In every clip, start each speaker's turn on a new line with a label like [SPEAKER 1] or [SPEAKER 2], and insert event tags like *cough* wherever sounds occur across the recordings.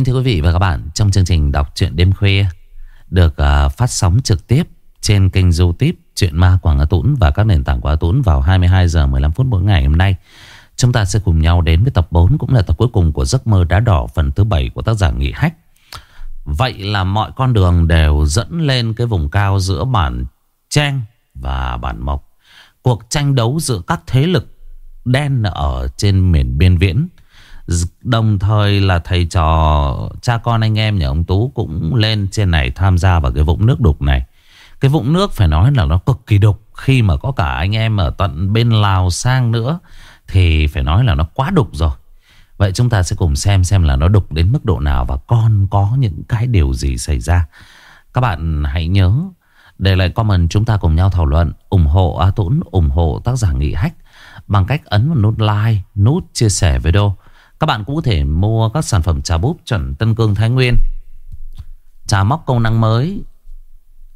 [SPEAKER 1] Kính thưa quý vị và các bạn, trong chương trình đọc truyện đêm khuya được uh, phát sóng trực tiếp trên kênh youtube truyện Ma Quảng Á Tũng và các nền tảng của Á Tũng vào 22 giờ 15 phút mỗi ngày hôm nay. Chúng ta sẽ cùng nhau đến với tập 4 cũng là tập cuối cùng của Giấc mơ đá đỏ phần thứ 7 của tác giả Nghị Hách. Vậy là mọi con đường đều dẫn lên cái vùng cao giữa bản Trang và bản Mộc. Cuộc tranh đấu giữa các thế lực đen ở trên miền biên viễn Đồng thời là thầy trò cha con anh em nhà ông Tú cũng lên trên này tham gia vào cái vũng nước đục này. Cái vũng nước phải nói là nó cực kỳ đục khi mà có cả anh em ở tận bên Lào sang nữa thì phải nói là nó quá đục rồi. Vậy chúng ta sẽ cùng xem xem là nó đục đến mức độ nào và con có những cái điều gì xảy ra. Các bạn hãy nhớ để lại comment chúng ta cùng nhau thảo luận, ủng hộ A Tũng, ủng hộ tác giả Nghị Hách bằng cách ấn vào nút like, nút chia sẻ video. Các bạn cũng có thể mua các sản phẩm trà búp chuẩn Tân Cương, Thái Nguyên. Trà móc công năng mới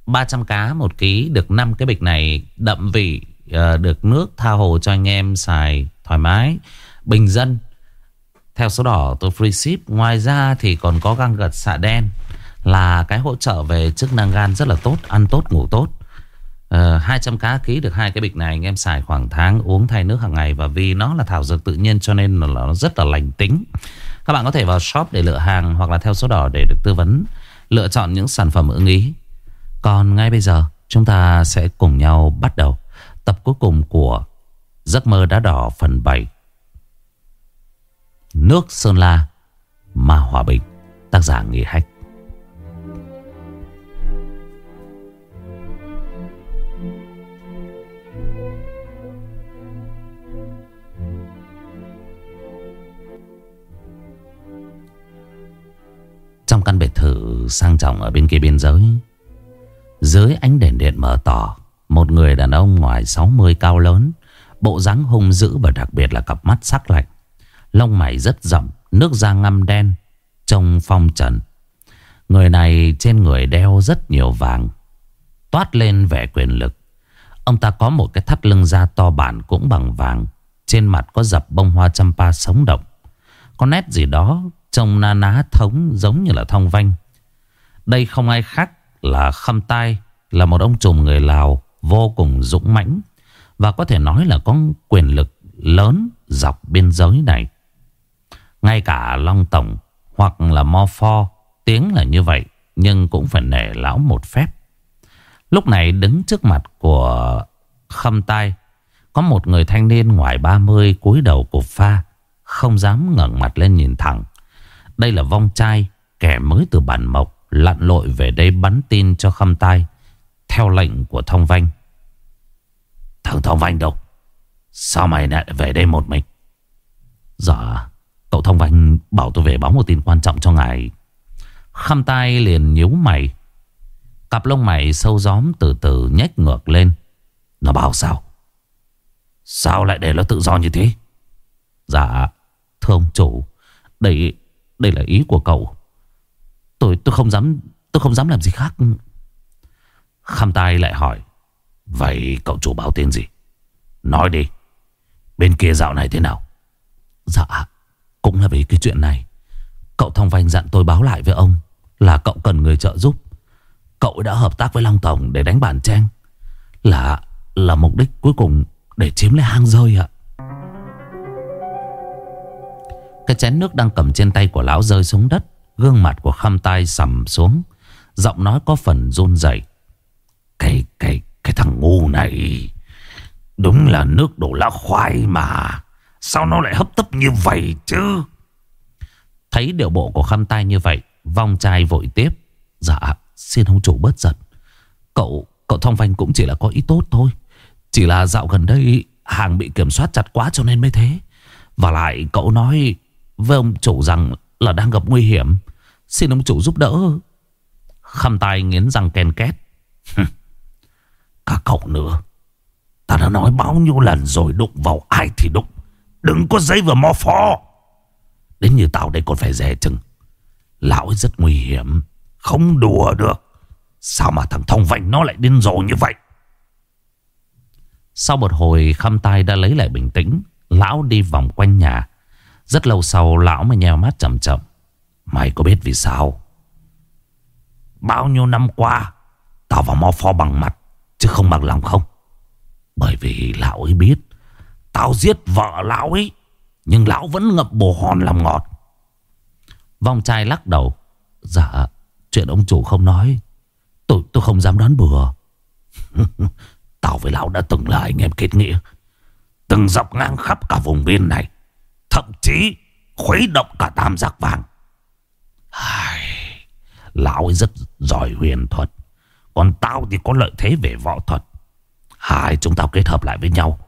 [SPEAKER 1] 300 cá một ký, được 5 cái bịch này đậm vị ờ, được nước tha hồ cho anh em xài thoải mái, bình dân theo số đỏ tôi free ship, ngoài ra thì còn có găng gật xạ đen, là cái hỗ trợ về chức năng gan rất là tốt, ăn tốt, ngủ tốt Ờ, uh, 200 cá ký được hai cái bịch này anh em xài khoảng tháng uống thay nước hàng ngày và vì nó là thảo dược tự nhiên cho nên là nó rất là lành tính. Các bạn có thể vào shop để lựa hàng hoặc là theo số đỏ để được tư vấn lựa chọn những sản phẩm ưng ý. Còn ngay bây giờ chúng ta sẽ cùng nhau bắt đầu tập cuối cùng của Giấc mơ đá đỏ phần 7. Nước Sơn La, Ma Hòa Bình, tác giả Nghị Hách. Trong căn biệt thự sang trọng ở bên kia biên giới, Dưới ánh đèn điện mở tỏ, Một người đàn ông ngoài 60 cao lớn, Bộ dáng hung dữ và đặc biệt là cặp mắt sắc lạnh, Lông mày rất rộng Nước da ngăm đen, Trông phong trần. Người này trên người đeo rất nhiều vàng, Toát lên vẻ quyền lực. Ông ta có một cái thắt lưng da to bản cũng bằng vàng, Trên mặt có dập bông hoa champa sống động. Có nét gì đó Trông na ná thống giống như là thông vanh. Đây không ai khác là Khâm Tai, Là một ông trùm người Lào vô cùng dũng mãnh Và có thể nói là có quyền lực lớn dọc biên giới này. Ngay cả Long Tổng hoặc là Mo Pho, Tiếng là như vậy, Nhưng cũng phải nể lão một phép. Lúc này đứng trước mặt của Khâm Tai, Có một người thanh niên ngoài 30 cúi đầu cục pha, Không dám ngẩng mặt lên nhìn thẳng đây là vong trai, Kẻ mới từ bản mộc, Lặn lội về đây bắn tin cho khâm tai, Theo lệnh của Thông Vanh. Thằng Thông Vanh đâu? Sao mày lại về đây một mình? Dạ Cậu Thông Vanh bảo tôi về báo một tin quan trọng cho ngài. Khâm tai liền nhíu mày. Cặp lông mày sâu gióm từ từ nhếch ngược lên. Nó bảo sao? Sao lại để nó tự do như thế? Dạ Thưa ông chủ, Đây đây là ý của cậu. Tôi tôi không dám, Tôi không dám làm gì khác. Khăm tai lại hỏi, Vậy cậu chủ báo tên gì? Nói đi, Bên kia dạo này thế nào? Dạ Cũng là vì cái chuyện này. Cậu Thông Vanh dặn tôi báo lại với ông Là cậu cần người trợ giúp. Cậu đã hợp tác với Long Tổng để đánh bản trang Là Là mục đích cuối cùng Để chiếm lấy hang rơi ạ. Cái chén nước đang cầm trên tay của lão rơi xuống đất Gương mặt của khăm tai sầm xuống Giọng nói có phần run rẩy. Cái, cái, cái thằng ngu này Đúng là nước đổ lá khoai mà Sao nó lại hấp tấp như vậy chứ? Thấy điều bộ của khăm tai như vậy Vong trai vội tiếp. Dạ xin ông chủ bớt giận. Cậu cậu thông vanh cũng chỉ là có ý tốt thôi. Chỉ là dạo gần đây Hàng bị kiểm soát chặt quá cho nên mới thế. Và lại cậu nói với ông chủ rằng là đang gặp nguy hiểm. Xin ông chủ giúp đỡ. Khăm tay nghiến răng ken két. Cả cậu nữa. Ta đã nói bao nhiêu lần rồi, đụng vào ai thì đụng. Đừng có giấy vào mò phò. Đến như tao đây còn phải dè chừng. Lão ấy rất nguy hiểm. Không đùa được. Sao mà thằng thông vành nó lại điên rồ như vậy? Sau một hồi, khăm tay đã lấy lại bình tĩnh. Lão đi vòng quanh nhà. Rất lâu sau, lão mới nheo mắt chậm chậm. Mày có biết vì sao? Bao nhiêu năm qua, Tao vào mò pho bằng mặt, Chứ không bằng lòng không? Bởi vì lão ấy biết, Tao giết vợ lão ấy, Nhưng lão vẫn ngập bồ hòn làm ngọt. Vong trai lắc đầu. Dạ Chuyện ông chủ không nói. Tôi tôi không dám đoán bừa. *laughs* Tao với lão đã từng là anh em kết nghĩa, Từng dọc ngang khắp cả vùng biên này. Thậm chí khuấy động cả tam giác vàng. Ai... Lão ấy rất giỏi huyền thuật. Còn tao thì có lợi thế về võ thuật. Hai chúng tao kết hợp lại với nhau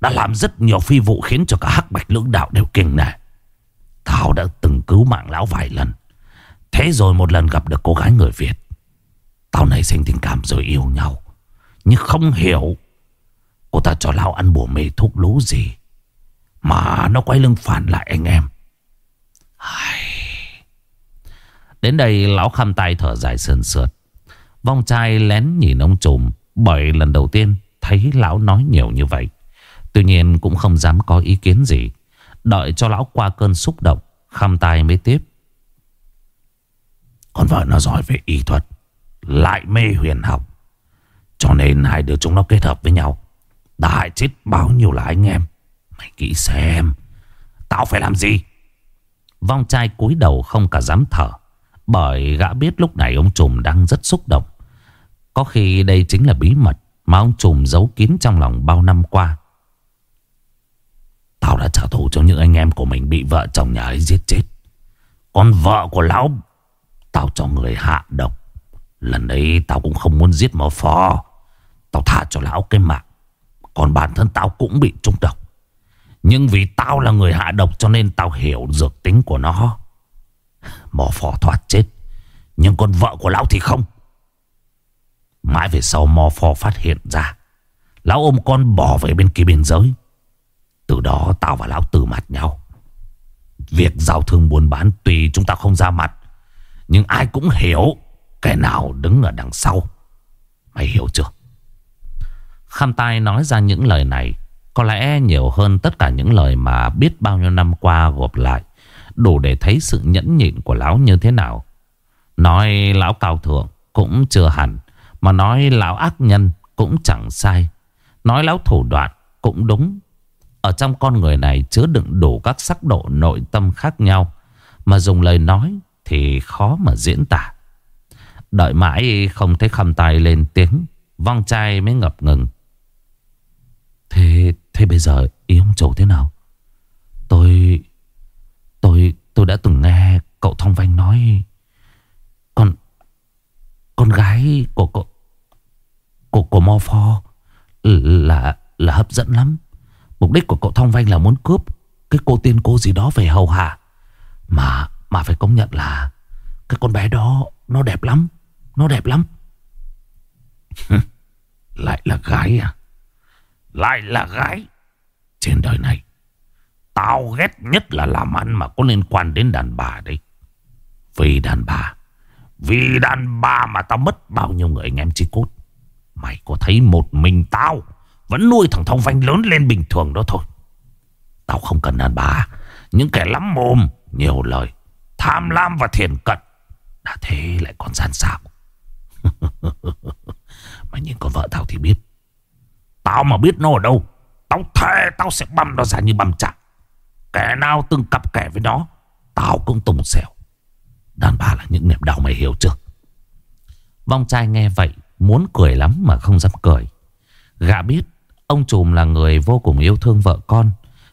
[SPEAKER 1] Đã làm rất nhiều phi vụ Khiến cho cả hắc bạch lưỡng đạo đều kinh nể Tao đã từng cứu mạng lão vài lần. Thế rồi một lần gặp được cô gái người Việt. Tao nảy sinh tình cảm rồi yêu nhau. Nhưng không hiểu Cô ta cho lão ăn bùa mê thuốc lú gì Mà nó quay lưng phản lại anh em. Ai... Đến đây lão khăm tay thở dài sườn sượt. Vong trai lén nhìn ông trùm Bởi lần đầu tiên thấy lão nói nhiều như vậy. Tuy nhiên cũng không dám có ý kiến gì. Đợi cho lão qua cơn xúc động Khăm tay mới tiếp. Con vợ nó giỏi về y thuật Lại mê huyền học. Cho nên hai đứa chúng nó kết hợp với nhau Đã hại chết bao nhiêu là anh em Mày nghĩ xem. Tao phải làm gì? Vong trai cúi đầu không cả dám thở, Bởi gã biết lúc này ông trùm đang rất xúc động. Có khi đây chính là bí mật Mà ông trùm giấu kín trong lòng bao năm qua. Tao đã trả thù cho những anh em của mình Bị vợ chồng nhà ấy giết chết. Con vợ của lão Tao cho người hạ độc. Lần đấy tao cũng không muốn giết mò phò Tao thả cho lão cái mạng. Còn bản thân tao cũng bị trúng độc. Nhưng vì tao là người hạ độc Cho nên tao hiểu dược tính của nó. Mỏ phò thoát chết. Nhưng con vợ của lão thì không. Mãi về sau mò phò phát hiện ra, Lão ôm con bỏ về bên kia biên giới. Từ đó tao và lão từ mặt nhau. Việc giao thương buôn bán Tùy chúng ta không ra mặt, Nhưng ai cũng hiểu Kẻ nào đứng ở đằng sau. Mày hiểu chưa? Khăm tai nói ra những lời này. Có lẽ nhiều hơn tất cả những lời mà biết bao nhiêu năm qua gộp lại, Đủ để thấy sự nhẫn nhịn của lão như thế nào. Nói lão cao thượng cũng chưa hẳn, Mà nói lão ác nhân cũng chẳng sai. Nói lão thủ đoạn cũng đúng. Ở trong con người này chứa đựng đủ các sắc độ nội tâm khác nhau, Mà dùng lời nói thì khó mà diễn tả. Đợi mãi không thấy khăm tay lên tiếng Vong trai mới ngập ngừng. Thế thế bây giờ ý ông chủ thế nào? Tôi Tôi tôi đã từng nghe cậu Thông Vanh nói Con Con gái của cậu Của, của Mo Pho Là là hấp dẫn lắm. Mục đích của cậu Thông Vanh là muốn cướp Cái cô tiên cô gì đó về hầu hạ. Mà mà phải công nhận là Cái con bé đó nó đẹp lắm Nó đẹp lắm. *laughs* Lại là gái à? Lại là gái. Trên đời này, Tao ghét nhất là làm ăn mà có liên quan đến đàn bà đấy. Vì đàn bà, Vì đàn bà mà tao mất bao nhiêu người anh em chi cốt. Mày có thấy một mình tao Vẫn nuôi thằng Thông Vanh lớn lên bình thường đó thôi. Tao không cần đàn bà. Những kẻ lắm mồm, Nhiều lời, Tham lam và thiền cận. Đã thế lại còn gian xảo. *laughs* Mà nhìn con vợ tao thì biết. Tao mà biết nó ở đâu, Tao thề tao sẽ băm nó ra như băm chặt Kẻ nào từng cặp kẻ với nó, Tao cũng tùng xẻo. Đàn bà là những niềm đau mày hiểu chưa? Vong trai nghe vậy, Muốn cười lắm mà không dám cười. Gã biết Ông trùm là người vô cùng yêu thương vợ con.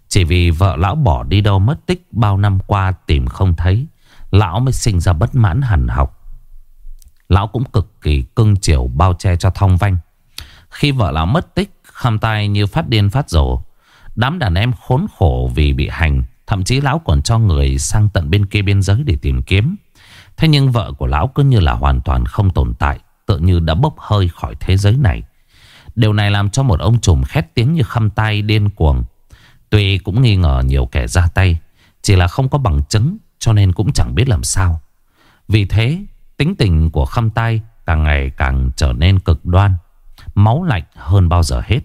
[SPEAKER 1] Chỉ vì vợ lão bỏ đi đâu mất tích Bao năm qua tìm không thấy, Lão mới sinh ra bất mãn hẳn học. Lão cũng cực kỳ cưng chiều bao che cho thong vanh. Khi vợ lão mất tích Khăm tay như phát điên phát rổ Đám đàn em khốn khổ vì bị hành, Thậm chí lão còn cho người sang tận bên kia biên giới để tìm kiếm. Thế nhưng vợ của lão cứ như là hoàn toàn không tồn tại Tự như đã bốc hơi khỏi thế giới này. Điều này làm cho một ông trùm khét tiếng như khăm tay điên cuồng. Tuy cũng nghi ngờ nhiều kẻ ra tay, Chỉ là không có bằng chứng, Cho nên cũng chẳng biết làm sao. Vì thế, tính tình của khăm tay Càng ngày càng trở nên cực đoan. Máu lạnh hơn bao giờ hết.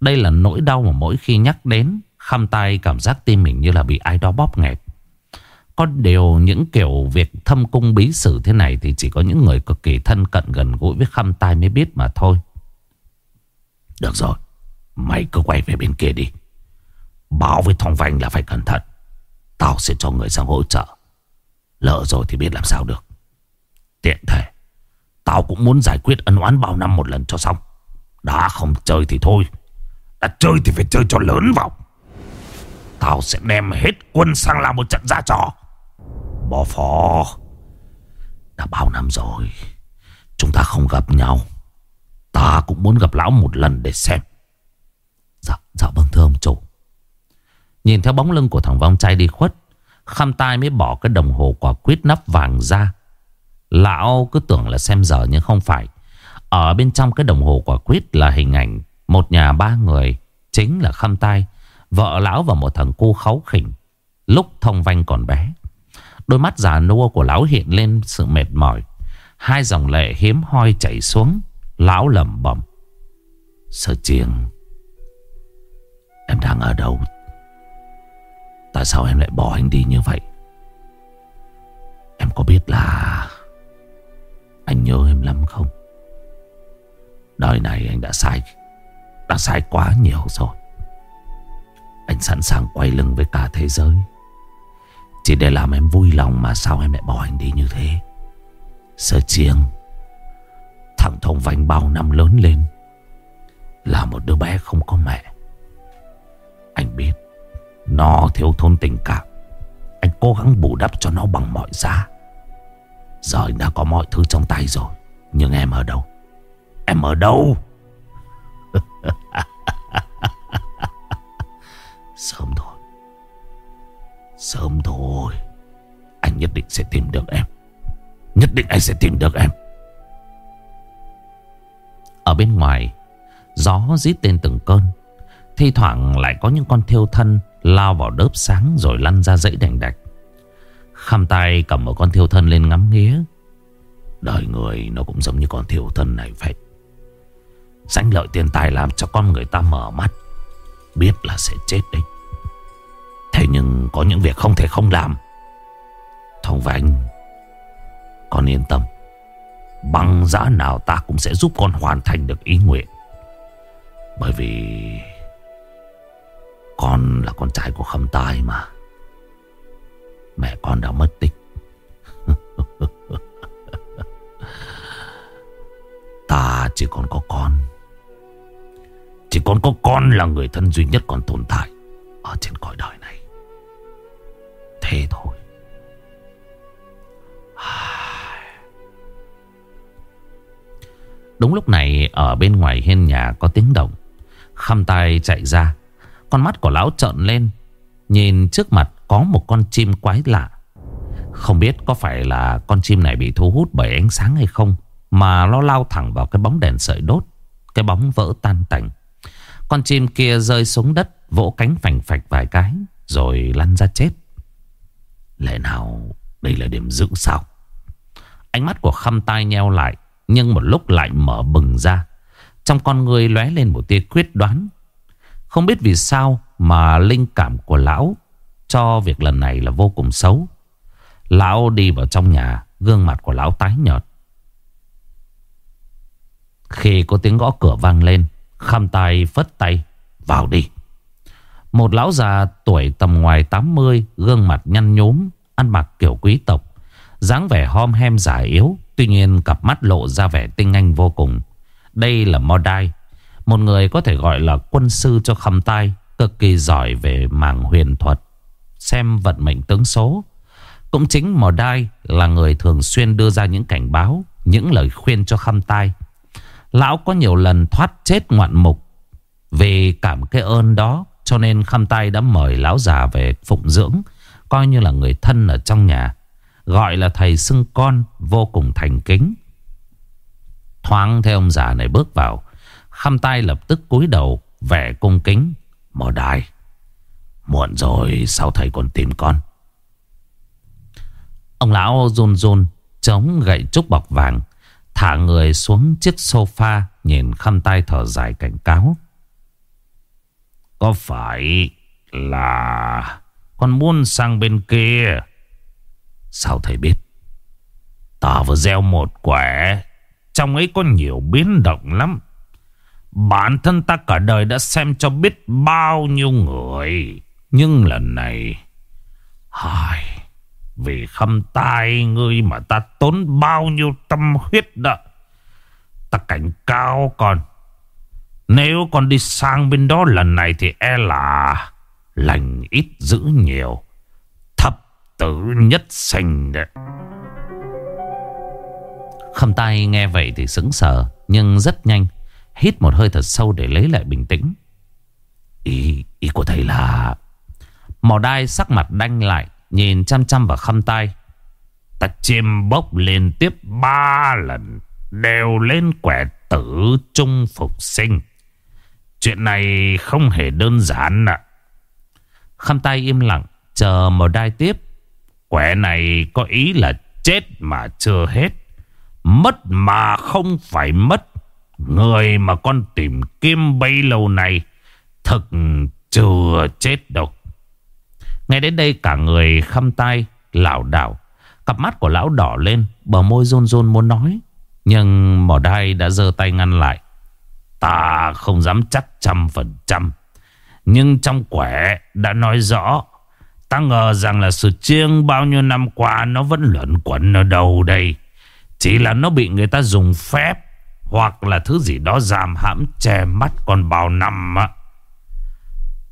[SPEAKER 1] Đây là nỗi đau mà mỗi khi nhắc đến, Khăm tay cảm giác tim mình như là bị ai đó bóp nghẹt. Có điều những kiểu việc thâm cung bí sử thế này Thì chỉ có những người cực kỳ thân cận gần gũi với khăm tai mới biết mà thôi. Được rồi, Mày cứ quay về bên kia đi. Báo với Thong Vanh là phải cẩn thận. Tao sẽ cho người sang hỗ trợ. Lỡ rồi thì biết làm sao được. Tiện thể, Tao cũng muốn giải quyết ân oán bao năm một lần cho xong. Đã không chơi thì thôi. Đã chơi thì phải chơi cho lớn vào. Tao sẽ đem hết quân sang làm một trận ra trò. Bò phò. Đã bao năm rồi Chúng ta không gặp nhau. Ta cũng muốn gặp lão một lần để xem. Dạ, dạ vâng thưa ông chủ. Nhìn theo bóng lưng của thằng vong trai đi khuất Khăm tai mới bỏ cái đồng hồ quả quyết nắp vàng ra. Lão cứ tưởng là xem giờ nhưng không phải. Ở bên trong cái đồng hồ quả quyết là hình ảnh Một nhà ba người, Chính là Khăm tai, Vợ lão và một thằng cu kháu khỉnh. Lúc thông vanh còn bé, Đôi mắt già nua của lão hiện lên sự mệt mỏi. Hai dòng lệ hiếm hoi chảy xuống, Lão lẩm bẩm. Sợ chiêng Em đang ở đâu? Tại sao em lại bỏ anh đi như vậy? Em có biết là Anh nhớ em lắm không? Đời này anh đã sai Đã sai quá nhiều rồi. Anh sẵn sàng quay lưng với cả thế giới. Chỉ để làm em vui lòng Mà sao em lại bỏ anh đi như thế? Sơ chiêng, Thằng Thông Vanh bao năm lớn lên, Là một đứa bé không có mẹ. Anh biết, Nó thiếu thốn tình cảm. Anh cố gắng bù đắp cho nó bằng mọi giá. Giờ anh đã có mọi thứ trong tay rồi, Nhưng em ở đâu? Em ở đâu? *laughs* Sớm thôi. Sớm thôi. Anh nhất định sẽ tìm được em. Nhất định anh sẽ tìm được em. Ở bên ngoài, Gió rít tên từng cơn. Thi thoảng lại có những con thiêu thân Lao vào đớp sáng rồi lăn ra dãy đành đạch. Khăm tay cầm một con thiêu thân lên ngắm nghía. Đời người nó cũng giống như con thiêu thân này vậy sánh lợi tiền tài làm cho con người ta mở mắt, Biết là sẽ chết đấy. Thế nhưng có những việc không thể không làm. Thông và anh, Con yên tâm. Bằng giá nào ta cũng sẽ giúp con hoàn thành được ý nguyện. Bởi vì Con là con trai của khâm tai mà. Mẹ con đã mất tích. *laughs* Ta chỉ còn có con. Chỉ còn có con là người thân duy nhất còn tồn tại Ở trên cõi đời này. Thế thôi. Đúng lúc này, Ở bên ngoài hiên nhà có tiếng động. Khăm tay chạy ra. Con mắt của lão trợn lên. Nhìn trước mặt có một con chim quái lạ. Không biết có phải là con chim này bị thu hút bởi ánh sáng hay không, Mà nó lao thẳng vào cái bóng đèn sợi đốt. Cái bóng vỡ tan tành. Con chim kia rơi xuống đất, Vỗ cánh phành phạch vài cái, Rồi lăn ra chết. Lẽ nào đây là điểm dữ sao? Ánh mắt của khăm tai nheo lại, Nhưng một lúc lại mở bừng ra. Trong con người lóe lên một tia quyết đoán. Không biết vì sao Mà linh cảm của lão Cho việc lần này là vô cùng xấu. Lão đi vào trong nhà, Gương mặt của lão tái nhợt. Khi có tiếng gõ cửa vang lên Khăm tay phất tay, Vào đi. Một lão già tuổi tầm ngoài 80 Gương mặt nhăn nhốm Ăn mặc kiểu quý tộc, dáng vẻ hom hem giả yếu, Tuy nhiên cặp mắt lộ ra vẻ tinh anh vô cùng. Đây là Modai Một người có thể gọi là quân sư cho khăm tai, Cực kỳ giỏi về mảng huyền thuật, Xem vận mệnh tướng số. Cũng chính Modai là người thường xuyên đưa ra những cảnh báo, Những lời khuyên cho khăm tai. Lão có nhiều lần thoát chết ngoạn mục. Vì cảm cái ơn đó, Cho nên khăm tay đã mời lão già về phụng dưỡng, Coi như là người thân ở trong nhà, Gọi là thầy xưng con Vô cùng thành kính. Thoáng theo ông già này bước vào Khăm tay lập tức cúi đầu, Vẻ cung kính Mở đài, Muộn rồi, sao thầy còn tìm con? Ông lão run run, Chống gậy trúc bọc vàng Thả người xuống chiếc sofa, Nhìn khăn tay thở dài cảnh cáo. Có phải là Con muốn sang bên kia?
[SPEAKER 2] Sao thầy biết? Ta vừa gieo một quả Trong ấy có nhiều biến động lắm. Bản thân ta cả đời đã xem cho biết bao nhiêu người. Nhưng lần này, Hai vì khâm tai ngươi mà ta tốn bao nhiêu tâm huyết đó. Ta cảnh cao con Nếu con đi sang bên đó lần này thì e là Lành ít giữ nhiều Thập tử nhất sinh đấy.
[SPEAKER 1] Khâm tai nghe vậy thì sững sờ Nhưng rất nhanh Hít một hơi thật sâu để lấy lại bình tĩnh.
[SPEAKER 2] Ý, ý của thầy là
[SPEAKER 1] Mỏ đai sắc mặt đanh lại Nhìn chăm chăm vào khâm tay,
[SPEAKER 2] Ta chim bốc liên tiếp ba lần Đều lên quẻ tử trung phục sinh. Chuyện này không hề đơn giản ạ.
[SPEAKER 1] Khâm tay im lặng Chờ mỏ đai tiếp.
[SPEAKER 2] Quẻ này có ý là chết mà chưa hết. Mất mà không phải mất. Người mà con tìm kiếm bấy lâu này Thực chưa chết đâu
[SPEAKER 1] nghe đến đây cả người khăm tay lảo đảo. Cặp mắt của lão đỏ lên, Bờ môi rôn rôn muốn nói. Nhưng mỏ đai đã giơ tay ngăn lại.
[SPEAKER 2] Ta không dám chắc trăm phần trăm. Nhưng trong quẻ đã nói rõ. Ta ngờ rằng là sự chiêng bao nhiêu năm qua Nó vẫn luẩn quẩn ở đâu đây. Chỉ là nó bị người ta dùng phép Hoặc là thứ gì đó giảm hãm che mắt còn bao năm á.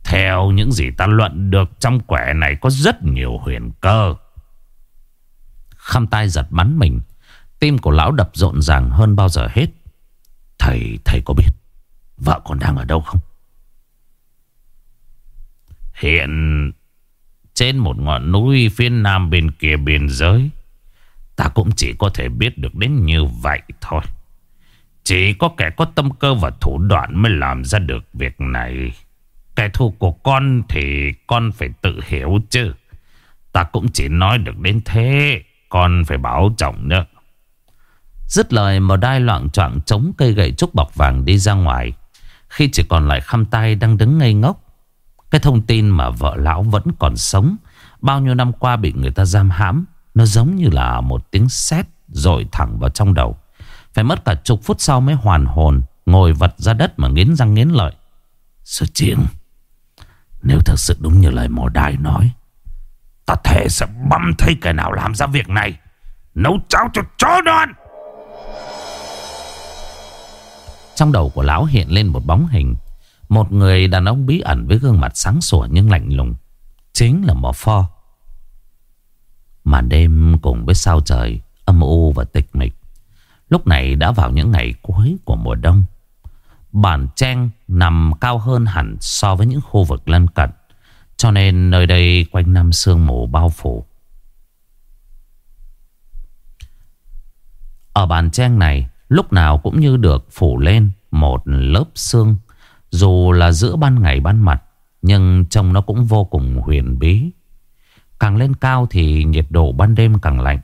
[SPEAKER 2] Theo những gì ta luận được Trong quẻ này có rất nhiều huyền cơ.
[SPEAKER 1] Khăm tay giật bắn mình. Tim của lão đập rộn ràng hơn bao giờ hết.
[SPEAKER 2] Thầy, thầy có biết Vợ còn đang ở đâu không? Hiện trên một ngọn núi phía nam bên kia biên giới Ta cũng chỉ có thể biết được đến như vậy thôi. Chỉ có kẻ có tâm cơ và thủ đoạn mới làm ra được việc này. Kẻ thù của con thì con phải tự hiểu chứ. Ta cũng chỉ nói được đến thế, Con phải bảo trọng nữa
[SPEAKER 1] Dứt lời mà đai loạn trọng chống cây gậy trúc bọc vàng đi ra ngoài. Khi chỉ còn lại khăm tay đang đứng ngây ngốc, cái thông tin mà vợ lão vẫn còn sống, Bao nhiêu năm qua bị người ta giam hãm, Nó giống như là một tiếng sét Rồi thẳng vào trong đầu. Phải mất cả chục phút sau mới hoàn hồn, Ngồi vật ra đất mà nghiến răng nghiến lợi.
[SPEAKER 2] Sư chiêng nếu thật sự đúng như lời mò đài nói, Ta thể sẽ băm thấy kẻ nào làm ra việc này, Nấu cháo cho chó đoan
[SPEAKER 1] Trong đầu của lão hiện lên một bóng hình. Một người đàn ông bí ẩn với gương mặt sáng sủa nhưng lạnh lùng. Chính là Mò Pho. Màn đêm cùng với sao trời, âm u và tịch mịch. Lúc này đã vào những ngày cuối của mùa đông. Bản Trang nằm cao hơn hẳn so với những khu vực lân cận. Cho nên nơi đây quanh năm sương mù bao phủ. Ở bàn trang này, lúc nào cũng như được phủ lên một lớp sương. Dù là giữa ban ngày ban mặt, Nhưng trông nó cũng vô cùng huyền bí. Càng lên cao thì nhiệt độ ban đêm càng lạnh.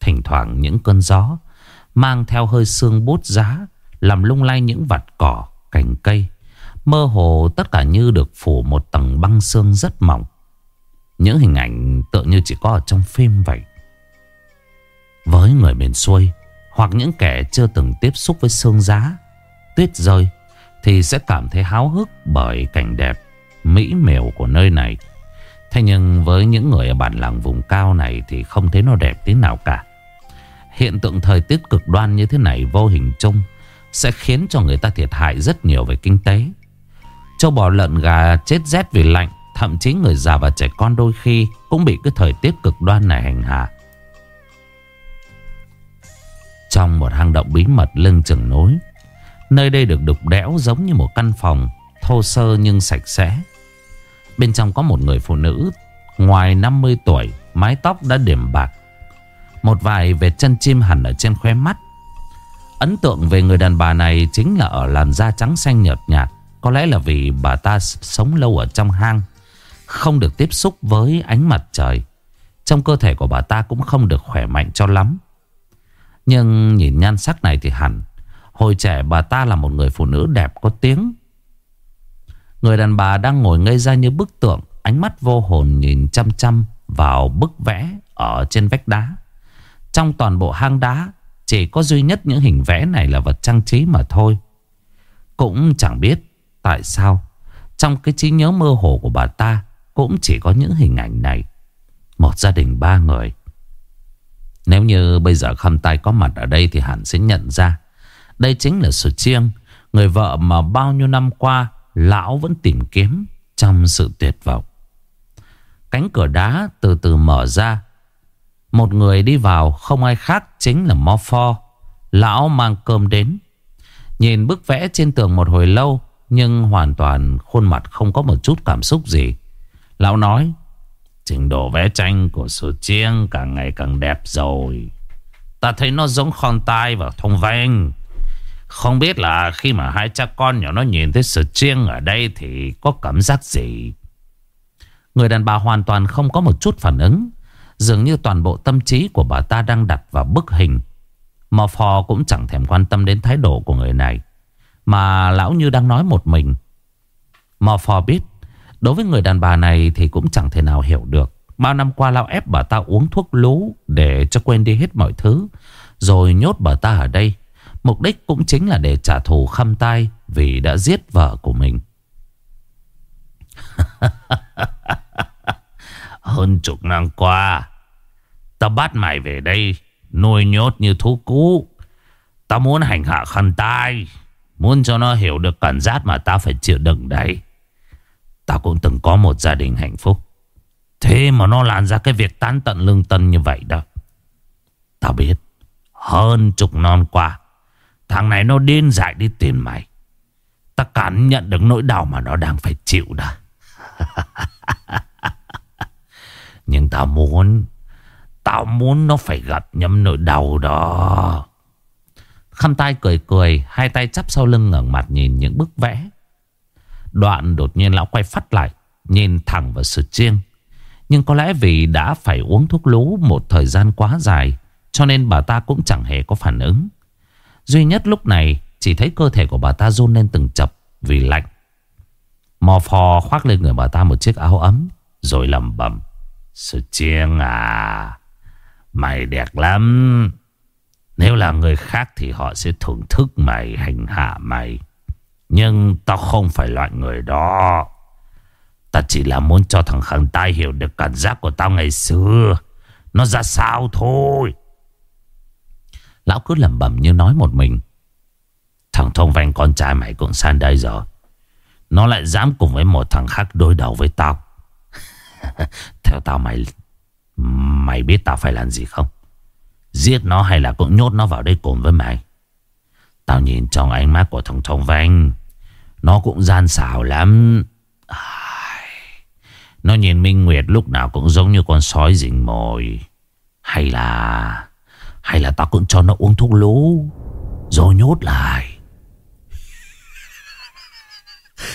[SPEAKER 1] Thỉnh thoảng những cơn gió Mang theo hơi sương bút giá làm lung lay những vạt cỏ, cành cây Mơ hồ tất cả như được phủ một tầng băng xương rất mỏng Những hình ảnh tựa như chỉ có ở trong phim vậy Với người miền xuôi Hoặc những kẻ chưa từng tiếp xúc với sương giá Tuyết rơi thì sẽ cảm thấy háo hức bởi cảnh đẹp mỹ miều của nơi này. Thế nhưng với những người ở bản làng vùng cao này thì không thấy nó đẹp tí nào cả. Hiện tượng thời tiết cực đoan như thế này vô hình chung sẽ khiến cho người ta thiệt hại rất nhiều về kinh tế. Châu bò lợn gà chết rét vì lạnh, thậm chí người già và trẻ con đôi khi cũng bị cái thời tiết cực đoan này hành hạ. Trong một hang động bí mật lưng chừng núi, Nơi đây được đục đẽo giống như một căn phòng Thô sơ nhưng sạch sẽ Bên trong có một người phụ nữ Ngoài 50 tuổi Mái tóc đã điểm bạc Một vài vệt chân chim hẳn ở trên khóe mắt Ấn tượng về người đàn bà này Chính là ở làn da trắng xanh nhợt nhạt. Có lẽ là vì bà ta sống lâu ở trong hang, Không được tiếp xúc với ánh mặt trời. Trong cơ thể của bà ta cũng không được khỏe mạnh cho lắm. Nhưng nhìn nhan sắc này thì hẳn, Hồi trẻ bà ta là một người phụ nữ đẹp có tiếng. Người đàn bà đang ngồi ngây ra như bức tượng, Ánh mắt vô hồn nhìn chăm chăm vào bức vẽ ở trên vách đá. Trong toàn bộ hang đá chỉ có duy nhất những hình vẽ này là vật trang trí mà thôi. Cũng chẳng biết tại sao trong cái trí nhớ mơ hồ của bà ta cũng chỉ có những hình ảnh này. Một gia đình ba người. Nếu như bây giờ khăm tay có mặt ở đây thì hẳn sẽ nhận ra. Đây chính là sự Chiêng, người vợ mà bao nhiêu năm qua lão vẫn tìm kiếm trong sự tuyệt vọng. Cánh cửa đá từ từ mở ra. Một người đi vào, không ai khác chính là Morpho. Lão mang cơm đến. Nhìn bức vẽ trên tường một hồi lâu, nhưng hoàn toàn khuôn mặt không có một chút cảm xúc gì. Lão nói, Trình độ vẽ tranh của Sử Chiêng càng ngày càng đẹp rồi. Ta thấy nó giống con tai và thông vanh. Không biết là khi mà hai cha con nhỏ nó nhìn thấy Sử Chiêng ở đây thì có cảm giác gì? Người đàn bà hoàn toàn không có một chút phản ứng. Dường như toàn bộ tâm trí của bà ta đang đặt vào bức hình. Mà phò cũng chẳng thèm quan tâm đến thái độ của người này. Mà lão như đang nói một mình. Mà phò biết, Đối với người đàn bà này thì cũng chẳng thể nào hiểu được. Bao năm qua lão ép bà ta uống thuốc lú để cho quên đi hết mọi thứ. Rồi nhốt bà ta ở đây. Mục đích cũng chính là để trả thù khăm tay vì đã giết vợ của mình. *laughs* Hơn chục năm qua, ta bắt mày về đây nuôi nhốt như thú cũ. Ta muốn hành hạ khăn tay, muốn cho nó hiểu được cảm giác mà ta phải chịu đựng đấy. Tao cũng từng có một gia đình hạnh phúc Thế mà nó làm ra cái việc tán tận lương tân như vậy đó Tao biết Hơn chục non qua Thằng này nó điên dại đi tìm mày Ta cảm nhận được nỗi đau mà nó đang phải chịu đó *laughs* Nhưng tao muốn Tao muốn nó phải gặp nhầm nỗi đau đó. Khăn tay cười cười, Hai tay chắp sau lưng ngẩng mặt nhìn những bức vẽ. Đoạn đột nhiên lão quay phát lại, Nhìn thẳng vào sự chiêng Nhưng có lẽ vì đã phải uống thuốc lú Một thời gian quá dài, Cho nên bà ta cũng chẳng hề có phản ứng. Duy nhất lúc này, Chỉ thấy cơ thể của bà ta run lên từng chập Vì lạnh. Mò phò khoác lên người bà ta một chiếc áo ấm, Rồi lầm bầm sự chiêng à Mày đẹp lắm. Nếu là người khác thì họ sẽ thưởng thức mày, Hành hạ mày. Nhưng tao không phải loại người đó. Ta chỉ là muốn cho thằng Khang Tai hiểu được cảm giác của tao ngày xưa. Nó ra sao thôi? Lão cứ lẩm bẩm như nói một mình. Thằng thông vanh, con trai mày cũng sang đây rồi. Nó lại dám cùng với một thằng khác đối đầu với tao. *laughs* Theo tao, mày Mày biết tao phải làm gì không? Giết nó hay là cũng nhốt nó vào đây cùng với mày? Tao nhìn trong ánh mắt của thằng Thông Vanh Nó cũng gian xảo lắm. Nó nhìn Minh Nguyệt lúc nào cũng giống như con sói rình mồi. Hay là Hay là tao cũng cho nó uống thuốc lú, Rồi nhốt lại. *laughs*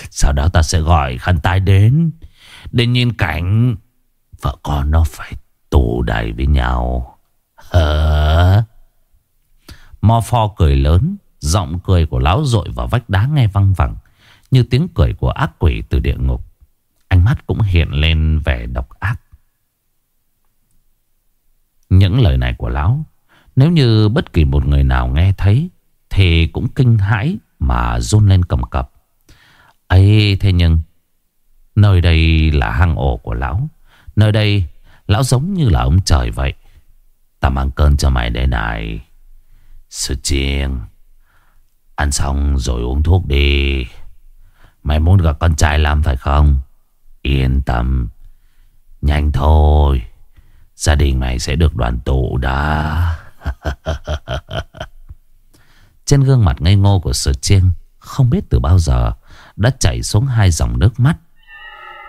[SPEAKER 1] Sau đó ta sẽ gọi khăn tay đến. Để nhìn cảnh Vợ con nó phải tù đầy với nhau. Hờ Mò pho cười lớn, Giọng cười của lão dội vào vách đá nghe văng vẳng, Như tiếng cười của ác quỷ từ địa ngục. Ánh mắt cũng hiện lên vẻ độc ác. Những lời này của lão Nếu như bất kỳ một người nào nghe thấy, Thì cũng kinh hãi mà run lên cầm cập. Ấy, thế nhưng Nơi đây là hang ổ của lão. Nơi đây, Lão giống như là ông trời vậy. Ta mang cơn cho mày đây này. Sư chiêng Ăn xong rồi uống thuốc đi. Mày muốn gặp con trai làm phải không? Yên tâm. Nhanh thôi. Gia đình mày sẽ được đoàn tụ đã. *laughs* Trên gương mặt ngây ngô của Sở Chiên, Không biết từ bao giờ Đã chảy xuống hai dòng nước mắt.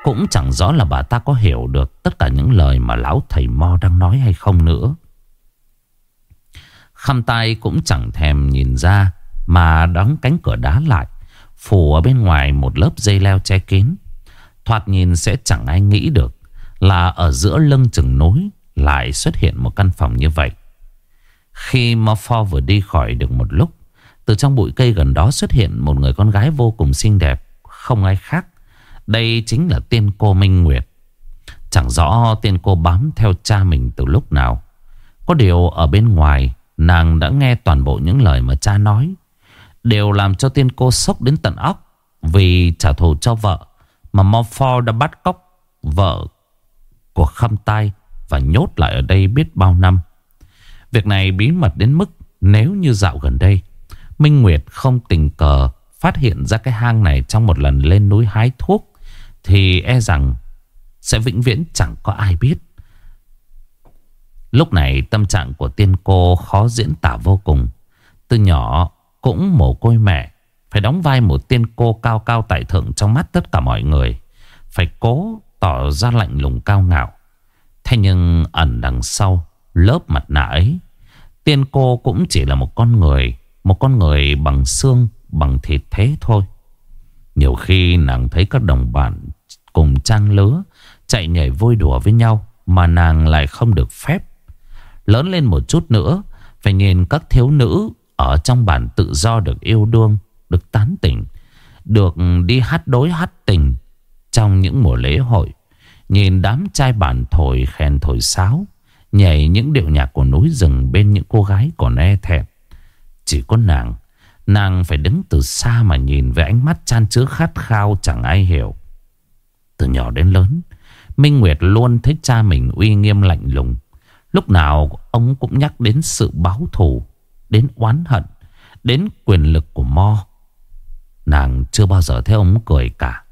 [SPEAKER 1] Cũng chẳng rõ là bà ta có hiểu được Tất cả những lời mà lão thầy Mo đang nói hay không nữa. Khăm tay cũng chẳng thèm nhìn ra, mà đóng cánh cửa đá lại, Phủ ở bên ngoài một lớp dây leo che kín. Thoạt nhìn sẽ chẳng ai nghĩ được Là ở giữa lưng chừng núi Lại xuất hiện một căn phòng như vậy. Khi Morpho vừa đi khỏi được một lúc, Từ trong bụi cây gần đó xuất hiện Một người con gái vô cùng xinh đẹp, Không ai khác đây chính là tiên cô Minh Nguyệt. Chẳng rõ tiên cô bám theo cha mình từ lúc nào. Có điều ở bên ngoài, Nàng đã nghe toàn bộ những lời mà cha nói. Đều làm cho tiên cô sốc đến tận óc, Vì trả thù cho vợ Mà Morpho đã bắt cóc vợ của khâm tai Và nhốt lại ở đây biết bao năm. Việc này bí mật đến mức Nếu như dạo gần đây, Minh Nguyệt không tình cờ Phát hiện ra cái hang này trong một lần lên núi hái thuốc. Thì e rằng Sẽ vĩnh viễn chẳng có ai biết. Lúc này tâm trạng của tiên cô khó diễn tả vô cùng. Từ nhỏ cũng mồ côi mẹ, Phải đóng vai một tiên cô cao cao tại thượng trong mắt tất cả mọi người, Phải cố tỏ ra lạnh lùng cao ngạo. Thế nhưng ẩn đằng sau, lớp mặt nạ ấy, Tiên cô cũng chỉ là một con người, Một con người bằng xương, Bằng thịt thế thôi. Nhiều khi nàng thấy các đồng bạn Cùng trang lứa, Chạy nhảy vui đùa với nhau Mà nàng lại không được phép. Lớn lên một chút nữa, Phải nhìn các thiếu nữ Ở trong bản tự do được yêu đương, Được tán tỉnh, Được đi hát đối hát tình Trong những mùa lễ hội. Nhìn đám trai bản thổi khen thổi sáo, Nhảy những điệu nhạc của núi rừng Bên những cô gái còn e thẹn. Chỉ có nàng Nàng phải đứng từ xa mà nhìn Với ánh mắt chan chứa khát khao chẳng ai hiểu. Từ nhỏ đến lớn, Minh Nguyệt luôn thấy cha mình uy nghiêm lạnh lùng. Lúc nào ông cũng nhắc đến sự báo thù, Đến oán hận, Đến quyền lực của Mo. Nàng chưa bao giờ thấy ông cười cả,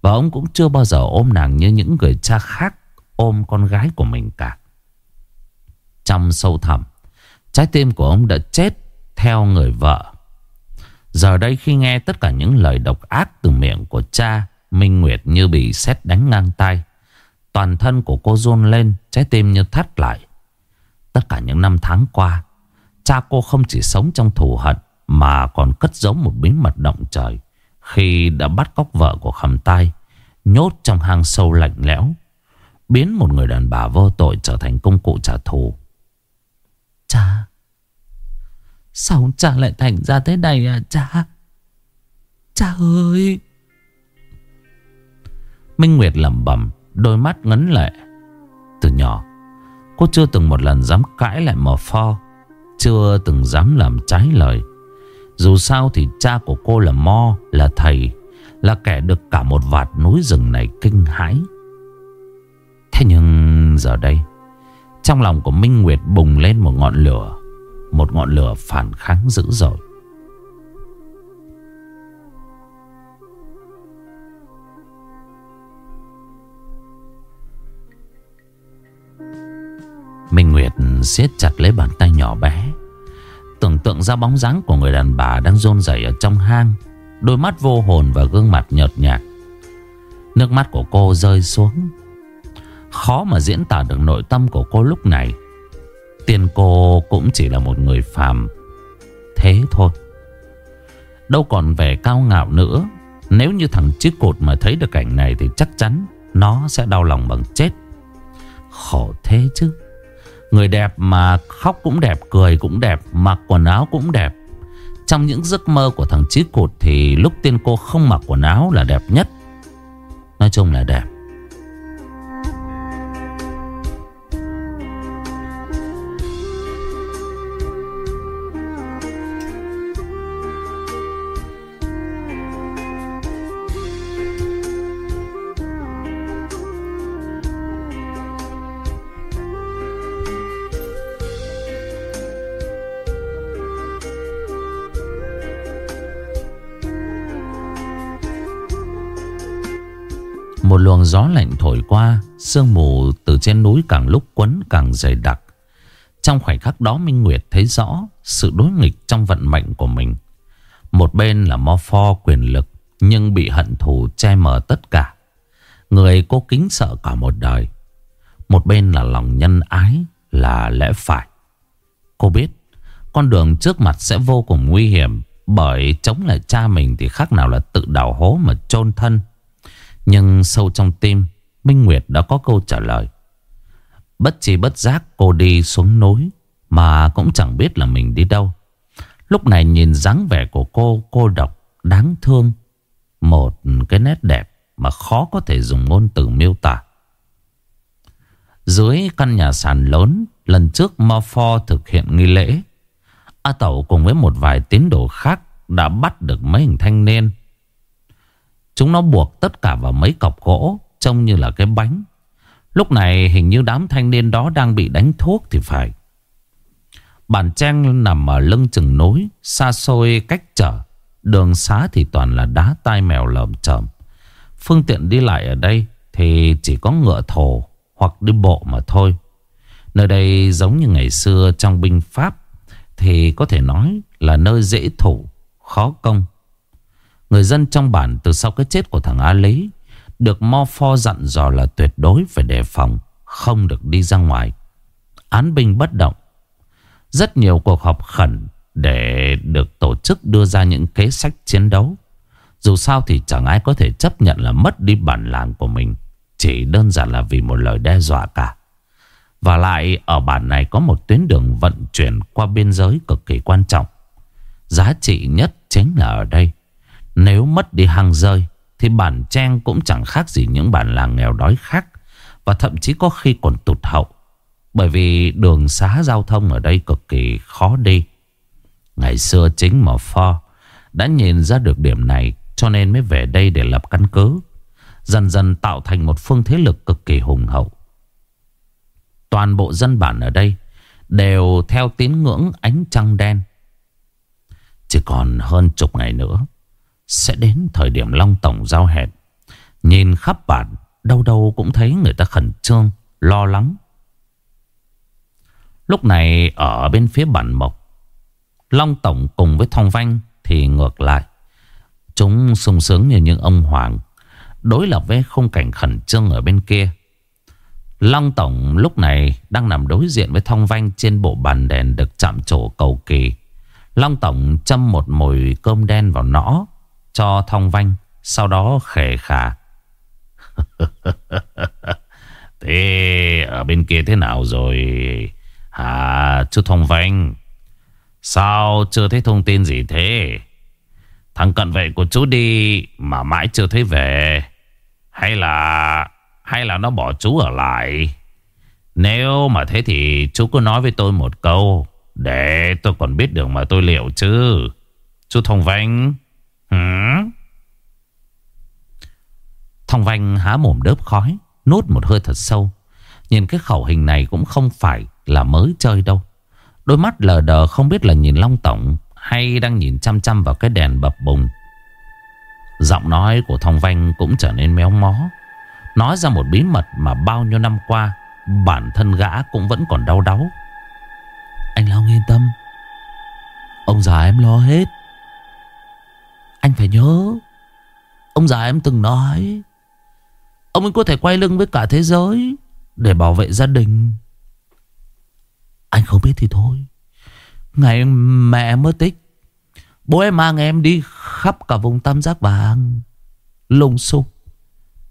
[SPEAKER 1] Và ông cũng chưa bao giờ ôm nàng như những người cha khác Ôm con gái của mình cả. Trong sâu thẳm, Trái tim của ông đã chết theo người vợ. Giờ đây khi nghe tất cả những lời độc ác từ miệng của cha Minh Nguyệt như bị sét đánh ngang tay, Toàn thân của cô run lên, Trái tim như thắt lại. Tất cả những năm tháng qua, Cha cô không chỉ sống trong thù hận Mà còn cất giấu một bí mật động trời Khi đã bắt cóc vợ của khẩm tai Nhốt trong hang sâu lạnh lẽo, Biến một người đàn bà vô tội trở thành công cụ trả thù. Cha Sao cha lại thành ra thế này à cha? Cha ơi! Minh Nguyệt lẩm bẩm, Đôi mắt ngấn lệ. Từ nhỏ, Cô chưa từng một lần dám cãi lại mò pho, Chưa từng dám làm trái lời. Dù sao thì cha của cô là Mo, Là thầy, Là kẻ được cả một vạt núi rừng này kinh hãi. Thế nhưng giờ đây, Trong lòng của Minh Nguyệt bùng lên một ngọn lửa. Một ngọn lửa phản kháng dữ dội. Minh Nguyệt siết chặt lấy bàn tay nhỏ bé. Tưởng tượng ra bóng dáng của người đàn bà đang rôn rẩy ở trong hang, Đôi mắt vô hồn và gương mặt nhợt nhạt. Nước mắt của cô rơi xuống. Khó mà diễn tả được nội tâm của cô lúc này. Tiên cô cũng chỉ là một người phàm. Thế thôi. Đâu còn vẻ cao ngạo nữa. Nếu như thằng chiếc cột mà thấy được cảnh này Thì chắc chắn Nó sẽ đau lòng bằng chết. Khổ thế chứ. Người đẹp mà khóc cũng đẹp, Cười cũng đẹp, Mặc quần áo cũng đẹp. Trong những giấc mơ của thằng chiếc cột Thì lúc tiên cô không mặc quần áo là đẹp nhất. Nói chung là đẹp. Luồng gió lạnh thổi qua, Sương mù từ trên núi càng lúc quấn càng dày đặc. Trong khoảnh khắc đó Minh Nguyệt thấy rõ Sự đối nghịch trong vận mệnh của mình. Một bên là mo pho quyền lực, Nhưng bị hận thù che mờ tất cả. Người cô kính sợ cả một đời. Một bên là lòng nhân ái Là lẽ phải. Cô biết, Con đường trước mặt sẽ vô cùng nguy hiểm, Bởi chống lại cha mình Thì khác nào là tự đào hố mà chôn thân nhưng sâu trong tim Minh Nguyệt đã có câu trả lời. Bất chi bất giác cô đi xuống núi Mà cũng chẳng biết là mình đi đâu. Lúc này nhìn dáng vẻ của cô Cô độc, đáng thương Một cái nét đẹp Mà khó có thể dùng ngôn từ miêu tả. Dưới căn nhà sàn lớn Lần trước Mo Pho thực hiện nghi lễ A Tẩu cùng với một vài tín đồ khác Đã bắt được mấy hình thanh niên. Chúng nó buộc tất cả vào mấy cọc gỗ, Trông như là cái bánh. Lúc này hình như đám thanh niên đó đang bị đánh thuốc thì phải. Bản trang nằm ở lưng chừng núi, Xa xôi cách trở Đường xá thì toàn là đá tai mèo lởm chởm. Phương tiện đi lại ở đây Thì chỉ có ngựa thổ Hoặc đi bộ mà thôi. Nơi đây giống như ngày xưa trong binh Pháp Thì có thể nói là nơi dễ thủ Khó công. Người dân trong bản từ sau cái chết của thằng A Lý Được Mo Pho dặn dò là tuyệt đối phải đề phòng, Không được đi ra ngoài. Án binh bất động. Rất nhiều cuộc họp khẩn Để được tổ chức đưa ra những kế sách chiến đấu. Dù sao thì chẳng ai có thể chấp nhận là mất đi bản làng của mình, Chỉ đơn giản là vì một lời đe dọa cả. Và lại, ở bản này có một tuyến đường vận chuyển qua biên giới cực kỳ quan trọng. Giá trị nhất chính là ở đây nếu mất đi hàng rơi, Thì bản trang cũng chẳng khác gì những bản làng nghèo đói khác Và thậm chí có khi còn tụt hậu. Bởi vì đường xá giao thông ở đây cực kỳ khó đi. Ngày xưa chính mà Pho Đã nhìn ra được điểm này, Cho nên mới về đây để lập căn cứ, Dần dần tạo thành một phương thế lực cực kỳ hùng hậu. Toàn bộ dân bản ở đây Đều theo tín ngưỡng ánh trăng đen. Chỉ còn hơn chục ngày nữa sẽ đến thời điểm Long Tổng giao hẹn. Nhìn khắp bản, đâu đâu cũng thấy người ta khẩn trương, lo lắng. Lúc này ở bên phía bản mộc, Long Tổng cùng với Thong Vanh thì ngược lại. Chúng sung sướng như những ông hoàng, đối lập với khung cảnh khẩn trương ở bên kia. Long Tổng lúc này đang nằm đối diện với Thong Vanh trên bộ bàn đèn được chạm trổ cầu kỳ. Long Tổng châm một mồi cơm đen vào nõ cho Thong Vanh. Sau đó khề khà. *laughs* thế ở bên kia thế nào rồi? Hả, chú Thong Vanh? Sao chưa thấy thông tin gì thế? Thằng cận vệ của chú đi mà mãi chưa thấy về. Hay là... Hay là nó bỏ chú ở lại? Nếu mà thế thì chú cứ nói với tôi một câu. Để tôi còn biết được mà tôi liệu chứ. Chú Thông Vanh... Hả? Thong Vanh há mồm đớp khói, Nốt một hơi thật sâu. Nhìn cái khẩu hình này cũng không phải là mới chơi đâu. Đôi mắt lờ đờ không biết là nhìn Long Tổng Hay đang nhìn chăm chăm vào cái đèn bập bùng. Giọng nói của Thong Vanh cũng trở nên méo mó. Nói ra một bí mật mà bao nhiêu năm qua, Bản thân gã cũng vẫn còn đau đáu. Anh Long yên tâm. Ông già em lo hết anh phải nhớ, Ông già em từng nói, Ông ấy có thể quay lưng với cả thế giới Để bảo vệ gia đình. Anh không biết thì thôi. Ngày mẹ em mất tích, Bố em mang em đi khắp cả vùng tam giác vàng Lung sục.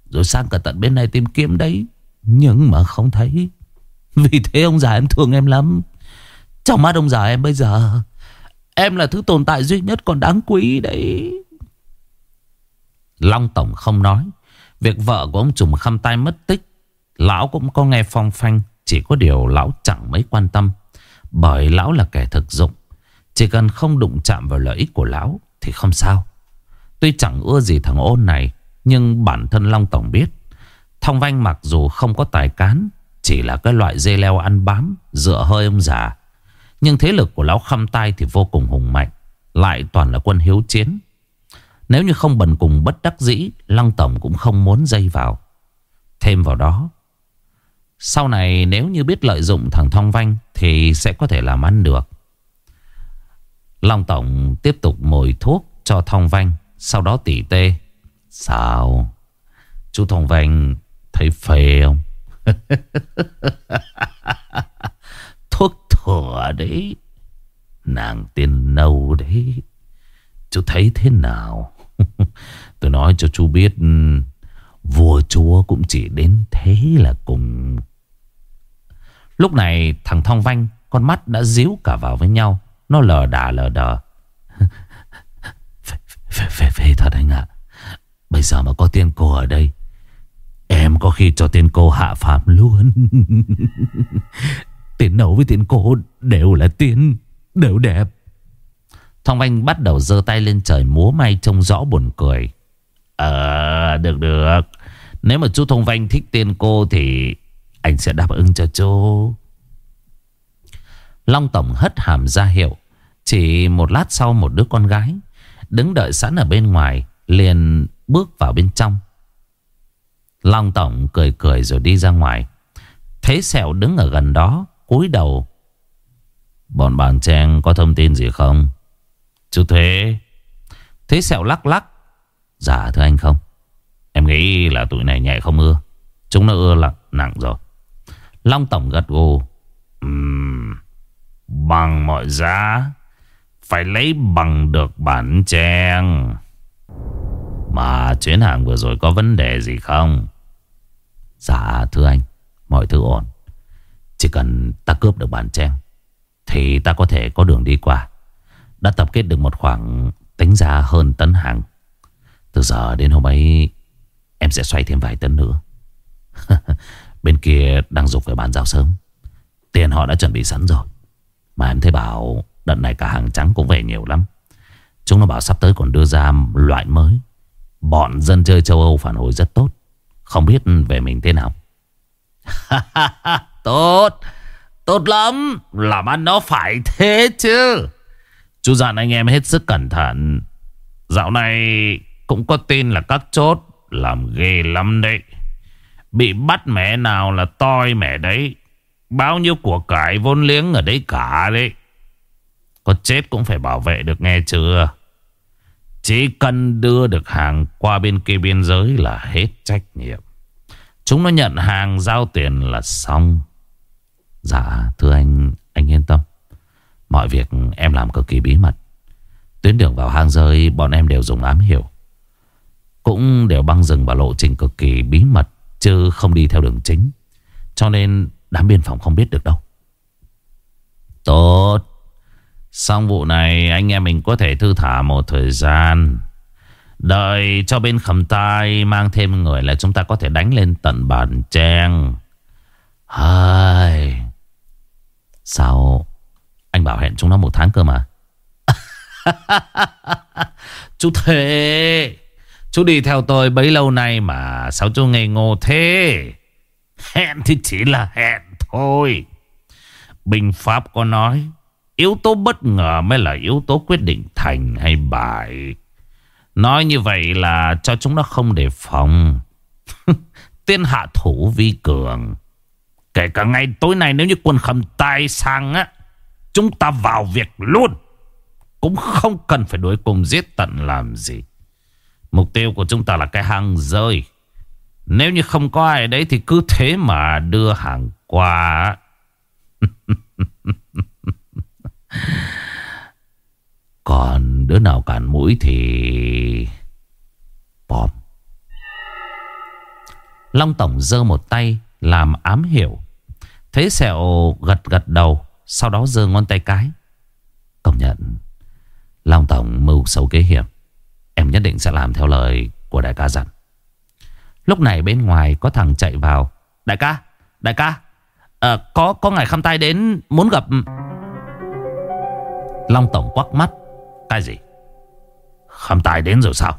[SPEAKER 1] Rồi sang cả tận bên này tìm kiếm đấy, Nhưng mà không thấy. Vì thế ông già em thương em lắm. Trong mắt ông già em bây giờ Em là thứ tồn tại duy nhất còn đáng quý đấy. Long Tổng không nói. Việc vợ của ông trùm khăm tay mất tích. Lão cũng có nghe phong phanh, Chỉ có điều lão chẳng mấy quan tâm. Bởi lão là kẻ thực dụng. Chỉ cần không đụng chạm vào lợi ích của lão Thì không sao. Tuy chẳng ưa gì thằng ôn này, Nhưng bản thân Long Tổng biết, Thong Vanh mặc dù không có tài cán, Chỉ là cái loại dây leo ăn bám, Dựa hơi ông già. Nhưng thế lực của lão khăm tay thì vô cùng hùng mạnh, Lại toàn là quân hiếu chiến. Nếu như không bần cùng bất đắc dĩ, Lăng Tổng cũng không muốn dây vào. Thêm vào đó, Sau này nếu như biết lợi dụng thằng Thong Vanh Thì sẽ có thể làm ăn được. Long Tổng tiếp tục mồi thuốc cho Thong Vanh, Sau đó tỉ tê. Sao? Chú Thong Vanh thấy phê không? *laughs* đấy. Nàng tiên nâu đấy. Chú thấy thế nào? *laughs* Tôi nói cho chú biết ừ, Vua chúa cũng chỉ đến thế là cùng. Lúc này thằng Thong Vanh Con mắt đã díu cả vào với nhau. Nó lờ đà lờ đờ. Phê, phê, phê, phê thật anh ạ. Bây giờ mà có tiên cô ở đây Em có khi cho tiên cô hạ phạm luôn. *laughs* Tiền nấu với tiền cổ đều là tiền, Đều đẹp. Thông Anh bắt đầu giơ tay lên trời múa may trông rõ buồn cười. Ờ được được. Nếu mà chú Thông Vanh thích tên cô thì Anh sẽ đáp ứng cho chú. Long Tổng hất hàm ra hiệu. Chỉ một lát sau một đứa con gái Đứng đợi sẵn ở bên ngoài Liền bước vào bên trong. Long Tổng cười cười rồi đi ra ngoài. Thế Sẹo đứng ở gần đó cúi đầu. Bọn bạn Trang có thông tin gì không? Chú Thế. Thế Sẹo lắc lắc. Dạ thưa anh không. Em nghĩ là tụi này nhẹ không ưa. Chúng nó ưa là nặng rồi. Long Tổng gật gù. Uhm, Bằng mọi giá Phải lấy bằng được bản trang Mà chuyến hàng vừa rồi có vấn đề gì không? Dạ thưa anh Mọi thứ ổn. Chỉ cần ta cướp được bản trang, Thì ta có thể có đường đi qua. Đã tập kết được một khoảng Tính ra hơn tấn hàng. Từ giờ đến hôm ấy, Em sẽ xoay thêm vài tấn nữa. *laughs* Bên kia đang dục về bàn giao sớm. Tiền họ đã chuẩn bị sẵn rồi. Mà em thấy bảo Đợt này cả hàng trắng cũng về nhiều lắm. Chúng nó bảo sắp tới còn đưa ra loại mới. Bọn dân chơi châu Âu phản hồi rất tốt. Không biết về mình thế nào. *laughs* Tốt. Tốt lắm. Làm ăn nó phải thế chứ. Chú dặn anh em hết sức cẩn thận. Dạo này cũng có tin là các chốt Làm ghê lắm đấy. Bị bắt mẹ nào là toi mẹ đấy. Bao nhiêu của cải vốn liếng ở đấy cả đấy. Có chết cũng phải bảo vệ được nghe chưa? Chỉ cần đưa được hàng qua bên kia biên giới là hết trách nhiệm. Chúng nó nhận hàng giao tiền là xong. Dạ thưa anh Anh yên tâm. Mọi việc em làm cực kỳ bí mật. Tuyến đường vào hang rơi, Bọn em đều dùng ám hiểu Cũng đều băng rừng và lộ trình cực kỳ bí mật, Chứ không đi theo đường chính. Cho nên đám biên phòng không biết được đâu. Tốt. Xong vụ này, anh em mình có thể thư thả một thời gian. Đợi cho bên khẩm tai mang thêm người là chúng ta có thể đánh lên tận bản trang. Hai. Sao anh bảo hẹn chúng nó một tháng cơ mà. *laughs* chú thế. Chú đi theo tôi bấy lâu nay mà sao chú ngây ngô thế? Hẹn thì chỉ là hẹn thôi. Bình Pháp có nói, yếu tố bất ngờ mới là yếu tố quyết định thành hay bại. Nói như vậy là cho chúng nó không đề phòng. *laughs* Tiên hạ thủ vi cường. Kể cả ngày tối nay nếu như quân khẩm tai sang á. Chúng ta vào việc luôn. Cũng không cần phải đối cùng giết tận làm gì. Mục tiêu của chúng ta là cái hang rơi. Nếu như không có ai đấy thì cứ thế mà đưa hàng qua. *laughs* Còn đứa nào cản mũi thì... Bom. Long Tổng giơ một tay làm ám hiểu. Thế sẹo gật gật đầu. Sau đó giơ ngón tay cái. Công nhận. Long Tổng mưu xấu kế hiểm. Em nhất định sẽ làm theo lời của đại ca dặn. Lúc này bên ngoài có thằng chạy vào. Đại ca, đại ca. À, có có ngài khăm tay đến muốn gặp... Long Tổng quắc mắt. Cái gì? Khám tài đến rồi sao?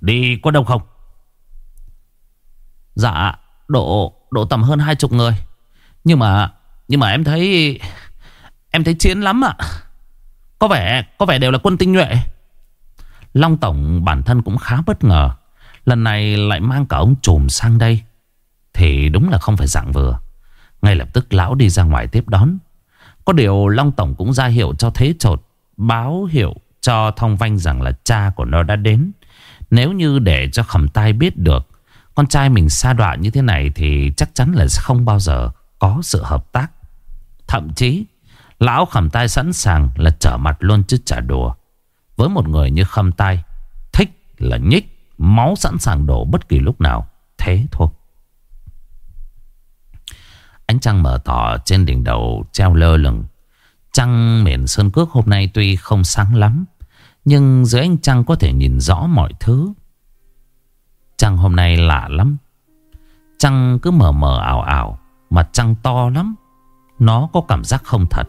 [SPEAKER 1] Đi có đông không? Dạ, độ độ tầm hơn hai chục người. Nhưng mà nhưng mà em thấy em thấy chiến lắm ạ. Có vẻ có vẻ đều là quân tinh nhuệ. Long tổng bản thân cũng khá bất ngờ. Lần này lại mang cả ông trùm sang đây. Thì đúng là không phải dạng vừa. Ngay lập tức lão đi ra ngoài tiếp đón. Có điều Long tổng cũng ra hiệu cho thế trột báo hiệu cho Thông Vanh rằng là cha của nó đã đến. Nếu như để cho khẩm tai biết được con trai mình xa đọa như thế này thì chắc chắn là không bao giờ có sự hợp tác. Thậm chí, lão khẩm tai sẵn sàng là trở mặt luôn chứ trả đùa. Với một người như khẩm tai, thích là nhích, máu sẵn sàng đổ bất kỳ lúc nào. Thế thôi. Ánh trăng mở tỏ trên đỉnh đầu treo lơ lửng Trăng miền Sơn Cước hôm nay tuy không sáng lắm, Nhưng dưới ánh trăng có thể nhìn rõ mọi thứ. Trăng hôm nay lạ lắm. Trăng cứ mờ mờ ảo ảo Mặt trăng to lắm. Nó có cảm giác không thật.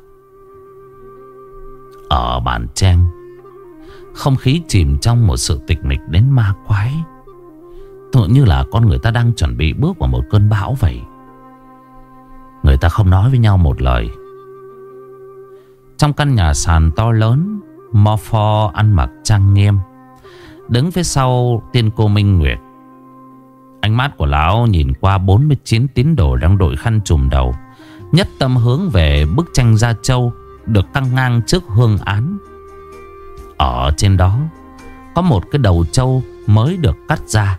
[SPEAKER 1] Ở bản trang, Không khí chìm trong một sự tịch mịch đến ma quái. Tựa như là con người ta đang chuẩn bị bước vào một cơn bão vậy. Người ta không nói với nhau một lời. Trong căn nhà sàn to lớn Morpho ăn mặc trang nghiêm. Đứng phía sau, tiên cô Minh Nguyệt. Ánh mắt của lão nhìn qua 49 tín đồ đang đội khăn trùm đầu. Nhất tâm hướng về bức tranh Gia Châu Được căng ngang trước hương án. Ở trên đó, Có một cái đầu trâu mới được cắt ra.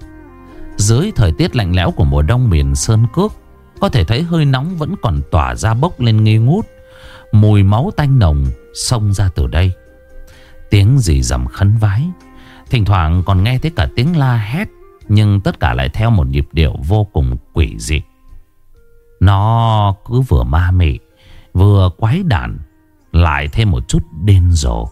[SPEAKER 1] Dưới thời tiết lạnh lẽo của mùa đông miền Sơn Cước, Có thể thấy hơi nóng vẫn còn tỏa ra bốc lên nghi ngút. Mùi máu tanh nồng xông ra từ đây. Tiếng gì rầm khấn vái. Thỉnh thoảng còn nghe thấy cả tiếng la hét, Nhưng tất cả lại theo một nhịp điệu vô cùng quỷ dị. Nó cứ vừa ma mị, Vừa quái đản, Lại thêm một chút điên rồ.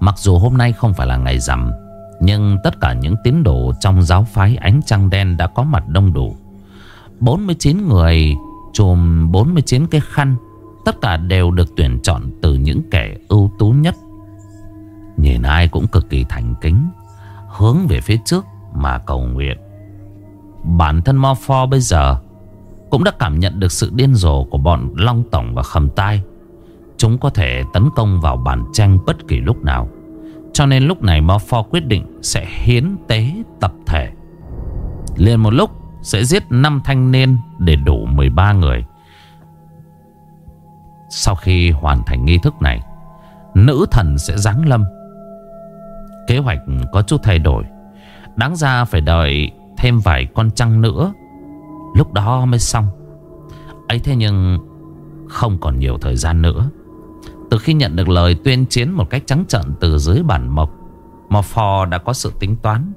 [SPEAKER 1] Mặc dù hôm nay không phải là ngày rằm nhưng tất cả những tín đồ trong giáo phái ánh trăng đen đã có mặt đông đủ. 49 người chùm 49 cái khăn, Tất cả đều được tuyển chọn từ những kẻ ưu tú nhất. Nhìn ai cũng cực kỳ thành kính, Hướng về phía trước mà cầu nguyện. Bản thân Morpho bây giờ Cũng đã cảm nhận được sự điên rồ của bọn Long Tổng và Khầm Tai. Chúng có thể tấn công vào bản tranh bất kỳ lúc nào. Cho nên lúc này Morpho quyết định sẽ hiến tế tập thể. Liền một lúc, sẽ giết 5 thanh niên để đủ 13 người. Sau khi hoàn thành nghi thức này, Nữ thần sẽ giáng lâm. Kế hoạch có chút thay đổi. Đáng ra phải đợi thêm vài con trăng nữa. Lúc đó mới xong. Ấy thế nhưng Không còn nhiều thời gian nữa. Từ khi nhận được lời tuyên chiến một cách trắng trợn từ dưới bản mộc Mà Phò đã có sự tính toán.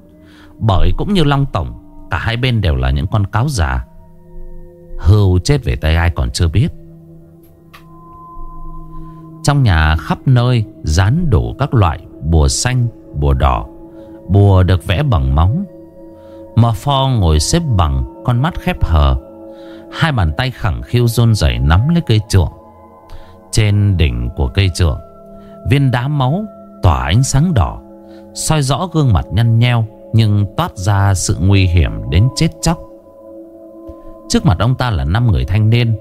[SPEAKER 1] Bởi cũng như Long Tổng Cả hai bên đều là những con cáo già. Hưu chết về tay ai còn chưa biết. Trong nhà khắp nơi Dán đủ các loại Bùa xanh, bùa đỏ. Bùa được vẽ bằng móng Mà phò ngồi xếp bằng Con mắt khép hờ. Hai bàn tay khẳng khiu run rẩy nắm lấy cây trượng trên đỉnh của cây trượng Viên đá máu tỏa ánh sáng đỏ, soi rõ gương mặt nhăn nheo nhưng toát ra sự nguy hiểm đến chết chóc. Trước mặt ông ta là năm người thanh niên,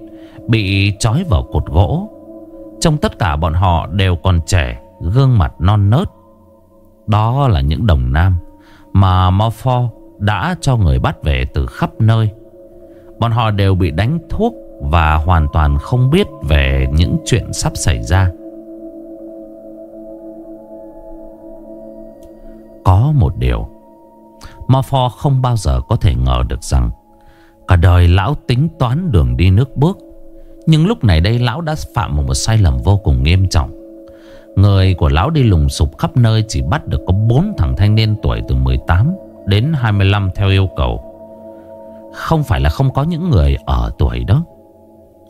[SPEAKER 1] Bị trói vào cột gỗ. Trong tất cả bọn họ đều còn trẻ, Gương mặt non nớt. Đó là những đồng nam Mà Morpho đã cho người bắt về từ khắp nơi. Bọn họ đều bị đánh thuốc và hoàn toàn không biết về những chuyện sắp xảy ra. Có một điều Morpho không bao giờ có thể ngờ được rằng Cả đời lão tính toán đường đi nước bước, Nhưng lúc này đây lão đã phạm một sai lầm vô cùng nghiêm trọng. Người của lão đi lùng sục khắp nơi Chỉ bắt được có 4 thằng thanh niên tuổi từ 18 đến 25 theo yêu cầu. Không phải là không có những người ở tuổi đó.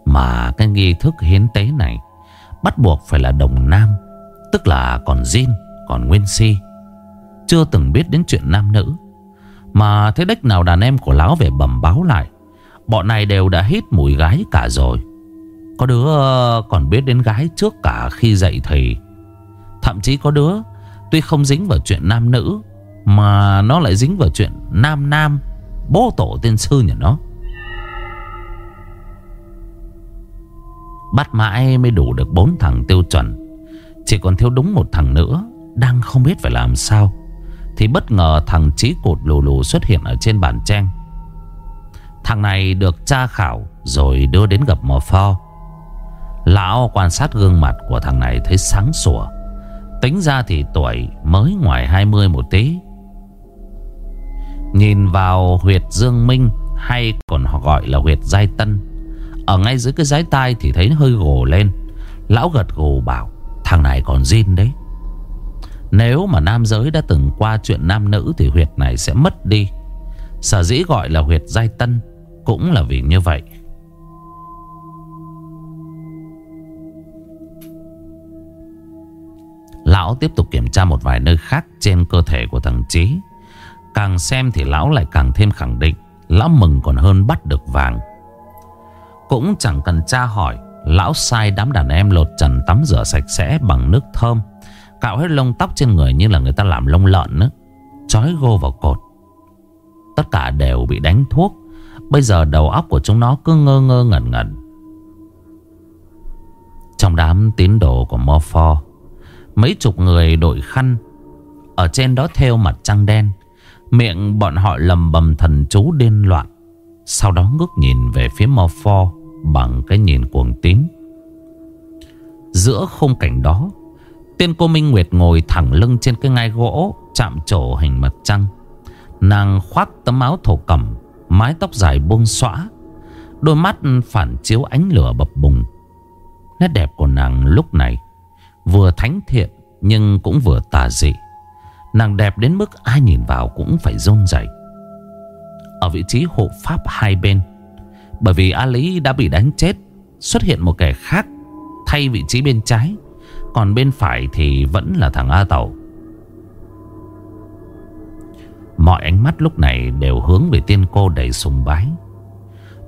[SPEAKER 1] Mà cái nghi thức hiến tế này Bắt buộc phải là đồng nam Tức là còn Jin, còn Nguyên Si. Chưa từng biết đến chuyện nam nữ. Mà thế đếch nào đàn em của lão về bẩm báo lại Bọn này đều đã hít mùi gái cả rồi. Có đứa ờ, còn biết đến gái trước cả khi dậy thì. Thậm chí có đứa Tuy không dính vào chuyện nam nữ Mà nó lại dính vào chuyện nam nam Bố tổ tiên sư nhà nó. Bắt mãi mới đủ được bốn thằng tiêu chuẩn. Chỉ còn thiếu đúng một thằng nữa, Đang không biết phải làm sao. Thì bất ngờ thằng trí cột lù lù xuất hiện ở trên bàn trang. Thằng này được tra khảo Rồi đưa đến gặp mò pho. Lão quan sát gương mặt của thằng này thấy sáng sủa. Tính ra thì tuổi mới ngoài 20 một tí. Nhìn vào huyệt Dương Minh Hay còn họ gọi là huyệt Giai Tân. Ở ngay dưới cái giái tai thì thấy hơi gồ lên. Lão gật gù bảo, Thằng này còn zin đấy. Nếu mà nam giới đã từng qua chuyện nam nữ Thì huyệt này sẽ mất đi. Sở dĩ gọi là huyệt giai tân Cũng là vì như vậy. Lão tiếp tục kiểm tra một vài nơi khác trên cơ thể của thằng Trí Càng xem thì lão lại càng thêm khẳng định, Lão mừng còn hơn bắt được vàng. Cũng chẳng cần tra hỏi, Lão sai đám đàn em lột trần tắm rửa sạch sẽ bằng nước thơm. Cạo hết lông tóc trên người như là người ta làm lông lợn nữa Chói gô vào cột. Tất cả đều bị đánh thuốc. Bây giờ đầu óc của chúng nó cứ ngơ ngơ ngẩn ngẩn. Trong đám tín đồ của Morpho, Mấy chục người đội khăn Ở trên đó theo mặt trăng đen. Miệng bọn họ lầm bầm thần chú điên loạn. Sau đó ngước nhìn về phía Morpho. Bằng cái nhìn cuồng tín. Giữa khung cảnh đó, Tiên cô Minh Nguyệt ngồi thẳng lưng trên cái ngai gỗ Chạm trổ hình mặt trăng. Nàng khoác tấm áo thổ cẩm, Mái tóc dài buông xõa, Đôi mắt phản chiếu ánh lửa bập bùng. Nét đẹp của nàng lúc này Vừa thánh thiện Nhưng cũng vừa tà dị. Nàng đẹp đến mức ai nhìn vào cũng phải rôn rẩy. Ở vị trí hộ pháp hai bên bởi vì A Lý đã bị đánh chết, Xuất hiện một kẻ khác, Thay vị trí bên trái. Còn bên phải thì vẫn là thằng A Tẩu Mọi ánh mắt lúc này đều hướng về tiên cô đầy sùng bái.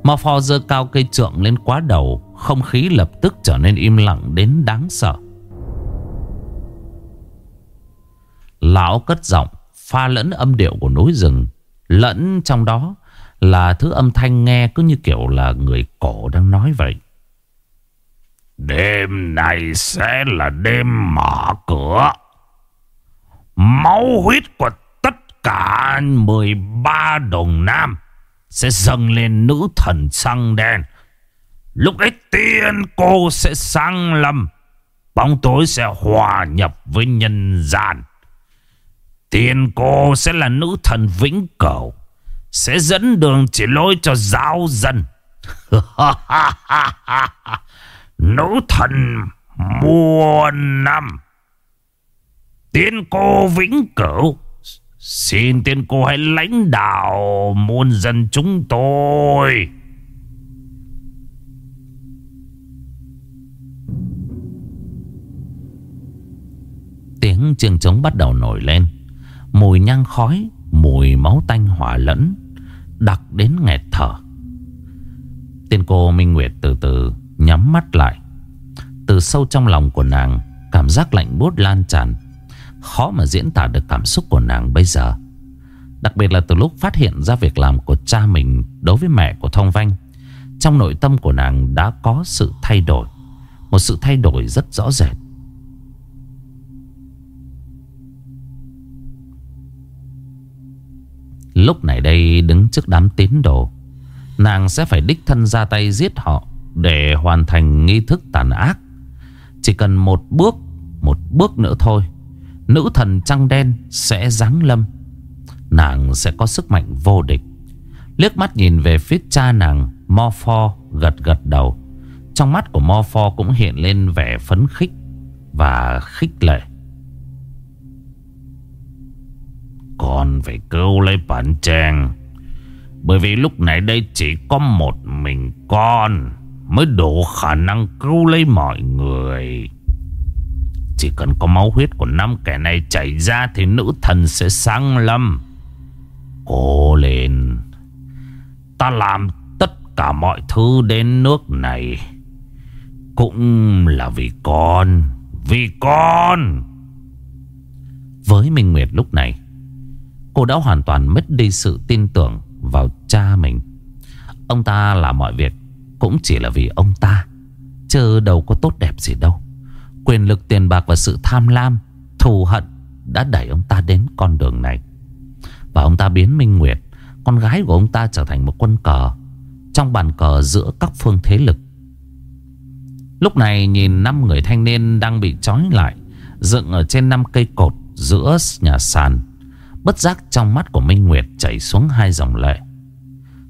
[SPEAKER 1] Mò phò dơ cao cây trượng lên quá đầu, Không khí lập tức trở nên im lặng đến đáng sợ. Lão cất giọng Pha lẫn âm điệu của núi rừng, Lẫn trong đó là thứ âm thanh nghe cứ như kiểu là người cổ đang nói vậy.
[SPEAKER 2] Đêm này sẽ là đêm mở cửa. Máu huyết của tất cả 13 đồng nam Sẽ dâng lên nữ thần xăng đen. Lúc ấy tiên cô sẽ sang lâm, Bóng tối sẽ hòa nhập với nhân gian. Tiên cô sẽ là nữ thần vĩnh cửu. Sẽ dẫn đường chỉ lối cho giáo dân. *laughs* Nữ thần muôn năm. Tiên cô vĩnh cửu. Xin tiên cô hãy lãnh đạo muôn dân chúng tôi.
[SPEAKER 1] Tiếng chiêng trống bắt đầu nổi lên. Mùi nhang khói, Mùi máu tanh hỏa lẫn. Đặc đến nghẹt thở. Tiên cô Minh Nguyệt từ từ Nhắm mắt lại. Từ sâu trong lòng của nàng, Cảm giác lạnh buốt lan tràn. Khó mà diễn tả được cảm xúc của nàng bây giờ. Đặc biệt là từ lúc phát hiện ra việc làm của cha mình Đối với mẹ của Thông Vanh, Trong nội tâm của nàng đã có sự thay đổi. Một sự thay đổi rất rõ rệt. Lúc này đây đứng trước đám tín đồ. Nàng sẽ phải đích thân ra tay giết họ Để hoàn thành nghi thức tàn ác. Chỉ cần một bước Một bước nữa thôi, Nữ thần trăng đen sẽ giáng lâm. Nàng sẽ có sức mạnh vô địch. Liếc mắt nhìn về phía cha nàng Morpho gật gật đầu. Trong mắt của Morpho cũng hiện lên vẻ phấn khích Và khích lệ.
[SPEAKER 2] Con phải cứu lấy bản trang. Bởi vì lúc này đây chỉ có một mình con Mới đủ khả năng cứu lấy mọi người. Chỉ cần có máu huyết của năm kẻ này chảy ra Thì nữ thần sẽ sang lâm. Cố lên. Ta làm tất cả mọi thứ đến nước này. Cũng là vì con Vì con.
[SPEAKER 1] Với Minh Nguyệt lúc này Cô đã hoàn toàn mất đi sự tin tưởng vào cha mình. Ông ta làm mọi việc cũng chỉ là vì ông ta. Chứ đâu có tốt đẹp gì đâu. Quyền lực tiền bạc và sự tham lam, Thù hận đã đẩy ông ta đến con đường này. Và ông ta biến Minh Nguyệt, Con gái của ông ta trở thành một quân cờ, Trong bàn cờ giữa các phương thế lực. Lúc này nhìn năm người thanh niên đang bị trói lại, Dựng ở trên năm cây cột giữa nhà sàn. Bất giác trong mắt của Minh Nguyệt chảy xuống hai dòng lệ.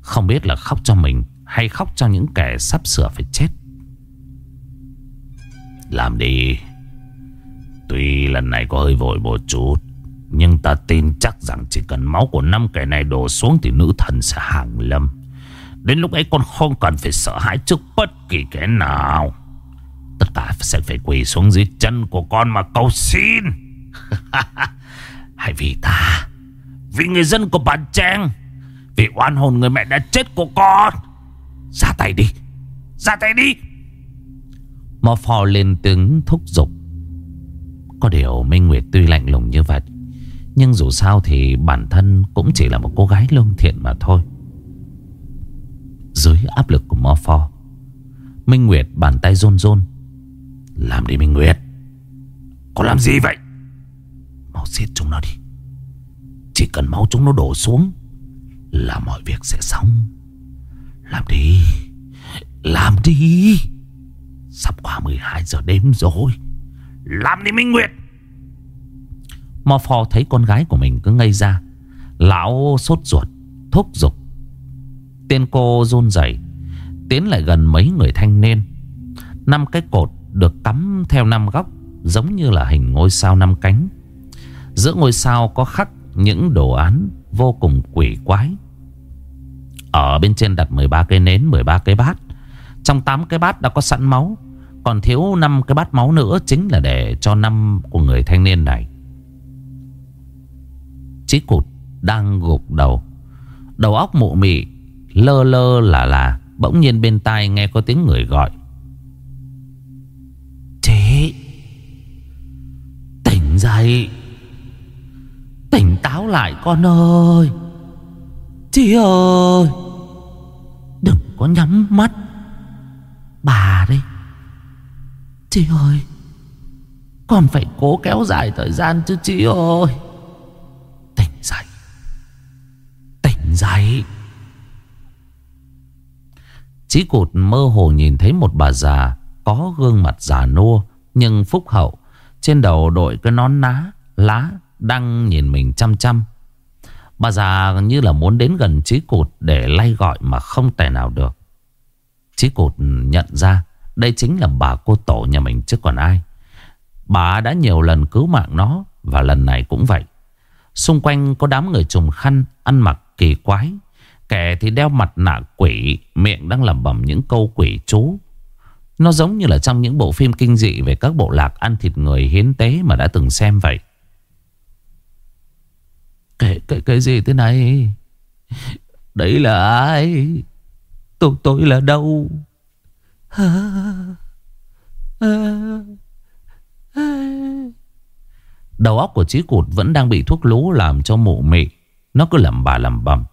[SPEAKER 1] Không biết là khóc cho mình Hay khóc cho những kẻ sắp sửa phải chết.
[SPEAKER 2] Làm đi. Tuy lần này có hơi vội một chút, Nhưng ta tin chắc rằng chỉ cần máu của năm kẻ này đổ xuống Thì nữ thần sẽ hàng lâm. Đến lúc ấy con không cần phải sợ hãi trước bất kỳ kẻ nào. Tất cả sẽ phải quỳ xuống dưới chân của con mà cầu xin. *laughs* Hãy vì ta? Vì người dân của bản trang. Vì oan hồn người mẹ đã chết của con. Ra tay đi. Ra tay đi.
[SPEAKER 1] Mò phò lên tiếng thúc giục. Có điều Minh Nguyệt tuy lạnh lùng như vậy, Nhưng dù sao thì bản thân cũng chỉ là một cô gái lương thiện mà thôi. Dưới áp lực của Mò phò, Minh Nguyệt bàn tay rôn rôn Làm đi Minh Nguyệt.
[SPEAKER 2] Có làm gì vậy?
[SPEAKER 1] Mau giết chúng nó đi. Chỉ cần máu chúng nó đổ xuống Là mọi việc sẽ xong. Làm đi Làm đi. Sắp qua 12 giờ đêm rồi.
[SPEAKER 2] Làm đi Minh Nguyệt.
[SPEAKER 1] Mò phò thấy con gái của mình cứ ngây ra. Lão sốt ruột, Thúc giục. Tên cô run rẩy, Tiến lại gần mấy người thanh niên. Năm cái cột được cắm theo năm góc, Giống như là hình ngôi sao năm cánh. Giữa ngôi sao có khắc những đồ án vô cùng quỷ quái. Ở bên trên đặt 13 cây nến 13 cây bát. Trong 8 cái bát đã có sẵn máu. Còn thiếu 5 cái bát máu nữa Chính là để cho năm của người thanh niên này. Chí cụt đang gục đầu. Đầu óc mụ mị, Lơ lơ là là, Bỗng nhiên bên tai nghe có tiếng người gọi. Chí! Tỉnh dậy! Tỉnh tỉnh táo lại, con ơi. Chị ơi. Đừng có nhắm mắt. Bà đây Chị ơi. Con phải cố kéo dài thời gian chứ, chị ơi. Tỉnh dậy. Tỉnh dậy. Chí cụt mơ hồ nhìn thấy một bà già Có gương mặt già nua Nhưng phúc hậu. Trên đầu đội cái nón ná, Lá đang nhìn mình chăm chăm. Bà già như là muốn đến gần Chí cụt Để lay gọi mà không thể nào được. Chí cụt nhận ra Đây chính là bà cô tổ nhà mình chứ còn ai. Bà đã nhiều lần cứu mạng nó Và lần này cũng vậy. Xung quanh có đám người trùng khăn Ăn mặc kỳ quái. Kẻ thì đeo mặt nạ quỷ, Miệng đang lẩm bẩm những câu quỷ chú. Nó giống như là trong những bộ phim kinh dị Về các bộ lạc ăn thịt người hiến tế Mà đã từng xem vậy. Cái, cái, cái gì thế này? Đấy là ai? Tôi tôi là đâu? À, à, à. Đầu óc của Chí Cụt vẫn đang bị thuốc lú làm cho mụ mị. Nó cứ lẩm bà lẩm bẩm.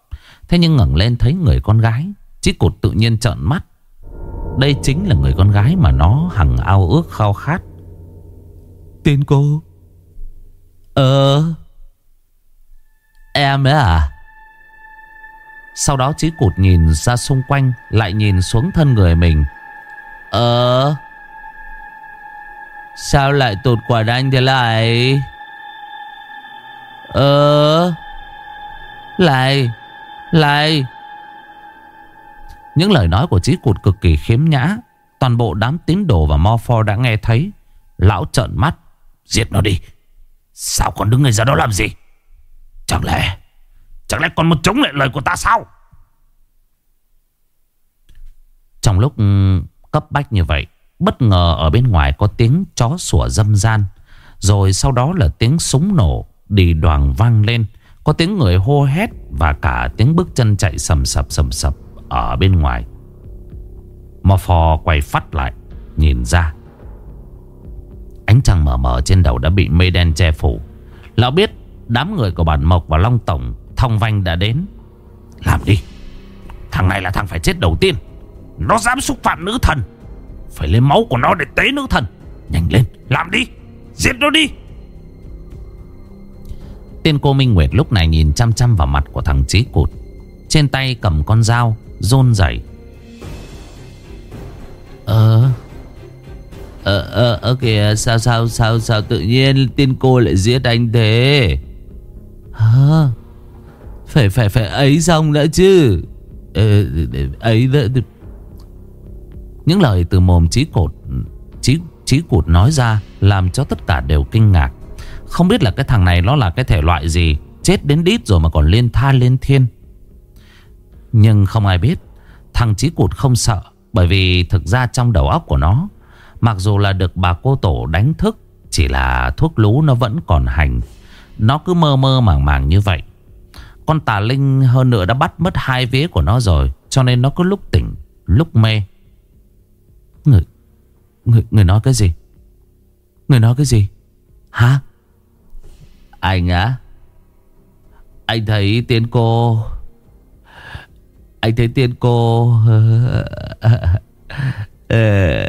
[SPEAKER 1] Thế nhưng ngẩng lên thấy người con gái. Chí cụt tự nhiên trợn mắt. Đây chính là người con gái mà nó hằng ao ước khao khát. Tên cô? Ờ Em ấy à? Sau đó chí cụt nhìn ra xung quanh, Lại nhìn xuống thân người mình. Ờ? Sao lại tụt quả đanh thế lại Ờ? Lại lại Những lời nói của Chí Cụt cực kỳ khiếm nhã. Toàn bộ đám tín đồ và mo pho đã nghe thấy. Lão trợn mắt. Giết nó đi. Sao còn đứng người ra đó làm gì? Chẳng lẽ Chẳng lẽ còn một chống lại lời của ta sao? Trong lúc ừ, cấp bách như vậy, Bất ngờ ở bên ngoài có tiếng chó sủa dâm gian Rồi sau đó là tiếng súng nổ Đi đoàn vang lên, có tiếng người hô hét Và cả tiếng bước chân chạy sầm sập sầm sập Ở bên ngoài. Mò phò quay phát lại, Nhìn ra. Ánh trăng mờ mờ trên đầu đã bị mây đen che phủ. Lão biết đám người của bản Mộc và Long Tổng Thông vanh đã đến. Làm đi. Thằng này là thằng phải chết đầu tiên. Nó dám xúc phạm nữ thần. Phải lấy máu của nó để tế nữ thần. Nhanh lên, làm đi. Giết nó đi. Tên cô Minh Nguyệt lúc này nhìn chăm chăm vào mặt của thằng Chí Cụt. Trên tay cầm con dao Rôn dậy Ờ. Ờ ờ ờ kìa, Sao sao sao sao tự nhiên Tên cô lại giết anh thế? Hả? Phải phải phải ấy xong đã chứ. Ờ, Ấy đã Những lời từ mồm Chí Cột Chí, Chí cột nói ra Làm cho tất cả đều kinh ngạc. Không biết là cái thằng này nó là cái thể loại gì Chết đến đít rồi mà còn lên tha lên thiên. Nhưng không ai biết Thằng Chí Cụt không sợ Bởi vì thực ra trong đầu óc của nó Mặc dù là được bà cô tổ đánh thức Chỉ là thuốc lú nó vẫn còn hành. Nó cứ mơ mơ màng màng như vậy. Con tà linh hơn nữa đã bắt mất hai vế của nó rồi Cho nên nó cứ lúc tỉnh Lúc mê. Người Người, người nói cái gì? Người nói cái gì? Hả? Anh á? Anh thấy tiên cô Anh thấy tiên cô *laughs* ờ,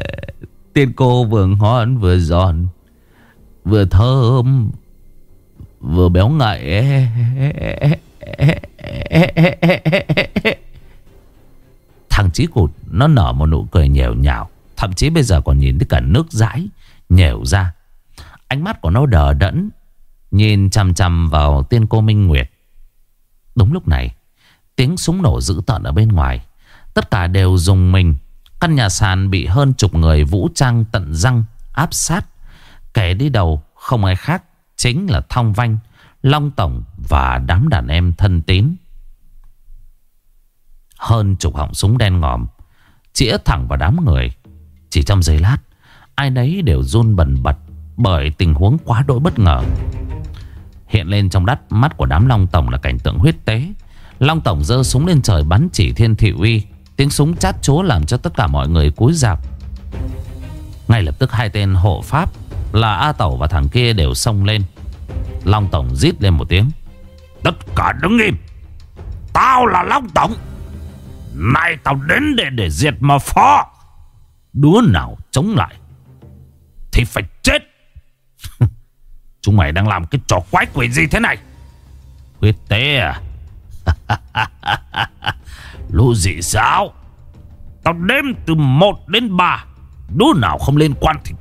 [SPEAKER 1] Tiên cô vừa ngon vừa giòn Vừa thơm. Vừa béo ngậy. Thằng chí cụt, Nó nở một nụ cười nhèo nhào. Thậm chí bây giờ còn nhìn thấy cả nước dãi Nhèo ra. Ánh mắt của nó đờ đẫn, Nhìn chằm chằm vào tiên cô Minh Nguyệt. Đúng lúc này, Tiếng súng nổ dữ tợn ở bên ngoài. Tất cả đều dùng mình. Căn nhà sàn bị hơn chục người vũ trang tận răng áp sát. Kẻ đi đầu, không ai khác Chính là Thong Vanh, Long Tổng và đám đàn em thân tín. Hơn chục họng súng đen ngòm, Chĩa thẳng vào đám người. Chỉ trong giây lát, Ai nấy đều run bần bật Bởi tình huống quá đỗi bất ngờ. Hiện lên trong đắt mắt của đám Long Tổng là cảnh tượng huyết tế. Long Tổng giơ súng lên trời bắn chỉ thiên thị uy. Tiếng súng chát chúa làm cho tất cả mọi người cúi rạp Ngay lập tức hai tên hộ pháp là A Tẩu và thằng kia đều xông lên. Long Tổng rít lên một tiếng.
[SPEAKER 2] Tất cả đứng im. Tao là Long Tổng. Nay tao đến để để diệt mà phó Đứa nào chống lại Thì phải chết. *laughs* Chúng mày đang làm cái trò quái quỷ gì thế này? Huyết tế à? *laughs* Lũ dị sao Tao đếm từ 1 đến 3 Đứa nào không liên quan thì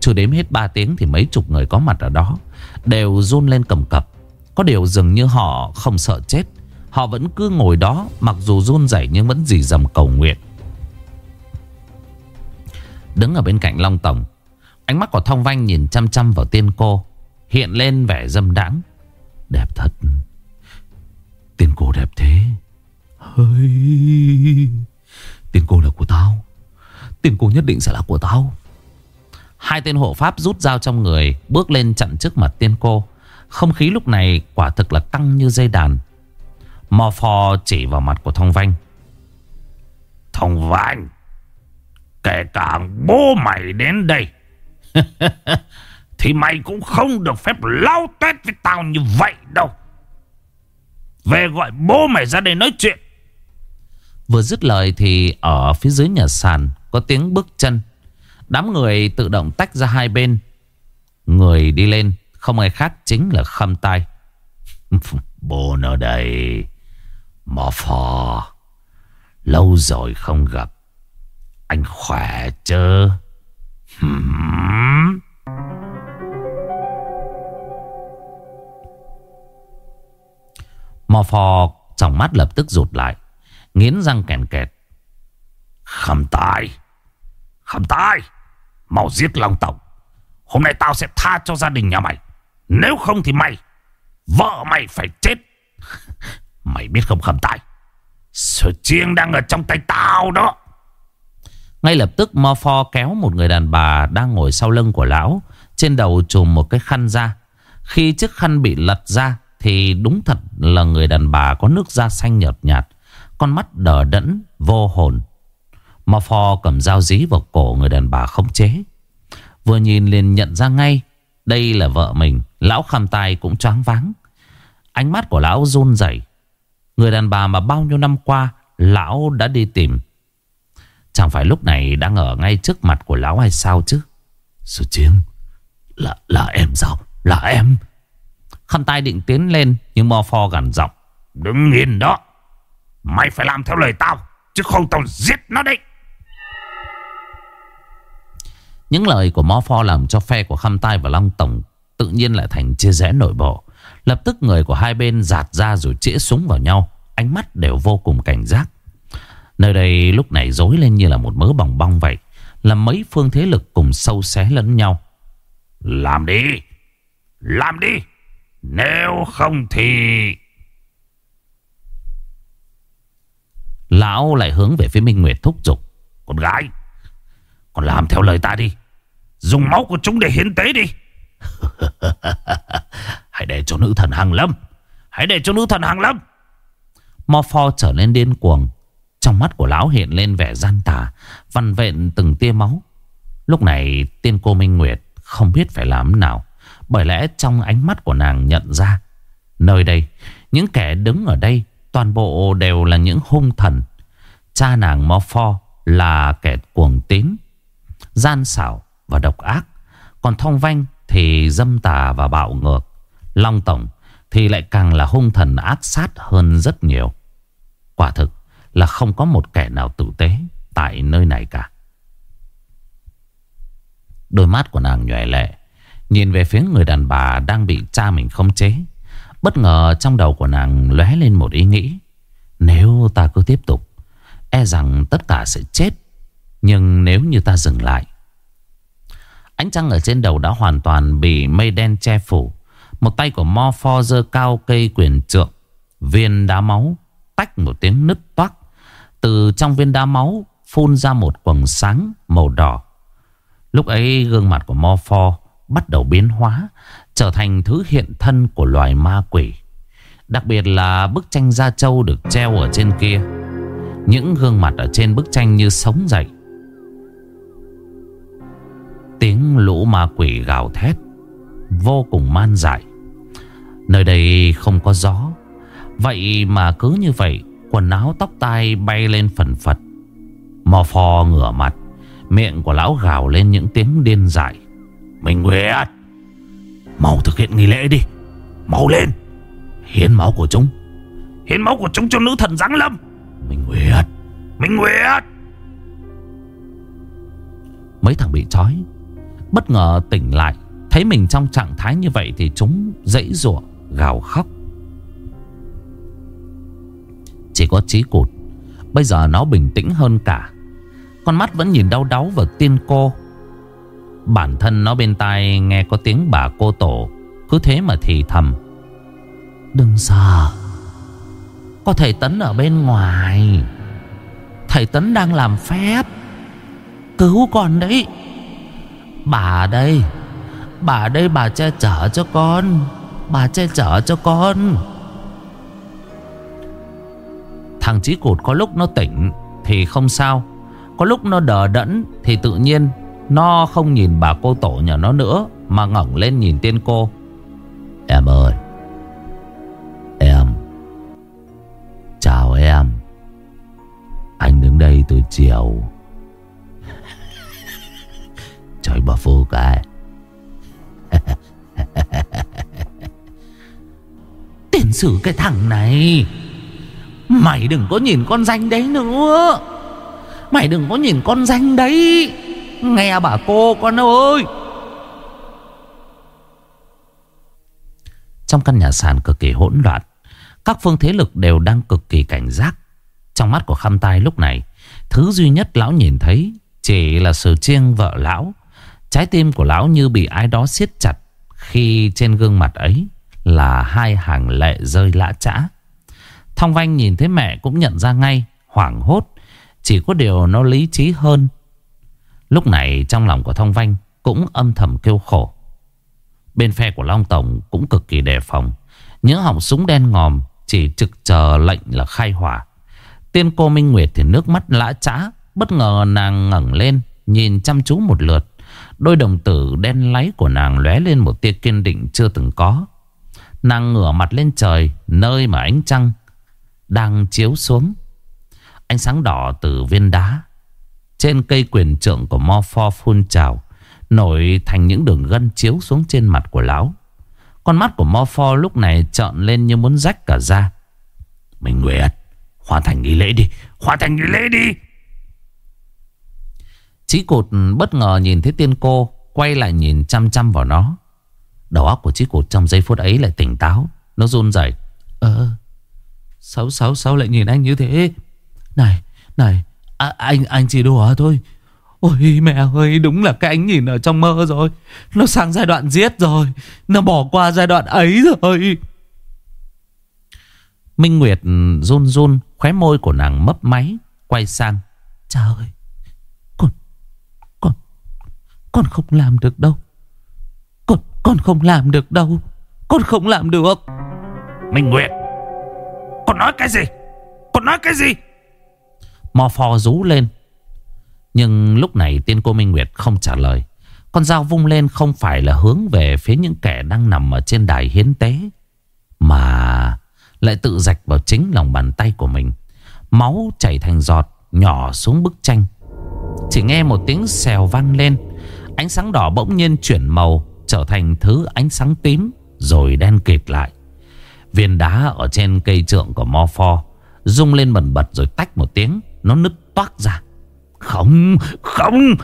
[SPEAKER 1] chưa đếm hết 3 tiếng Thì mấy chục người có mặt ở đó, Đều run lên cầm cập. Có điều dường như họ không sợ chết. Họ vẫn cứ ngồi đó, Mặc dù run rẩy nhưng vẫn dì dầm cầu nguyện. Đứng ở bên cạnh Long Tổng, Ánh mắt của Thông Vanh nhìn chăm chăm vào tiên cô, Hiện lên vẻ dâm đãng. Đẹp thật. Tiên cô đẹp thế. Hơi. Tiên cô là của tao. Tiên cô nhất định sẽ là của tao. Hai tên hộ pháp rút dao trong người, Bước lên chặn trước mặt tiên cô. Không khí lúc này quả thực là căng như dây đàn. Mò phò chỉ vào mặt của Thông Vanh.
[SPEAKER 2] Thông Vanh! Kể cả bố mày đến đây, *laughs* Thì mày cũng không được phép lau tét với tao như vậy đâu. Về gọi bố mày ra đây nói chuyện.
[SPEAKER 1] Vừa dứt lời thì ở phía dưới nhà sàn có tiếng bước chân. Đám người tự động tách ra hai bên. Người đi lên không ai khác chính là khâm tai.
[SPEAKER 2] Bố ở đây. Mò phò. Lâu rồi không gặp. Anh khỏe chứ? Hmm.
[SPEAKER 1] Mò phò trong mắt lập tức rụt lại. Nghiến răng kèn kẹt
[SPEAKER 2] Khẩm tai Khẩm tai Mau giết Long Tổng Hôm nay tao sẽ tha cho gia đình nhà mày. Nếu không thì mày, Vợ mày phải chết. *laughs* Mày biết không khẩm tài? Sở chiêng đang ở trong tay tao đó.
[SPEAKER 1] Ngay lập tức, Mo Pho kéo một người đàn bà Đang ngồi sau lưng của lão, Trên đầu trùm một cái khăn ra Khi chiếc khăn bị lật ra Thì đúng thật là người đàn bà có nước da xanh nhợt nhạt, con mắt đờ đẫn, vô hồn. Mà phò cầm dao dí vào cổ người đàn bà không chế. Vừa nhìn liền nhận ra ngay Đây là vợ mình Lão khăm tai cũng choáng váng. Ánh mắt của lão run rẩy. Người đàn bà mà bao nhiêu năm qua Lão đã đi tìm. Chẳng phải lúc này đang ở ngay trước mặt của lão hay sao chứ?
[SPEAKER 2] Sư chiến, Là, là em sao? Là em.
[SPEAKER 1] Khăn tay định tiến lên Nhưng mò phò gằn giọng.
[SPEAKER 2] Đứng yên đó. Mày phải làm theo lời tao Chứ không tao giết nó đấy.
[SPEAKER 1] Những lời của Mo Pho làm cho phe của Khăm Tai và Long Tổng Tự nhiên lại thành chia rẽ nội bộ. Lập tức người của hai bên giạt ra rồi chĩa súng vào nhau. Ánh mắt đều vô cùng cảnh giác. Nơi đây lúc này dối lên như là một mớ bòng bong vậy. Là mấy phương thế lực cùng sâu xé lẫn nhau.
[SPEAKER 2] Làm đi! Làm đi! Nếu không thì
[SPEAKER 1] Lão lại hướng về phía Minh Nguyệt thúc giục.
[SPEAKER 2] Con gái! Còn làm theo lời ta đi. Dùng máu của chúng để hiến tế đi. *laughs* Hãy để cho nữ thần hàng lâm. Hãy để cho nữ thần hàng lâm.
[SPEAKER 1] Morpho trở nên điên cuồng. Trong mắt của lão hiện lên vẻ gian tà Văn vẹn từng tia máu. Lúc này, tiên cô Minh Nguyệt Không biết phải làm nào, Bởi lẽ trong ánh mắt của nàng nhận ra, Nơi đây, Những kẻ đứng ở đây Toàn bộ đều là những hung thần. Cha nàng Morpho là kẻ cuồng tín, Gian xảo và độc ác. Còn Thông Vanh thì dâm tà và bạo ngược. Long Tổng thì lại càng là hung thần ác sát hơn rất nhiều. Quả thực là không có một kẻ nào tử tế tại nơi này cả. Đôi mắt của nàng nhòe lệ, Nhìn về phía người đàn bà đang bị cha mình khống chế. Bất ngờ trong đầu của nàng lóe lên một ý nghĩ. Nếu ta cứ tiếp tục E rằng tất cả sẽ chết. Nhưng nếu như ta dừng lại Ánh trăng ở trên đầu đã hoàn toàn bị mây đen che phủ. Một tay của Morpho dơ cao cây quyền trượng. Viên đá máu Tách một tiếng nứt toác. Từ trong viên đá máu Phun ra một quầng sáng màu đỏ. Lúc ấy, gương mặt của Morpho Bắt đầu biến hóa, Trở thành thứ hiện thân của loài ma quỷ. Đặc biệt là bức tranh da trâu được treo ở trên kia. Những gương mặt ở trên bức tranh như sống dậy Tiếng lũ ma quỷ gào thét, Vô cùng man dại. Nơi đây không có gió, Vậy mà cứ như vậy, Quần áo tóc tai bay lên phần phật. Mò phò ngửa mặt, Miệng của lão gào lên những tiếng điên dại. Mình Nguyệt Mau thực hiện nghi lễ đi. Mau lên. Hiến máu của chúng.
[SPEAKER 2] Hiến máu của chúng cho nữ thần giáng lâm.
[SPEAKER 1] Mình Nguyệt
[SPEAKER 2] Minh Nguyệt
[SPEAKER 1] Mấy thằng bị trói Bất ngờ tỉnh lại, Thấy mình trong trạng thái như vậy Thì chúng dãy rủa, gào khóc. Chỉ có trí cụt, Bây giờ nó bình tĩnh hơn cả. Con mắt vẫn nhìn đau đáu vào tiên cô. Bản thân nó bên tai nghe có tiếng bà cô tổ, Cứ thế mà thì thầm. Đừng sợ, Có thầy Tấn ở bên ngoài. Thầy Tấn đang làm phép. Cứu con đấy. Bà đây. Bà đây bà che chở cho con. Bà che chở cho con. Thằng Chí Cụt có lúc nó tỉnh Thì không sao. Có lúc nó đờ đẫn Thì tự nhiên Nó không nhìn bà cô tổ nhà nó nữa Mà ngẩng lên nhìn tiên cô. Em ơi. Em. Chào em. Anh đứng đây từ chiều. Trời bà phù cái *laughs* Tiền sử cái thằng này. Mày đừng có nhìn con danh đấy nữa. Mày đừng có nhìn con danh đấy. Nghe bà cô con ơi. Trong căn nhà sàn cực kỳ hỗn loạn, Các phương thế lực đều đang cực kỳ cảnh giác. Trong mắt của khăm tai lúc này, Thứ duy nhất lão nhìn thấy Chỉ là sự chiêng vợ lão. Trái tim của lão như bị ai đó siết chặt Khi trên gương mặt ấy Là hai hàng lệ rơi lã trã. Thong Vanh nhìn thấy mẹ cũng nhận ra ngay, Hoảng hốt, Chỉ có điều nó lý trí hơn Lúc này trong lòng của Thong Vanh Cũng âm thầm kêu khổ Bên phe của Long Tổng cũng cực kỳ đề phòng Những họng súng đen ngòm Chỉ trực chờ lệnh là khai hỏa Tiên cô Minh Nguyệt thì nước mắt lã trã. Bất ngờ nàng ngẩng lên, Nhìn chăm chú một lượt Đôi đồng tử đen láy của nàng lóe lên một tia kiên định chưa từng có. Nàng ngửa mặt lên trời, nơi mà ánh trăng đang chiếu xuống. Ánh sáng đỏ từ viên đá. Trên cây quyền trượng của Morpho phun trào, nổi thành những đường gân chiếu xuống trên mặt của lão. Con mắt của Morpho lúc này trợn lên như muốn rách cả da. Mình Nguyệt, hoàn thành nghi lễ đi, hoàn thành nghi lễ đi. Chí cụt ừ, bất ngờ nhìn thấy tiên cô Quay lại nhìn chăm chăm vào nó. Đầu óc của chí cụt trong giây phút ấy lại tỉnh táo. Nó run rẩy. Ờ Sao sao sao lại nhìn anh như thế? Này này à, Anh anh chỉ đùa thôi. Ôi mẹ ơi đúng là cái anh nhìn ở trong mơ rồi. Nó sang giai đoạn giết rồi. Nó bỏ qua giai đoạn ấy rồi. Minh Nguyệt ừ, run run Khóe môi của nàng mấp máy Quay sang. Trời ơi con không làm được đâu. Con, con không làm được đâu. Con không làm được.
[SPEAKER 2] Minh Nguyệt Con nói cái gì? Con nói cái gì?
[SPEAKER 1] Mò phò rú lên. Nhưng lúc này tiên cô Minh Nguyệt không trả lời. Con dao vung lên không phải là hướng về phía những kẻ đang nằm ở trên đài hiến tế Mà lại tự rạch vào chính lòng bàn tay của mình. Máu chảy thành giọt nhỏ xuống bức tranh. Chỉ nghe một tiếng xèo vang lên Ánh sáng đỏ bỗng nhiên chuyển màu Trở thành thứ ánh sáng tím Rồi đen kịt lại. Viên đá ở trên cây trượng của Morpho Rung lên bẩn bật rồi tách một tiếng Nó nứt toác ra. Không, không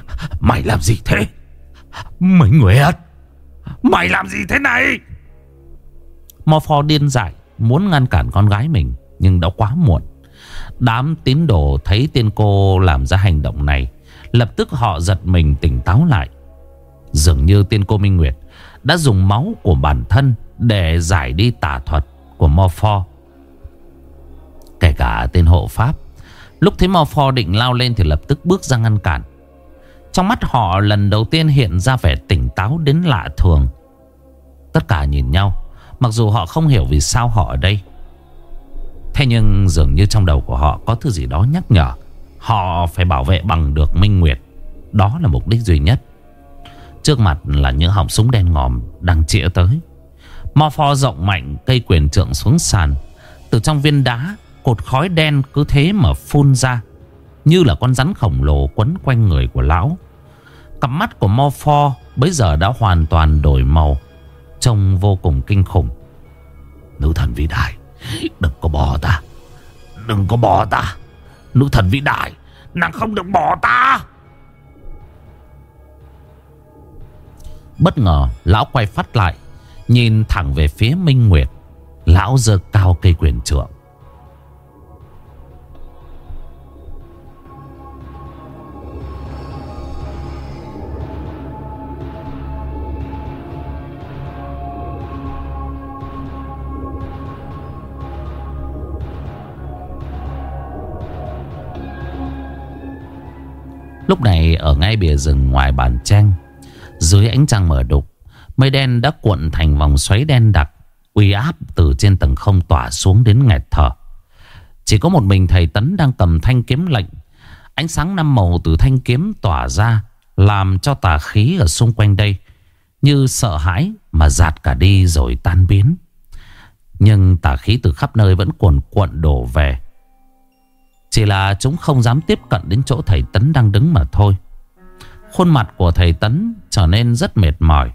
[SPEAKER 1] Mày làm gì thế? Mấy người Nguyệt
[SPEAKER 2] Mày làm gì thế này?
[SPEAKER 1] Morpho điên dại Muốn ngăn cản con gái mình Nhưng đã quá muộn. Đám tín đồ thấy tiên cô làm ra hành động này Lập tức họ giật mình tỉnh táo lại. Dường như tiên cô Minh Nguyệt Đã dùng máu của bản thân Để giải đi tà thuật của Morpho Kể cả tên hộ pháp, Lúc thấy Morpho định lao lên Thì lập tức bước ra ngăn cản. Trong mắt họ, lần đầu tiên hiện ra vẻ tỉnh táo đến lạ thường. Tất cả nhìn nhau, Mặc dù họ không hiểu vì sao họ ở đây. Thế nhưng dường như trong đầu của họ có thứ gì đó nhắc nhở. Họ phải bảo vệ bằng được Minh Nguyệt. Đó là mục đích duy nhất. Trước mặt là những họng súng đen ngòm đang chĩa tới. Mò pho rộng mạnh, cây quyền trượng xuống sàn. Từ trong viên đá, Cột khói đen cứ thế mà phun ra, Như là con rắn khổng lồ quấn quanh người của lão. Cặp mắt của Mo Pho bây giờ đã hoàn toàn đổi màu, Trông vô cùng kinh khủng. Nữ thần vĩ đại, Đừng có bỏ ta. Đừng có bỏ ta. Nữ thần vĩ đại, Nàng không được bỏ ta. Bất ngờ, Lão quay phát lại, Nhìn thẳng về phía Minh Nguyệt. Lão giơ cao cây quyền trượng. Lúc này, ở ngay bìa rừng ngoài bàn tranh dưới ánh trăng mở đục, Mây đen đã cuộn thành vòng xoáy đen đặc, Uy áp từ trên tầng không tỏa xuống đến nghẹt thở. Chỉ có một mình thầy Tấn đang cầm thanh kiếm lệnh Ánh sáng năm màu từ thanh kiếm tỏa ra, Làm cho tà khí ở xung quanh đây Như sợ hãi mà giạt cả đi rồi tan biến. Nhưng tà khí từ khắp nơi vẫn cuồn cuộn đổ về. Chỉ là chúng không dám tiếp cận đến chỗ thầy Tấn đang đứng mà thôi. Khuôn mặt của thầy Tấn trở nên rất mệt mỏi.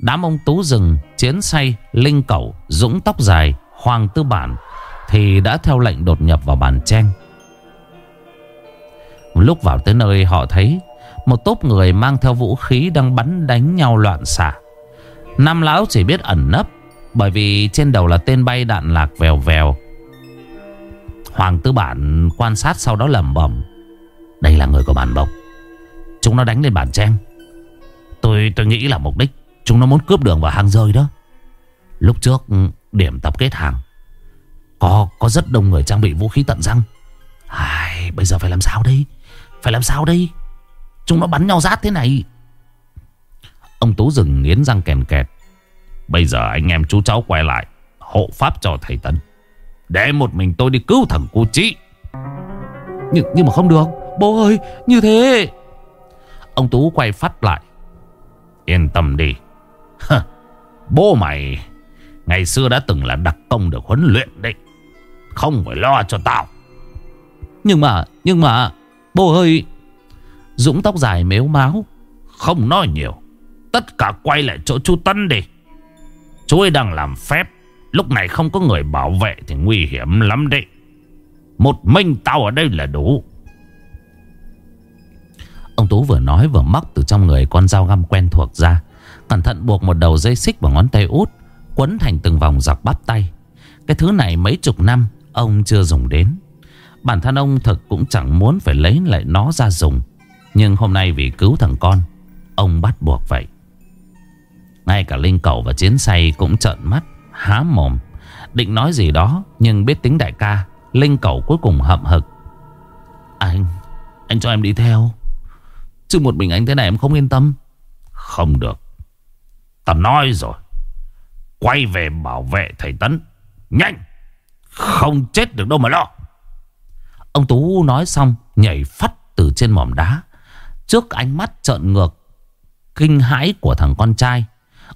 [SPEAKER 1] Đám ông Tú rừng, chiến say, linh cẩu, dũng tóc dài, hoàng tư bản thì đã theo lệnh đột nhập vào bàn tranh. Lúc vào tới nơi họ thấy một tốp người mang theo vũ khí đang bắn đánh nhau loạn xạ. Nam lão chỉ biết ẩn nấp bởi vì trên đầu là tên bay đạn lạc vèo vèo. Hoàng Tư Bản quan sát sau đó lẩm bẩm Đây là người của bản bộc Chúng nó đánh lên bản chen Tôi tôi nghĩ là mục đích Chúng nó muốn cướp đường vào hang rơi đó. Lúc trước ừ, điểm tập kết hàng Có có rất đông người trang bị vũ khí tận răng. Ai, Bây giờ phải làm sao đây? Phải làm sao đây? Chúng nó bắn nhau rát thế này. Ông Tú rừng nghiến răng kèn kẹt. Bây giờ anh em chú cháu quay lại Hộ pháp cho thầy tân để một mình tôi đi cứu thằng cô chị nhưng, nhưng mà không được. Bố ơi như thế. Ông Tú quay phát lại. Yên tâm đi. Bố mày Ngày xưa đã từng là đặc công được huấn luyện đấy. Không phải lo cho tao. Nhưng mà Nhưng mà Bố ơi. Dũng tóc dài mếu máu. Không nói nhiều. Tất cả quay lại chỗ chú Tân đi. Chú ấy đang làm phép. Lúc này không có người bảo vệ thì nguy hiểm lắm đấy. Một mình tao ở đây là đủ. Ông Tú vừa nói vừa móc từ trong người con dao găm quen thuộc ra. Cẩn thận buộc một đầu dây xích vào ngón tay út. Quấn thành từng vòng dọc bắp tay. Cái thứ này mấy chục năm, ông chưa dùng đến. Bản thân ông thật cũng chẳng muốn phải lấy lại nó ra dùng. Nhưng hôm nay vì cứu thằng con, Ông bắt buộc vậy Ngay cả Linh Cầu và Chiến Say cũng trợn mắt, há mồm Định nói gì đó, Nhưng biết tính đại ca, Linh cầu cuối cùng hậm hực Anh Anh cho em đi theo Chứ một mình anh thế này em không yên tâm.
[SPEAKER 2] Không được. Ta nói rồi. Quay về bảo vệ thầy Tấn. Nhanh! Không chết được đâu mà lo.
[SPEAKER 1] Ông Tú nói xong Nhảy phát từ trên mỏm đá. Trước ánh mắt trợn ngược Kinh hãi của thằng con trai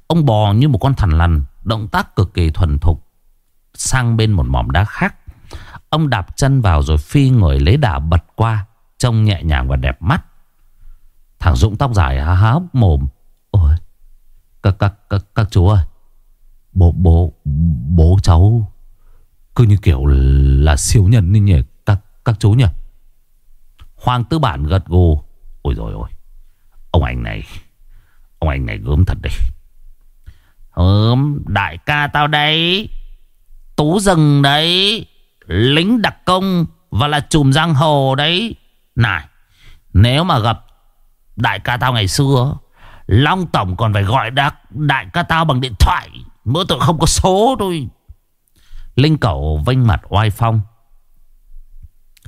[SPEAKER 1] Ông bò như một con thằn lằn Động tác cực kỳ thuần thục Sang bên một mỏm đá khác. Ông đạp chân vào rồi phi người lấy đà bật qua Trông nhẹ nhàng và đẹp mắt Thằng Dũng tóc dài há há mồm. Ôi các, các, các, các chú ơi. Bố bố bố cháu. Cứ như kiểu là siêu nhân nhỉ Các, các chú nhỉ. Hoàng tư bản gật gù. Ôi rồi ôi Ông anh này Ông anh này gớm thật đấy.
[SPEAKER 2] Hớm đại ca tao đây Tú rừng đấy. Lính đặc công Và là chùm giang hồ đấy. Này Nếu mà gặp Đại ca tao ngày xưa Long Tổng còn phải gọi đại, đại ca tao bằng điện thoại. Mỡ tôi không có số thôi.
[SPEAKER 1] Linh cậu vênh mặt oai phong.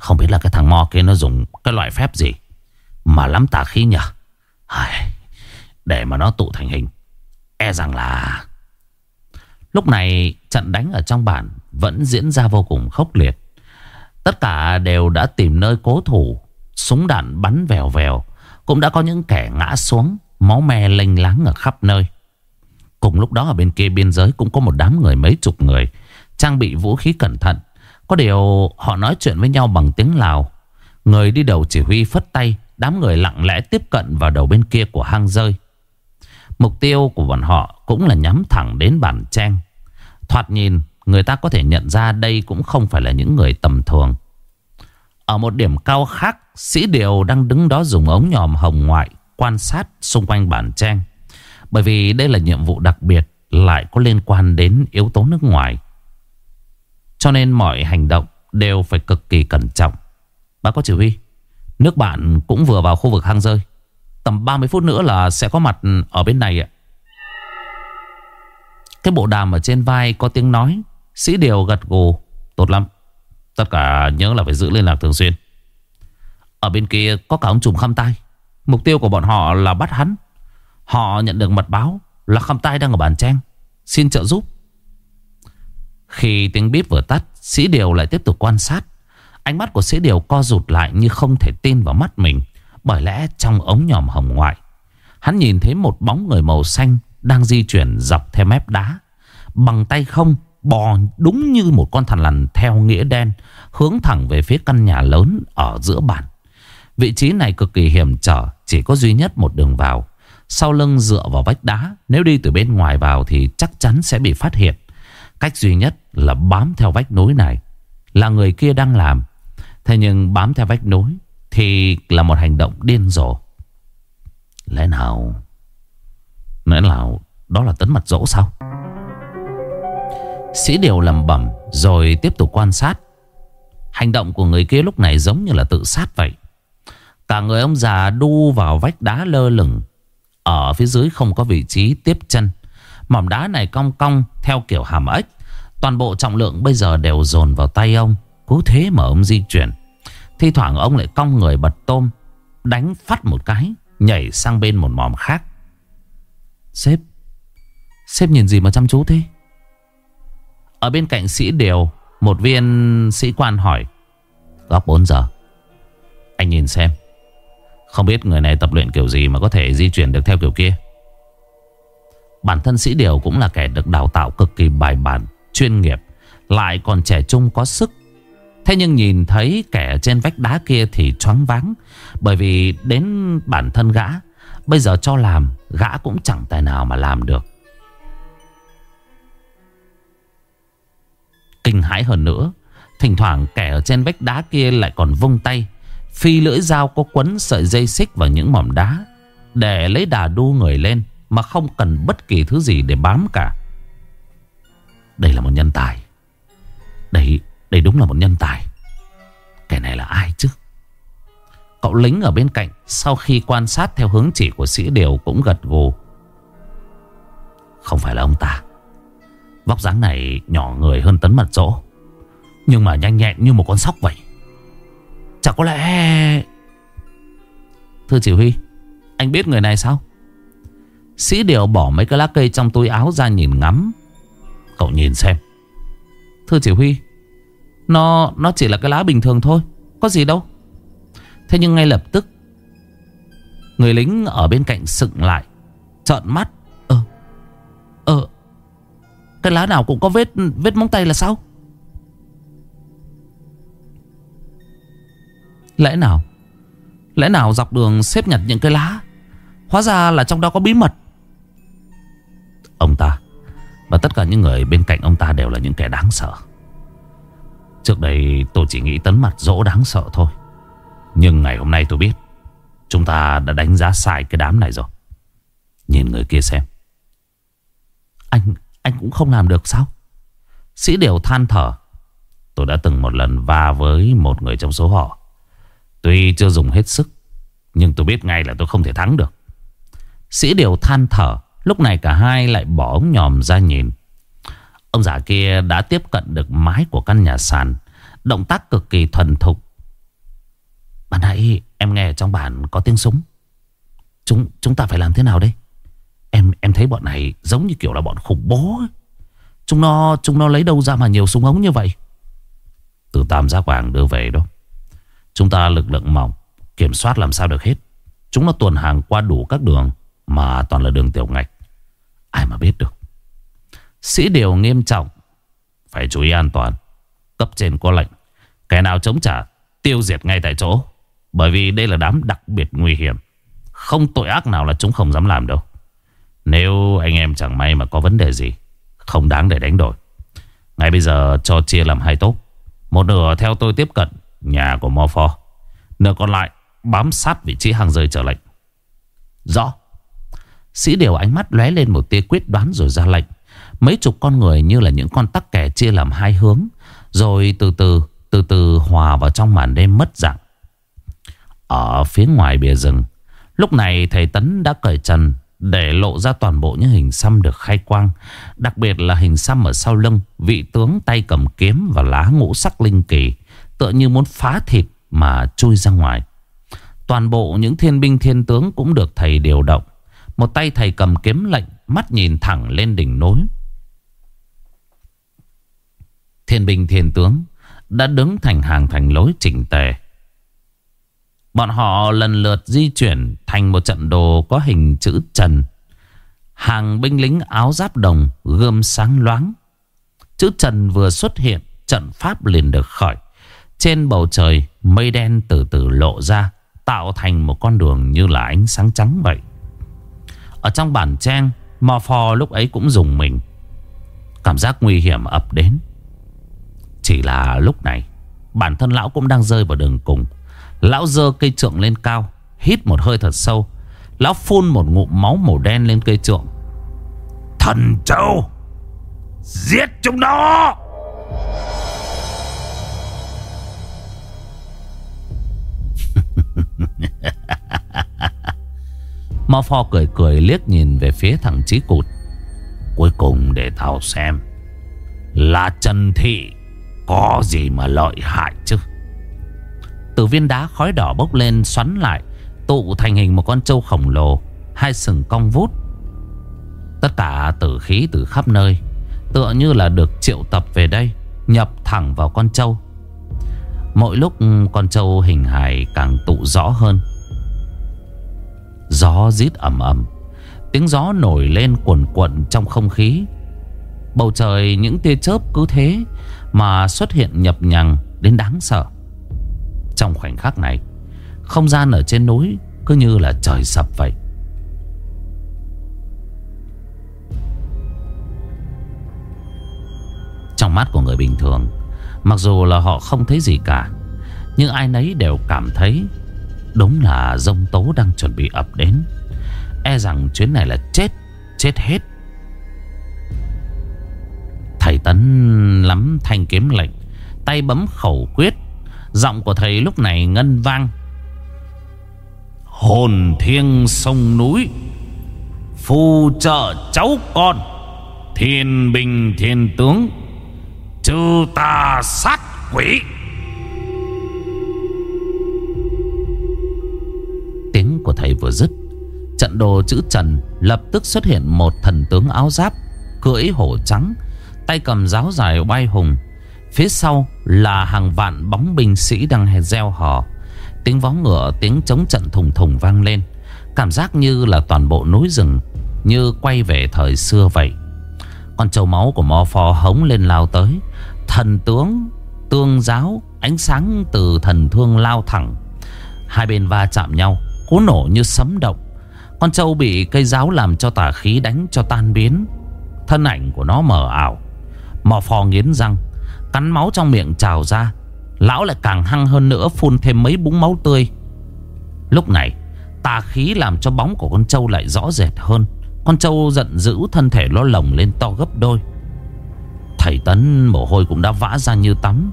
[SPEAKER 1] Không biết là cái thằng Mo kia nó dùng cái loại phép gì Mà lắm tà khí nhỉ Để mà nó tụ thành hình E rằng là Lúc này trận đánh ở trong bản Vẫn diễn ra vô cùng khốc liệt. Tất cả đều đã tìm nơi cố thủ Súng đạn bắn vèo vèo. Cũng đã có những kẻ ngã xuống, Máu me lênh láng ở khắp nơi. Cùng lúc đó ở bên kia biên giới Cũng có một đám người mấy chục người, Trang bị vũ khí cẩn thận. Có điều họ nói chuyện với nhau bằng tiếng Lào. Người đi đầu chỉ huy phất tay, Đám người lặng lẽ tiếp cận vào đầu bên kia của hang rơi. Mục tiêu của bọn họ cũng là nhắm thẳng đến bản trang. Thoạt nhìn, người ta có thể nhận ra đây cũng không phải là những người tầm thường. Ở một điểm cao khác, Sĩ Điều đang đứng đó dùng ống nhòm hồng ngoại Quan sát xung quanh bản trang. Bởi vì đây là nhiệm vụ đặc biệt, Lại có liên quan đến yếu tố nước ngoài. Cho nên mọi hành động đều phải cực kỳ cẩn trọng. Bác có chỉ huy, Nước bạn cũng vừa vào khu vực hang rơi. Tầm 30 phút nữa là sẽ có mặt ở bên này ạ. Cái bộ đàm ở trên vai có tiếng nói, Sĩ Điều gật gù, Tốt lắm. Tất cả nhớ là phải giữ liên lạc thường xuyên. Ở bên kia có cả ông trùm khăm tay Mục tiêu của bọn họ là bắt hắn. Họ nhận được mật báo Là khăm tay đang ở bàn trang. Xin trợ giúp. Khi tiếng bíp vừa tắt, Sĩ Điều lại tiếp tục quan sát. Ánh mắt của Sĩ Điều co rụt lại như không thể tin vào mắt mình, bởi lẽ trong ống nhòm hồng ngoại, Hắn nhìn thấy một bóng người màu xanh Đang di chuyển dọc theo mép đá. Bằng tay không Bò đúng như một con thằn lằn theo nghĩa đen, Hướng thẳng về phía căn nhà lớn Ở giữa bản Vị trí này cực kỳ hiểm trở, Chỉ có duy nhất một đường vào. Sau lưng dựa vào vách đá, Nếu đi từ bên ngoài vào thì chắc chắn sẽ bị phát hiện. Cách duy nhất là bám theo vách núi này, Là người kia đang làm. Thế nhưng bám theo vách núi thì là một hành động điên rồ. Lẽ nào Lẽ nào Đó là tấn mặt dỗ sao? Sĩ Điều lầm bẩm Rồi tiếp tục quan sát. Hành động của người kia lúc này giống như là tự sát vậy. Cả người ông già đu vào vách đá lơ lửng. Ở phía dưới không có vị trí tiếp chân. Mỏm đá này cong cong Theo kiểu hàm ếch. Toàn bộ trọng lượng bây giờ đều dồn vào tay ông. Cứ thế mà ông di chuyển. Thi thoảng ông lại cong người bật tôm, Đánh phát một cái, Nhảy sang bên một mỏm khác. Sếp Sếp nhìn gì mà chăm chú thế? Ở bên cạnh sĩ Điều, Một viên sĩ quan hỏi, Góc 4 giờ? Anh nhìn xem, Không biết người này tập luyện kiểu gì mà có thể di chuyển được theo kiểu kia. Bản thân sĩ Điều cũng là kẻ được đào tạo cực kỳ bài bản, Chuyên nghiệp, Lại còn trẻ trung có sức. Thế nhưng nhìn thấy kẻ trên vách đá kia thì choáng váng, Bởi vì đến bản thân gã, Bây giờ cho làm, Gã cũng chẳng tài nào mà làm được. Kinh hãi hơn nữa. Thỉnh thoảng kẻ ở trên vách đá kia lại còn vung tay, Phi lưỡi dao có quấn sợi dây xích vào những mỏm đá, Để lấy đà đu người lên Mà không cần bất kỳ thứ gì để bám cả. Đây là một nhân tài. Đây đây đúng là một nhân tài. Kẻ này là ai chứ? Cậu lính ở bên cạnh Sau khi quan sát theo hướng chỉ của sĩ điều Cũng gật gù. Không phải là ông ta. Vóc dáng này nhỏ người hơn tấn mật dỗ. Nhưng mà nhanh nhẹn như một con sóc vậy. Chẳng có lẽ Thưa chỉ huy, Anh biết người này sao? Sĩ Điều bỏ mấy cái lá cây trong túi áo ra nhìn ngắm. Cậu nhìn xem. Thưa chỉ huy, Nó nó chỉ là cái lá bình thường thôi, Có gì đâu. Thế nhưng ngay lập tức, Người lính ở bên cạnh sựng lại, Trợn mắt. Cái lá nào cũng có vết vết móng tay là sao? Lẽ nào? Lẽ nào dọc đường xếp nhặt những cái lá? Hóa ra là trong đó có bí mật. Ông ta Và tất cả những người bên cạnh ông ta đều là những kẻ đáng sợ. Trước đây tôi chỉ nghĩ tấn mặt dỗ đáng sợ thôi. Nhưng ngày hôm nay tôi biết, Chúng ta đã đánh giá sai cái đám này rồi. Nhìn người kia xem. Anh cũng không làm được sao? Sĩ điều than thở. Tôi đã từng một lần va với một người trong số họ. Tuy chưa dùng hết sức, Nhưng tôi biết ngay là tôi không thể thắng được. Sĩ điều than thở, Lúc này cả hai lại bỏ ống nhòm ra nhìn. Ông già kia đã tiếp cận được mái của căn nhà sàn, Động tác cực kỳ thuần thục. Bạn nãy em nghe trong bản có tiếng súng. Chúng chúng ta phải làm thế nào đây? Em em thấy bọn này giống như kiểu là bọn khủng bố ấy. Chúng nó chúng nó lấy đâu ra mà nhiều súng ống như vậy? Từ Tam Giác Vàng đưa về đó. Chúng ta lực lượng mỏng, Kiểm soát làm sao được hết. Chúng nó tuần hàng qua đủ các đường Mà toàn là đường tiểu ngạch. Ai mà biết được. Sĩ điều nghiêm trọng. Phải chú ý an toàn. Cấp trên có lệnh. Kẻ nào chống trả, tiêu diệt ngay tại chỗ. Bởi vì đây là đám đặc biệt nguy hiểm. Không tội ác nào là chúng không dám làm đâu. Nếu anh em chẳng may mà có vấn đề gì, Không đáng để đánh đổi. Ngay bây giờ cho chia làm hai tốt. Một nửa theo tôi tiếp cận Nhà của Mo Nửa còn lại bám sát vị trí hàng rơi trở lệnh. Rõ. Sĩ điều ánh mắt lóe lên một tia quyết đoán rồi ra lệnh. Mấy chục con người như là những con tắc kẻ chia làm hai hướng, Rồi từ từ Từ từ hòa vào trong màn đêm mất dạng. Ở phía ngoài bìa rừng, Lúc này thầy Tấn đã cởi trần để lộ ra toàn bộ những hình xăm được khai quang, Đặc biệt là hình xăm ở sau lưng, Vị tướng tay cầm kiếm và lá ngũ sắc linh kỳ, Tựa như muốn phá thịt mà chui ra ngoài. Toàn bộ những thiên binh thiên tướng cũng được thầy điều động. Một tay thầy cầm kiếm lệnh, Mắt nhìn thẳng lên đỉnh núi. Thiên binh thiên tướng Đã đứng thành hàng thành lối chỉnh tề. Bọn họ lần lượt di chuyển Thành một trận đồ có hình chữ trần. Hàng binh lính áo giáp đồng, Gươm sáng loáng. Chữ trần vừa xuất hiện, Trận pháp liền được khởi. Trên bầu trời, mây đen từ từ lộ ra, Tạo thành một con đường như là ánh sáng trắng vậy. Ở trong bản trang Mò phò lúc ấy cũng dùng mình. Cảm giác nguy hiểm ập đến. Chỉ là lúc này, Bản thân lão cũng đang rơi vào đường cùng. Lão dơ cây trượng lên cao, Hít một hơi thật sâu. Lão phun một ngụm máu màu đen lên cây trượng.
[SPEAKER 2] Thần châu, Giết chúng nó! *laughs*
[SPEAKER 1] Mò Pho cười cười liếc nhìn về phía thằng Chí Cụt. Cuối cùng để tao xem Là Trần Thị Có gì mà lợi hại chứ? Từ viên đá khói đỏ bốc lên, xoắn lại, Tụ thành hình một con trâu khổng lồ, Hai sừng cong vút. Tất cả tử khí từ khắp nơi, Tựa như là được triệu tập về đây, Nhập thẳng vào con trâu. Mỗi lúc ừ, con trâu hình hài càng tụ rõ hơn. Gió rít ầm ầm, Tiếng gió nổi lên cuồn cuộn trong không khí. Bầu trời những tia chớp cứ thế Mà xuất hiện nhập nhằng đến đáng sợ. Trong khoảnh khắc này. Không gian ở trên núi Cứ như là trời sập vậy. Trong mắt của người bình thường, Mặc dù là họ không thấy gì cả, Nhưng ai nấy đều cảm thấy Đúng là dông tố đang chuẩn bị ập đến. E rằng chuyến này là chết Chết hết. Thầy Tấn lắm thanh kiếm lệnh, Tay bấm khẩu quyết Giọng của thầy lúc này ngân vang. Hồn thiêng sông núi Phù trợ cháu con, Thiên bình thiên tướng Trừ tà sát quỷ. Tiếng của thầy vừa dứt, Trận trận đồ chữ Trần Lập tức xuất hiện một thần tướng áo giáp, Cưỡi hổ trắng, Tay cầm giáo dài bay hùng Phía sau là hàng vạn bóng binh sĩ đang hề gieo hò. Tiếng vó ngựa, tiếng chống trận thùng thùng vang lên. Cảm giác như là toàn bộ núi rừng, Như quay về thời xưa vậy. Con trâu máu của mò phò hống lên lao tới. Thần tướng, Tương giáo, Ánh sáng từ thần thương lao thẳng. Hai bên va chạm nhau Cú nổ như sấm động. Con trâu bị cây giáo làm cho tà khí đánh, cho tan biến. Thân ảnh của nó mờ ảo. Mò phò nghiến răng. Cắn máu trong miệng trào ra. Lão lại càng hăng hơn nữa, Phun thêm mấy búng máu tươi. Lúc này, tà khí làm cho bóng của con trâu lại rõ rệt hơn. Con trâu giận dữ, thân thể lo lồng lên to gấp đôi. Thầy Tấn, mồ hôi cũng đã vã ra như tắm.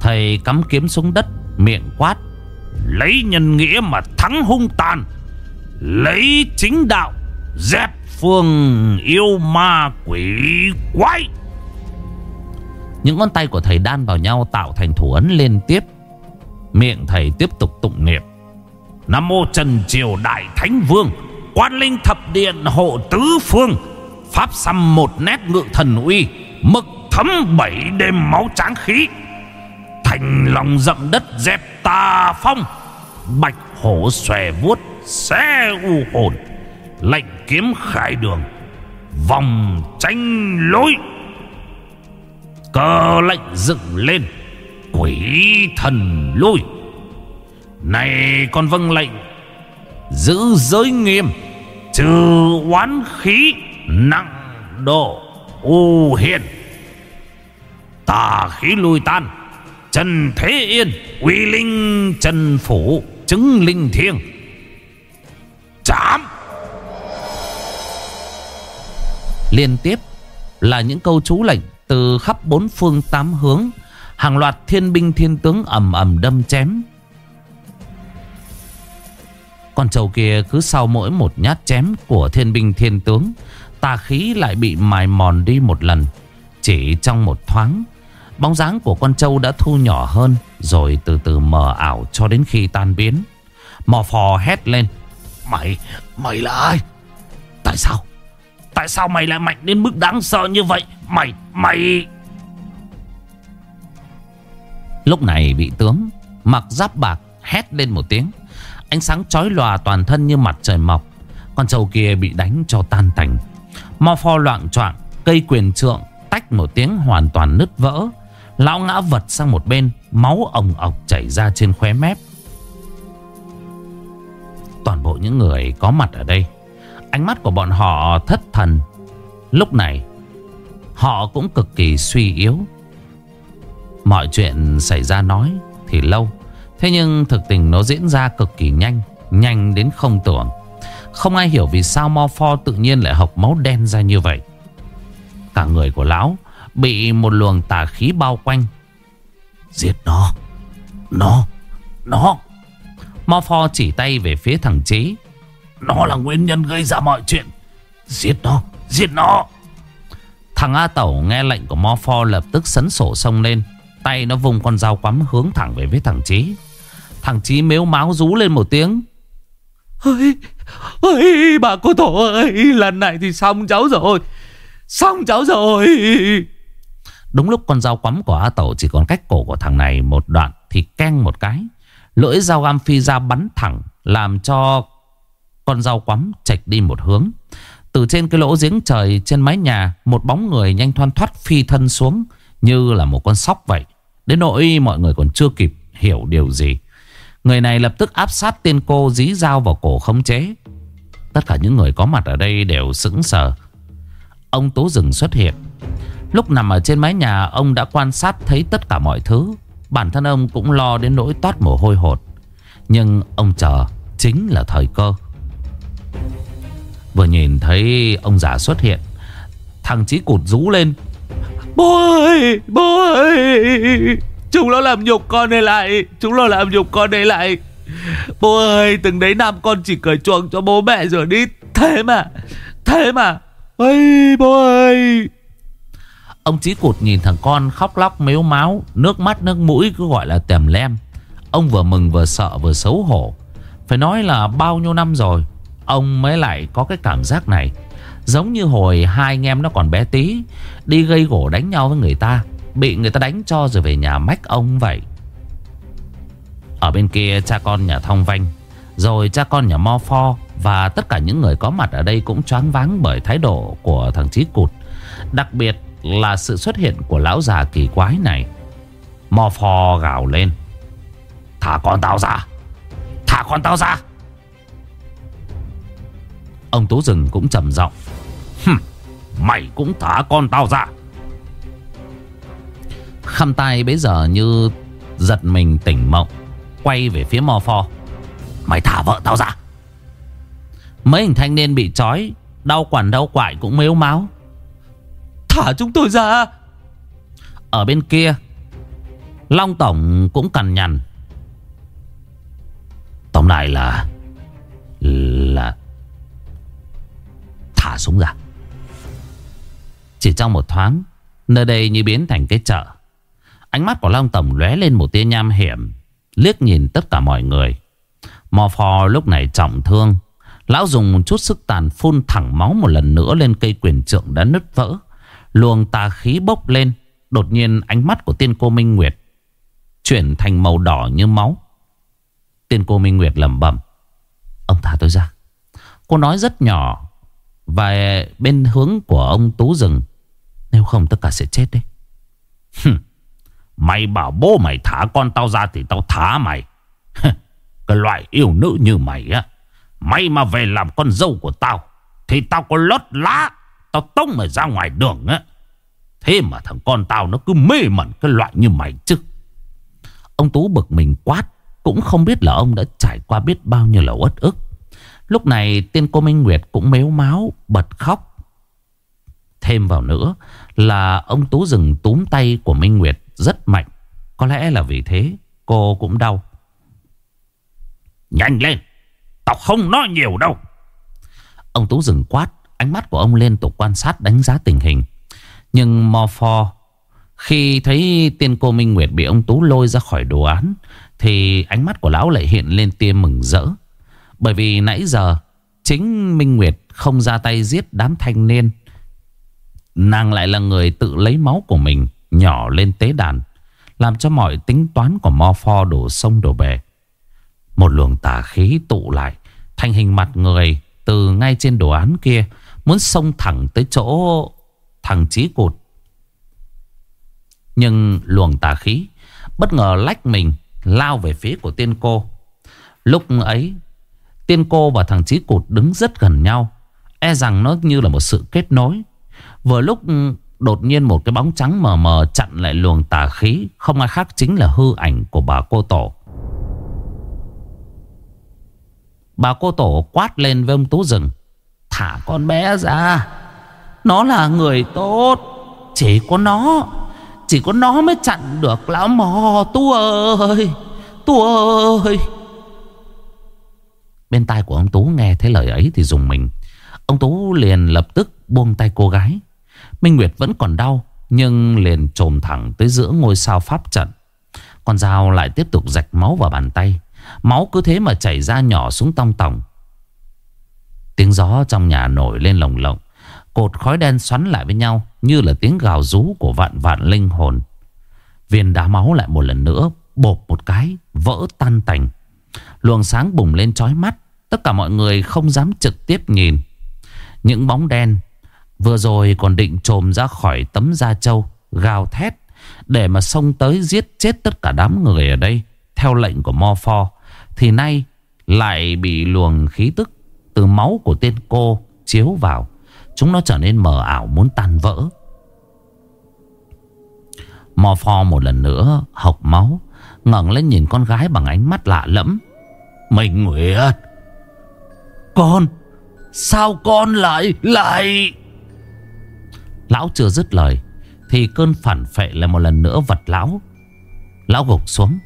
[SPEAKER 1] Thầy cắm kiếm xuống đất, Miệng quát,
[SPEAKER 2] Lấy nhân nghĩa mà thắng hung tàn, Lấy chính đạo, Dẹp phương yêu ma quỷ quái.
[SPEAKER 1] Những ngón tay của thầy đan vào nhau Tạo thành thủ ấn liên tiếp. Miệng thầy tiếp tục tụng niệm.
[SPEAKER 2] Nam mô Trần Triều Đại Thánh Vương, Quan linh thập điện hộ tứ phương, Pháp xăm một nét ngự thần uy, Mực thấm bảy đêm máu tráng khí, Thành lòng rậm đất dẹp tà phong, Bạch hổ xòe vuốt Xe u hồn, Lệnh kiếm khải đường, Vòng tranh lối. Cờ lệnh dựng lên, Quỷ thần lui Này con vâng lệnh, Giữ giới nghiêm, Trừ oán khí Nặng độ u hiền. Tà khí lui tan, Trần Thế Yên, Uy linh, Trần Phủ, Chứng linh thiêng. Chám!
[SPEAKER 1] Liên tiếp là những câu chú lệnh từ khắp bốn phương tám hướng Hàng loạt thiên binh thiên tướng ầm ầm đâm chém Con trâu kia cứ sau mỗi một nhát chém Của thiên binh thiên tướng Tà khí lại bị mài mòn đi một lần Chỉ trong một thoáng Bóng dáng của con trâu đã thu nhỏ hơn Rồi từ từ mờ ảo cho đến khi tan biến Mò phò hét lên
[SPEAKER 2] Mày, mày là ai? Tại sao? Tại sao mày lại mạnh đến mức đáng sợ như vậy? Mày, mày...
[SPEAKER 1] Lúc này vị tướng Mặc giáp bạc hét lên một tiếng. Ánh sáng chói lòa toàn thân như mặt trời mọc. Con trâu kia bị đánh cho tan tành. Mò pho loạn choạng Cây quyền trượng tách một tiếng hoàn toàn nứt vỡ. Lão ngã vật sang một bên Máu ồng ọc chảy ra trên khóe mép. Toàn bộ những người có mặt ở đây Ánh mắt của bọn họ thất thần. Lúc này, Họ cũng cực kỳ suy yếu. Mọi chuyện xảy ra nói thì lâu, Thế nhưng thực tình nó diễn ra cực kỳ nhanh Nhanh đến không tưởng. Không ai hiểu vì sao Morpho tự nhiên lại học máu đen ra như vậy. Cả người của lão Bị một luồng tà khí bao quanh.
[SPEAKER 2] Giết nó Nó Nó.
[SPEAKER 1] Morpho chỉ tay về phía thằng Trí
[SPEAKER 2] nó là nguyên nhân gây ra mọi chuyện. Giết nó Giết nó.
[SPEAKER 1] Thằng A Tẩu nghe lệnh của Mo Pho lập tức sấn sổ sông lên. Tay nó vùng con dao quắm hướng thẳng về phía thằng Trí Thằng Trí mếu máu rú lên một tiếng.
[SPEAKER 3] Ôi, ôi bà cô tổ ơi Lần này thì xong cháu rồi. Xong cháu rồi.
[SPEAKER 1] Đúng lúc con dao quắm của A Tẩu Chỉ còn cách cổ của thằng này một đoạn Thì keng một cái. Lưỡi dao găm phi ra bắn thẳng Làm cho con dao quắm chạch đi một hướng. Từ trên cái lỗ giếng trời Trên mái nhà, Một bóng người nhanh thoăn thoát phi thân xuống, Như là một con sóc vậy. Đến nỗi mọi người còn chưa kịp hiểu điều gì. Người này lập tức áp sát tiên cô dí dao vào cổ khống chế. Tất cả những người có mặt ở đây đều sững sờ. Ông Tú Rừng xuất hiện. Lúc nằm ở trên mái nhà, Ông đã quan sát thấy tất cả mọi thứ. Bản thân ông cũng lo đến nỗi toát mồ hôi hột. Nhưng ông chờ Chính là thời cơ. Vừa nhìn thấy ông già xuất hiện, Thằng Chí cụt rú lên.
[SPEAKER 3] Bố ơi Bố ơi Chúng nó làm nhục con này lại, Chúng nó làm nhục con này lại. Bố ơi từng đấy năm con chỉ cởi chuồng cho bố mẹ rồi đi. Thế mà Thế mà Ây bố ơi
[SPEAKER 1] Ông Chí cụt nhìn thằng con khóc lóc, mếu máu, Nước mắt, nước mũi cứ gọi là tèm lem. Ông vừa mừng, vừa sợ, vừa xấu hổ. Phải nói là bao nhiêu năm rồi Ông mới lại có cái cảm giác này. Giống như hồi hai anh em nó còn bé tí, Đi gây gỗ đánh nhau với người ta, Bị người ta đánh cho rồi về nhà mách ông vậy. Ở bên kia cha con nhà Thong Vanh, Rồi cha con nhà Mo Pho Và tất cả những người có mặt ở đây cũng choáng váng bởi thái độ của thằng Chí Cụt, Đặc biệt là sự xuất hiện của lão già kỳ quái này. Mo Pho gào lên, Thả con tao ra! Thả con tao ra! Ông Tú Rừng cũng trầm giọng.
[SPEAKER 2] Hừm, Mày cũng thả con tao ra.
[SPEAKER 1] Khăm tay bây giờ như giật mình tỉnh mộng Quay về phía mò pho. Mày thả vợ tao ra. Mấy hình thanh niên bị trói Đau quản đau quại cũng mếu máu.
[SPEAKER 3] Thả chúng tôi ra.
[SPEAKER 1] Ở bên kia Long Tổng cũng cằn nhằn. Tổng này là Là Thả súng ra. Chỉ trong một thoáng, Nơi đây như biến thành cái chợ. Ánh mắt của Long Tổng lóe lên một tia nham hiểm, Liếc nhìn tất cả mọi người. Mò phò lúc này trọng thương. Lão dùng một chút sức tàn phun thẳng máu một lần nữa lên cây quyền trượng đã nứt vỡ. Luồng tà khí bốc lên, Đột nhiên ánh mắt của tiên cô Minh Nguyệt Chuyển thành màu đỏ như máu. Tiên cô Minh Nguyệt lẩm bẩm, Ông thả tôi ra. Cô nói rất nhỏ và bên hướng của ông Tú Rừng Nếu không tất cả sẽ chết đấy.
[SPEAKER 2] Mày bảo bố mày thả con tao ra thì tao thả mày. Cái loại yêu nữ như mày á Mày mà về làm con dâu của tao, Thì tao có lót lá, Tao tông mày ra ngoài đường á. Thế mà thằng con tao nó cứ mê mẩn cái loại như mày chứ.
[SPEAKER 1] Ông Tú bực mình quát, Cũng không biết là ông đã trải qua biết bao nhiêu là uất ức. Lúc này tiên cô Minh Nguyệt cũng mếu máu Bật khóc. Thêm vào nữa là ông Tú rừng túm tay của Minh Nguyệt rất mạnh. Có lẽ là vì thế cô cũng đau.
[SPEAKER 2] Nhanh lên! Tao không nói nhiều đâu!
[SPEAKER 1] Ông Tú rừng quát Ánh mắt của ông liên tục quan sát đánh giá tình hình. Nhưng mò phò, Khi thấy tiên cô Minh Nguyệt bị ông Tú lôi ra khỏi đồ án Thì ánh mắt của lão lại hiện lên tia mừng rỡ. Bởi vì nãy giờ Chính Minh Nguyệt không ra tay giết đám thanh niên. Nàng lại là người tự lấy máu của mình Nhỏ lên tế đàn, Làm cho mọi tính toán của Mo Pho đổ sông đổ bể. Một luồng tà khí tụ lại, Thành hình mặt người Từ ngay trên đồ án kia, Muốn xông thẳng tới chỗ Thằng Chí Cụt. Nhưng luồng tà khí Bất ngờ lách mình Lao về phía của tiên cô. Lúc ấy Tiên cô và thằng Chí Cụt đứng rất gần nhau E rằng nó như là một sự kết nối. Vừa lúc ừ, đột nhiên một cái bóng trắng mờ mờ chặn lại luồng tà khí, Không ai khác chính là hư ảnh của bà cô tổ. Bà cô tổ quát lên với ông Tú Rừng Thả con bé ra, Nó là người tốt, Chỉ có nó, Chỉ có nó mới chặn được lão mò Tu ơi Tu ơi. Bên tai của ông Tú nghe thấy lời ấy thì dùng mình. Ông Tú liền lập tức buông tay cô gái. Minh Nguyệt vẫn còn đau, Nhưng liền trồm thẳng tới giữa ngôi sao pháp trận. Con dao lại tiếp tục rạch máu vào bàn tay. Máu cứ thế mà chảy ra nhỏ xuống tong tòng. Tiếng gió trong nhà nổi lên lồng lộng. Cột khói đen xoắn lại với nhau, Như là tiếng gào rú của vạn vạn linh hồn. Viên đá máu lại một lần nữa Bột một cái, Vỡ tan tành. Luồng sáng bùng lên chói mắt. Tất cả mọi người không dám trực tiếp nhìn. Những bóng đen Vừa rồi còn định trồm ra khỏi tấm da trâu, Gào thét, Để mà xông tới giết chết tất cả đám người ở đây, Theo lệnh của Mo Pho Thì nay lại bị luồng khí tức Từ máu của tên cô chiếu vào. Chúng nó trở nên mờ ảo, muốn tan vỡ. Mo Pho một lần nữa hộc máu, ngẩng lên nhìn con gái bằng ánh mắt lạ lẫm.
[SPEAKER 2] Mình Nguyệt!
[SPEAKER 3] Con? Sao con lại lại?
[SPEAKER 1] Lão chưa dứt lời, Thì cơn phản phệ lại một lần nữa vật lão. Lão gục xuống,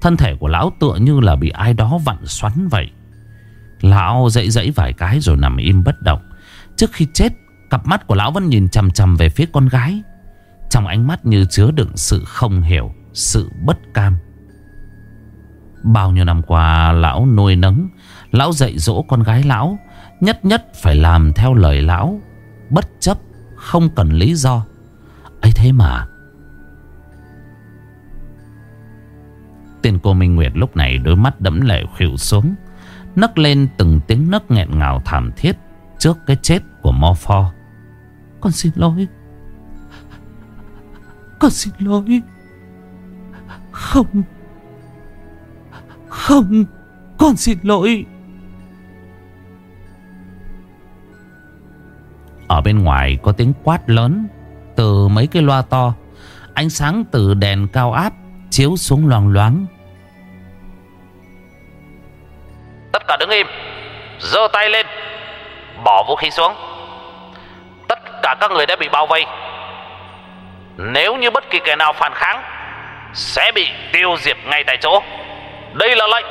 [SPEAKER 1] Thân thể của lão tựa như là bị ai đó vặn xoắn vậy. Lão dậy dẫy vài cái rồi nằm im bất động. Trước khi chết, Cặp mắt của lão vẫn nhìn chầm chầm về phía con gái. Trong ánh mắt như chứa đựng sự không hiểu, Sự bất cam. Bao nhiêu năm qua, lão nuôi nấng Lão dạy dỗ con gái lão, Nhất nhất phải làm theo lời lão, Bất chấp, Không cần lý do. Ấy thế mà. Tên cô Minh Nguyệt lúc này đôi mắt đẫm lệ khỉu xuống, Nấc lên từng tiếng nấc nghẹn ngào thảm thiết Trước cái chết của Mo Pho. Con xin lỗi. Con xin lỗi. Không. Không. Con xin lỗi. Ở bên ngoài có tiếng quát lớn Từ mấy cái loa to. Ánh sáng từ đèn cao áp Chiếu xuống loang loáng.
[SPEAKER 2] Tất cả đứng im giơ tay lên Bỏ vũ khí xuống. Tất cả các người đã bị bao vây. Nếu như bất kỳ kẻ nào phản kháng Sẽ bị tiêu diệt ngay tại chỗ. Đây là lệnh.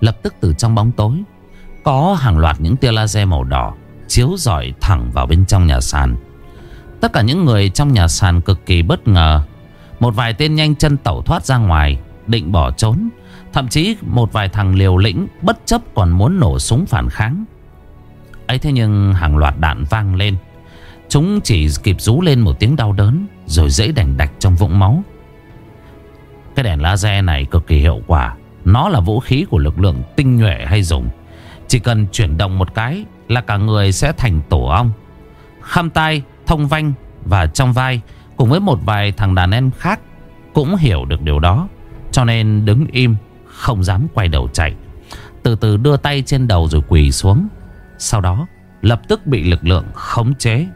[SPEAKER 1] Lập tức từ trong bóng tối có hàng loạt những tia laser màu đỏ Chiếu rọi thẳng vào bên trong nhà sàn. Tất cả những người trong nhà sàn cực kỳ bất ngờ. Một vài tên nhanh chân tẩu thoát ra ngoài, Định bỏ trốn. Thậm chí một vài thằng liều lĩnh Bất chấp còn muốn nổ súng phản kháng. Ấy thế nhưng hàng loạt đạn vang lên. Chúng chỉ kịp rú lên một tiếng đau đớn, Rồi dễ đành đạch trong vũng máu. Cái đèn laser này cực kỳ hiệu quả. Nó là vũ khí của lực lượng tinh nhuệ hay dùng. Chỉ cần chuyển động một cái Là cả người sẽ thành tổ ong. Khăm tay, thông vanh và trong vai Cùng với một vài thằng đàn em khác Cũng hiểu được điều đó Cho nên đứng im Không dám quay đầu chạy. Từ từ đưa tay trên đầu rồi quỳ xuống. Sau đó lập tức bị lực lượng khống chế.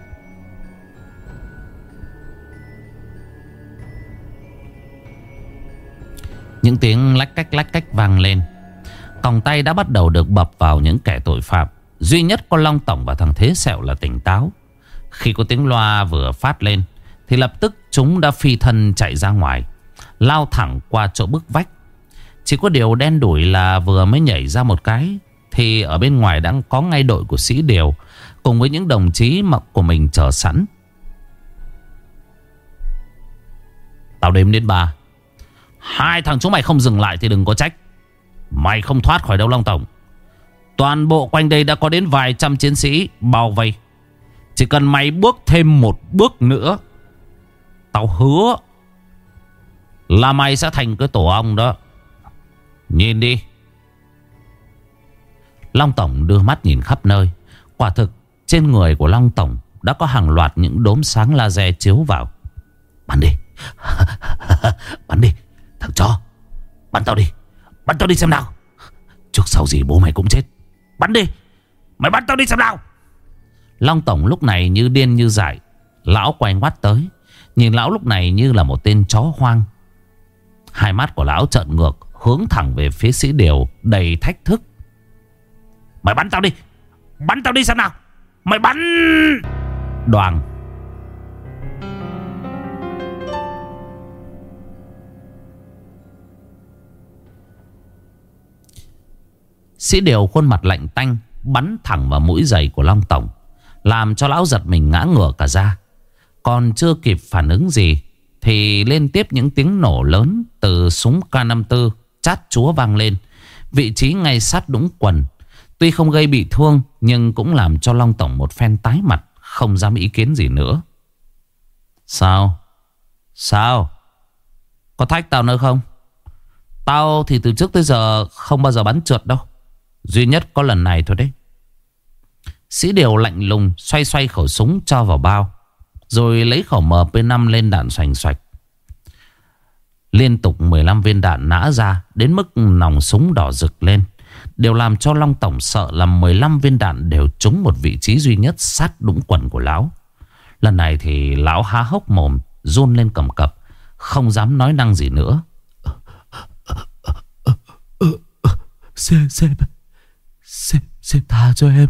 [SPEAKER 1] Những tiếng lách cách lách cách vang lên. Còng tay đã bắt đầu được bập vào những kẻ tội phạm. Duy nhất có Long Tổng và thằng Thế Sẹo là tỉnh táo. Khi có tiếng loa vừa phát lên, Thì lập tức chúng đã phi thân chạy ra ngoài, Lao thẳng qua chỗ bức vách. Chỉ có điều đen đuổi là vừa mới nhảy ra một cái, Thì ở bên ngoài đang có ngay đội của sĩ điều, Cùng với những đồng chí mặc của mình chờ sẵn. Tao đếm đến ba. Hai thằng chúng mày không dừng lại thì đừng có trách. Mày không thoát khỏi đâu, Long Tổng. Toàn bộ quanh đây đã có đến vài trăm chiến sĩ bao vây. Chỉ cần mày bước thêm một bước nữa, Tao hứa Là mày sẽ thành cái tổ ong đó. Nhìn đi. Long Tổng đưa mắt nhìn khắp nơi. Quả thực, trên người của Long Tổng Đã có hàng loạt những đốm sáng laser chiếu vào. Bắn đi. *laughs* Bắn đi. Thằng chó. Bắn tao đi. Bắn tao đi xem nào. Trước sau gì bố mày cũng chết. Bắn đi. Mày bắn tao đi xem nào. Long Tổng lúc này như điên như dại. Lão quay ngoắt tới. Nhìn lão lúc này như là một tên chó hoang. Hai mắt của lão trợn ngược, Hướng thẳng về phía sĩ điều, Đầy thách thức. Mày bắn tao đi. Bắn tao đi xem nào. Mày bắn. Đoàn Sĩ điều khuôn mặt lạnh tanh, Bắn thẳng vào mũi giày của Long Tổng, Làm cho lão giật mình ngã ngửa cả ra. Còn chưa kịp phản ứng gì, Thì liên tiếp những tiếng nổ lớn Từ súng K54 Chát chúa vang lên. Vị trí ngay sát đúng quần. Tuy không gây bị thương, Nhưng cũng làm cho Long Tổng một phen tái mặt, Không dám ý kiến gì nữa. Sao? Sao? Có thách tao nữa không? Tao thì từ trước tới giờ Không bao giờ bắn trượt đâu. Duy nhất có lần này thôi đấy Sĩ điều lạnh lùng Xoay xoay khẩu súng cho vào bao Rồi lấy khẩu MP5 lên đạn xoành xoạch Liên tục 15 viên đạn nã ra Đến mức nòng súng đỏ rực lên Đều làm cho Long Tổng sợ là 15 viên đạn đều trúng một vị trí duy nhất sát đúng quần của lão. Lần này thì lão há hốc mồm, run lên cầm cập, không dám nói năng gì nữa. xe xe Xin tha cho em.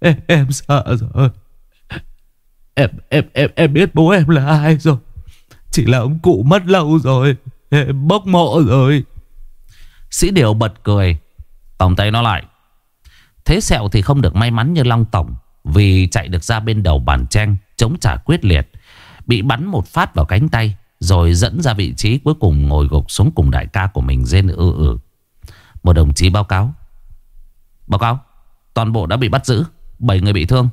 [SPEAKER 1] Em, em sợ rồi. Em, em, em, em biết bố em là ai rồi. Chỉ là ông cụ mất lâu rồi. Em bốc mộ rồi. Sĩ Điều bật cười. Tổng tay nó lại. Thế sẹo thì không được may mắn như Long Tổng. Vì chạy được ra bên đầu bàn tranh Chống trả quyết liệt Bị bắn một phát vào cánh tay Rồi dẫn ra vị trí cuối cùng ngồi gục xuống cùng đại ca của mình rên ư ư Một đồng chí báo cáo Báo cáo Toàn bộ đã bị bắt giữ 7 người bị thương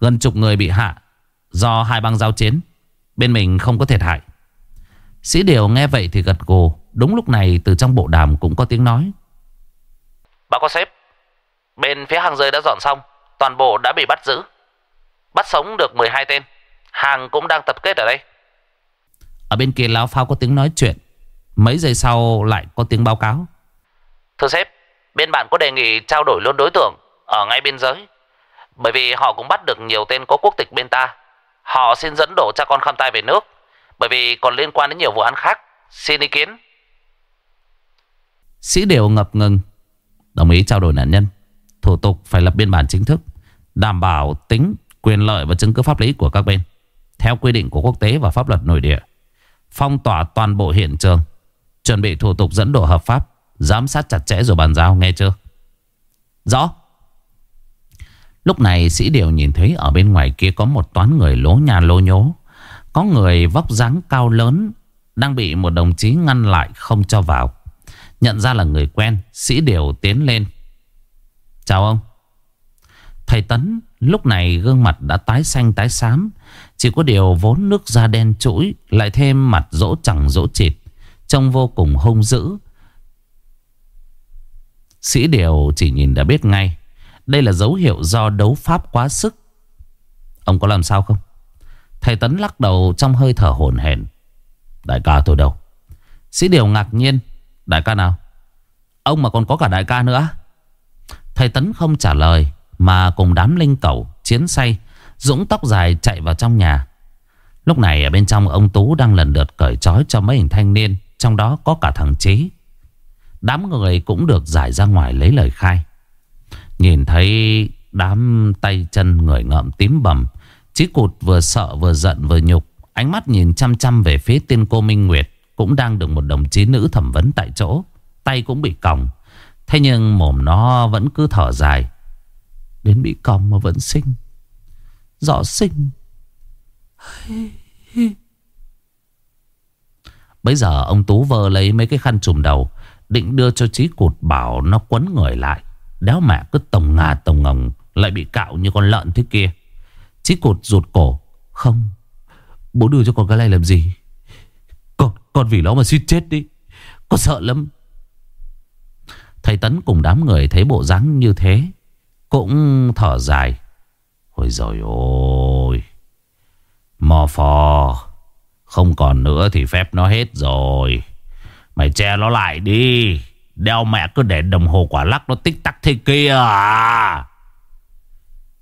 [SPEAKER 1] Gần chục người bị hạ Do hai băng giao chiến Bên mình không có thiệt hại. Sĩ Điều nghe vậy thì gật gù Đúng lúc này từ trong bộ đàm cũng có tiếng nói.
[SPEAKER 4] Báo cáo sếp Bên phía hàng rơi đã dọn xong Toàn bộ đã bị bắt giữ. Bắt sống được 12 tên Hàng cũng đang tập kết ở đây.
[SPEAKER 1] Ở bên kia Lão Phao có tiếng nói chuyện Mấy giây sau lại có tiếng báo cáo.
[SPEAKER 4] Thưa sếp Bên bạn có đề nghị trao đổi luôn đối tượng Ở ngay biên giới. Bởi vì họ cũng bắt được nhiều tên có quốc tịch bên ta. Họ xin dẫn độ cha con khăm tay về nước. Bởi vì còn liên quan đến nhiều vụ án khác. Xin ý kiến.
[SPEAKER 1] Sĩ đều ngập ngừng. Đồng ý trao đổi nạn nhân. Thủ tục phải lập biên bản chính thức. Đảm bảo tính, quyền lợi và chứng cứ pháp lý của các bên. Theo quy định của quốc tế và pháp luật nội địa. Phong tỏa toàn bộ hiện trường. Chuẩn bị thủ tục dẫn độ hợp pháp. Giám sát chặt chẽ rồi bàn giao, nghe chưa? Rõ. Lúc này sĩ điều nhìn thấy ở bên ngoài kia có một toán người lố nhà lố nhố. Có người vóc dáng cao lớn, Đang bị một đồng chí ngăn lại không cho vào. Nhận ra là người quen, Sĩ điều tiến lên. Chào ông. Thầy Tấn, lúc này gương mặt đã tái xanh tái xám, Chỉ có điều vốn nước da đen chuỗi Lại thêm mặt rỗ chẳng rỗ chịt, Trông vô cùng hung dữ Sĩ điều chỉ nhìn đã biết ngay. Đây là dấu hiệu do đấu pháp quá sức. Ông có làm sao không? Thầy Tấn lắc đầu trong hơi thở hồn hển. Đại ca tôi đâu? Sĩ điều ngạc nhiên. Đại ca nào? Ông mà còn có cả đại ca nữa. Thầy Tấn không trả lời, Mà cùng đám linh cẩu, chiến say, Dũng tóc dài chạy vào trong nhà. Lúc này ở bên trong ông Tú đang lần lượt cởi trói cho mấy hình thanh niên, Trong đó có cả thằng Trí Đám người cũng được giải ra ngoài lấy lời khai. Nhìn thấy đám tay chân người ngợm tím bầm, Chí cụt vừa sợ vừa giận vừa nhục, Ánh mắt nhìn chăm chăm về phía tiên cô Minh Nguyệt, Cũng đang được một đồng chí nữ thẩm vấn tại chỗ. Tay cũng bị còng, Thế nhưng mồm nó vẫn cứ thở dài. Đến bị còng mà vẫn sinh. Rõ sinh. Bây giờ ông Tú vơ lấy mấy cái khăn trùm đầu Định đưa cho trí cụt bảo nó quấn người lại. Đéo mẹ cứ tổng ngà tổng ngồng Lại bị cạo như con lợn thế kia. Trí cụt rụt cổ. Không Bố đưa cho con cái này làm gì? Con, con vì nó mà suýt chết đi. Con sợ lắm. Thầy Tấn cùng đám người thấy bộ dáng như thế Cũng thở dài. Ôi rồi ôi Mò phò. Không còn nữa thì phép nó hết rồi. Mày che nó lại đi. Đeo mẹ cứ để đồng hồ quả lắc nó tích tắc thế kia. À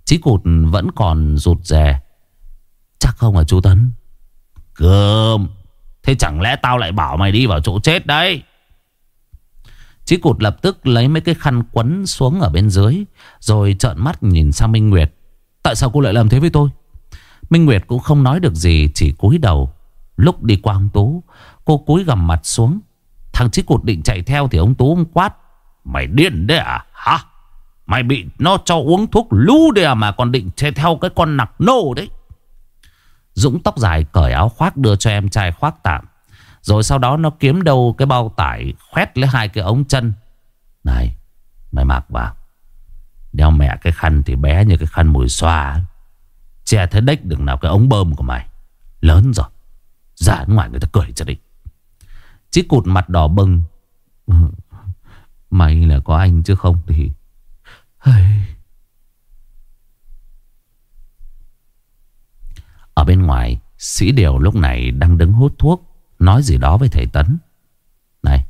[SPEAKER 1] Chí cụt vẫn còn rụt rè. Chắc không à chú Tấn? Cơm. Thế chẳng lẽ tao lại bảo mày đi vào chỗ chết đấy? Chí cụt lập tức lấy mấy cái khăn quấn xuống ở bên dưới, Rồi trợn mắt nhìn sang Minh Nguyệt. Tại sao cô lại làm thế với tôi? Minh Nguyệt cũng không nói được gì, Chỉ cúi đầu. Lúc đi qua ông Tú, Cô cúi gằm mặt xuống Thằng Chí cụt định chạy theo thì ông Tú ông quát, Mày điên đấy à? Hả? Mày bị nó cho uống thuốc lú đấy à Mà còn định chạy theo cái con nặc nô đấy? Dũng tóc dài cởi áo khoác đưa cho em trai khoác tạm. Rồi sau đó nó kiếm đâu cái bao tải Khoét lấy hai cái ống chân. Này, mày mặc vào. Đeo mẹ cái khăn thì bé như cái khăn mùi xoa Che thế đếch đừng nào cái ống bơm của mày. Lớn rồi. Ra ngoài người ta cười cho đi. Chí cụt mặt đỏ bừng. May là có anh chứ không thì Ở bên ngoài, Sĩ Điều lúc này đang đứng hút thuốc, Nói gì đó với thầy Tấn. Này,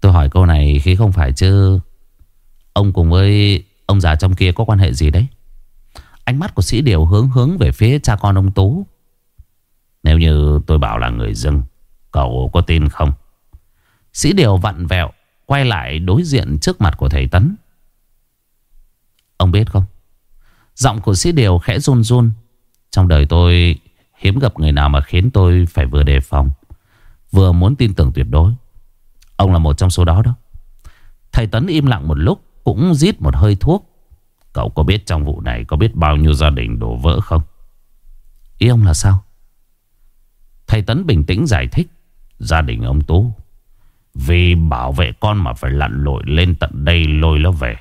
[SPEAKER 1] Tôi hỏi câu này khi không phải chứ Ông cùng với ông già trong kia có quan hệ gì đấy? Ánh mắt của sĩ điều hướng hướng về phía cha con ông Tú. Nếu như tôi bảo là người dưng Cậu có tin không? Sĩ điều vặn vẹo, Quay lại đối diện trước mặt của thầy Tấn. Ông biết không? Giọng của sĩ điều khẽ run run. Trong đời tôi, Hiếm gặp người nào mà khiến tôi phải vừa đề phòng, Vừa muốn tin tưởng tuyệt đối. Ông là một trong số đó đó. Thầy Tấn im lặng một lúc, Cũng rít một hơi thuốc. Cậu có biết trong vụ này Có biết bao nhiêu gia đình đổ vỡ không? Ý ông là sao? Thầy Tấn bình tĩnh giải thích. Gia đình ông Tú.
[SPEAKER 2] Vì bảo vệ con mà phải lặn lội lên tận đây lôi nó về.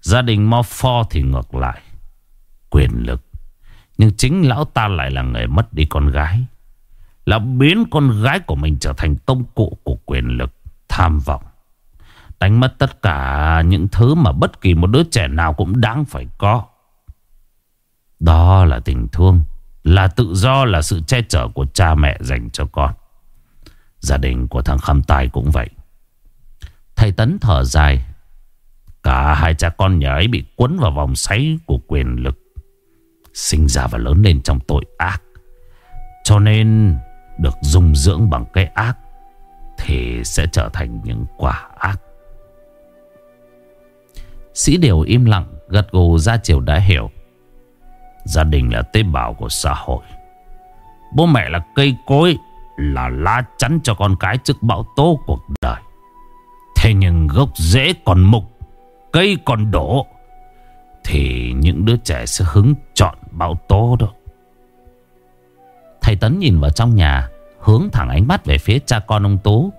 [SPEAKER 2] Gia đình Mo Pho thì ngược lại. Quyền lực. Nhưng chính lão ta lại là người mất đi con gái. Là biến con gái của mình trở thành công cụ của quyền lực, Tham vọng. Đánh mất tất cả những thứ mà bất kỳ một đứa trẻ nào cũng đáng phải có. Đó là tình thương, Là tự do, là sự che chở của cha mẹ dành cho con. Gia đình của thằng Khăm Tài cũng vậy.
[SPEAKER 1] Thầy Tấn thở dài.
[SPEAKER 2] Cả hai cha con nhà ấy bị quấn vào vòng xoáy của quyền lực, Sinh ra và lớn lên trong tội ác. Cho nên được dung dưỡng bằng cái ác Thì sẽ trở thành những quả ác.
[SPEAKER 1] Sĩ Điều im lặng, Gật gù ra chiều đã hiểu.
[SPEAKER 2] Gia đình là tế bào của xã hội. Bố mẹ là cây cối. Là lá chắn cho con cái trước bão tố cuộc đời. Thế nhưng gốc rễ còn mục, Cây còn đổ, Thì những đứa trẻ sẽ hứng chọn bão tố đó.
[SPEAKER 1] Thầy Tấn nhìn vào trong nhà, Hướng thẳng ánh mắt về phía cha con ông Tú,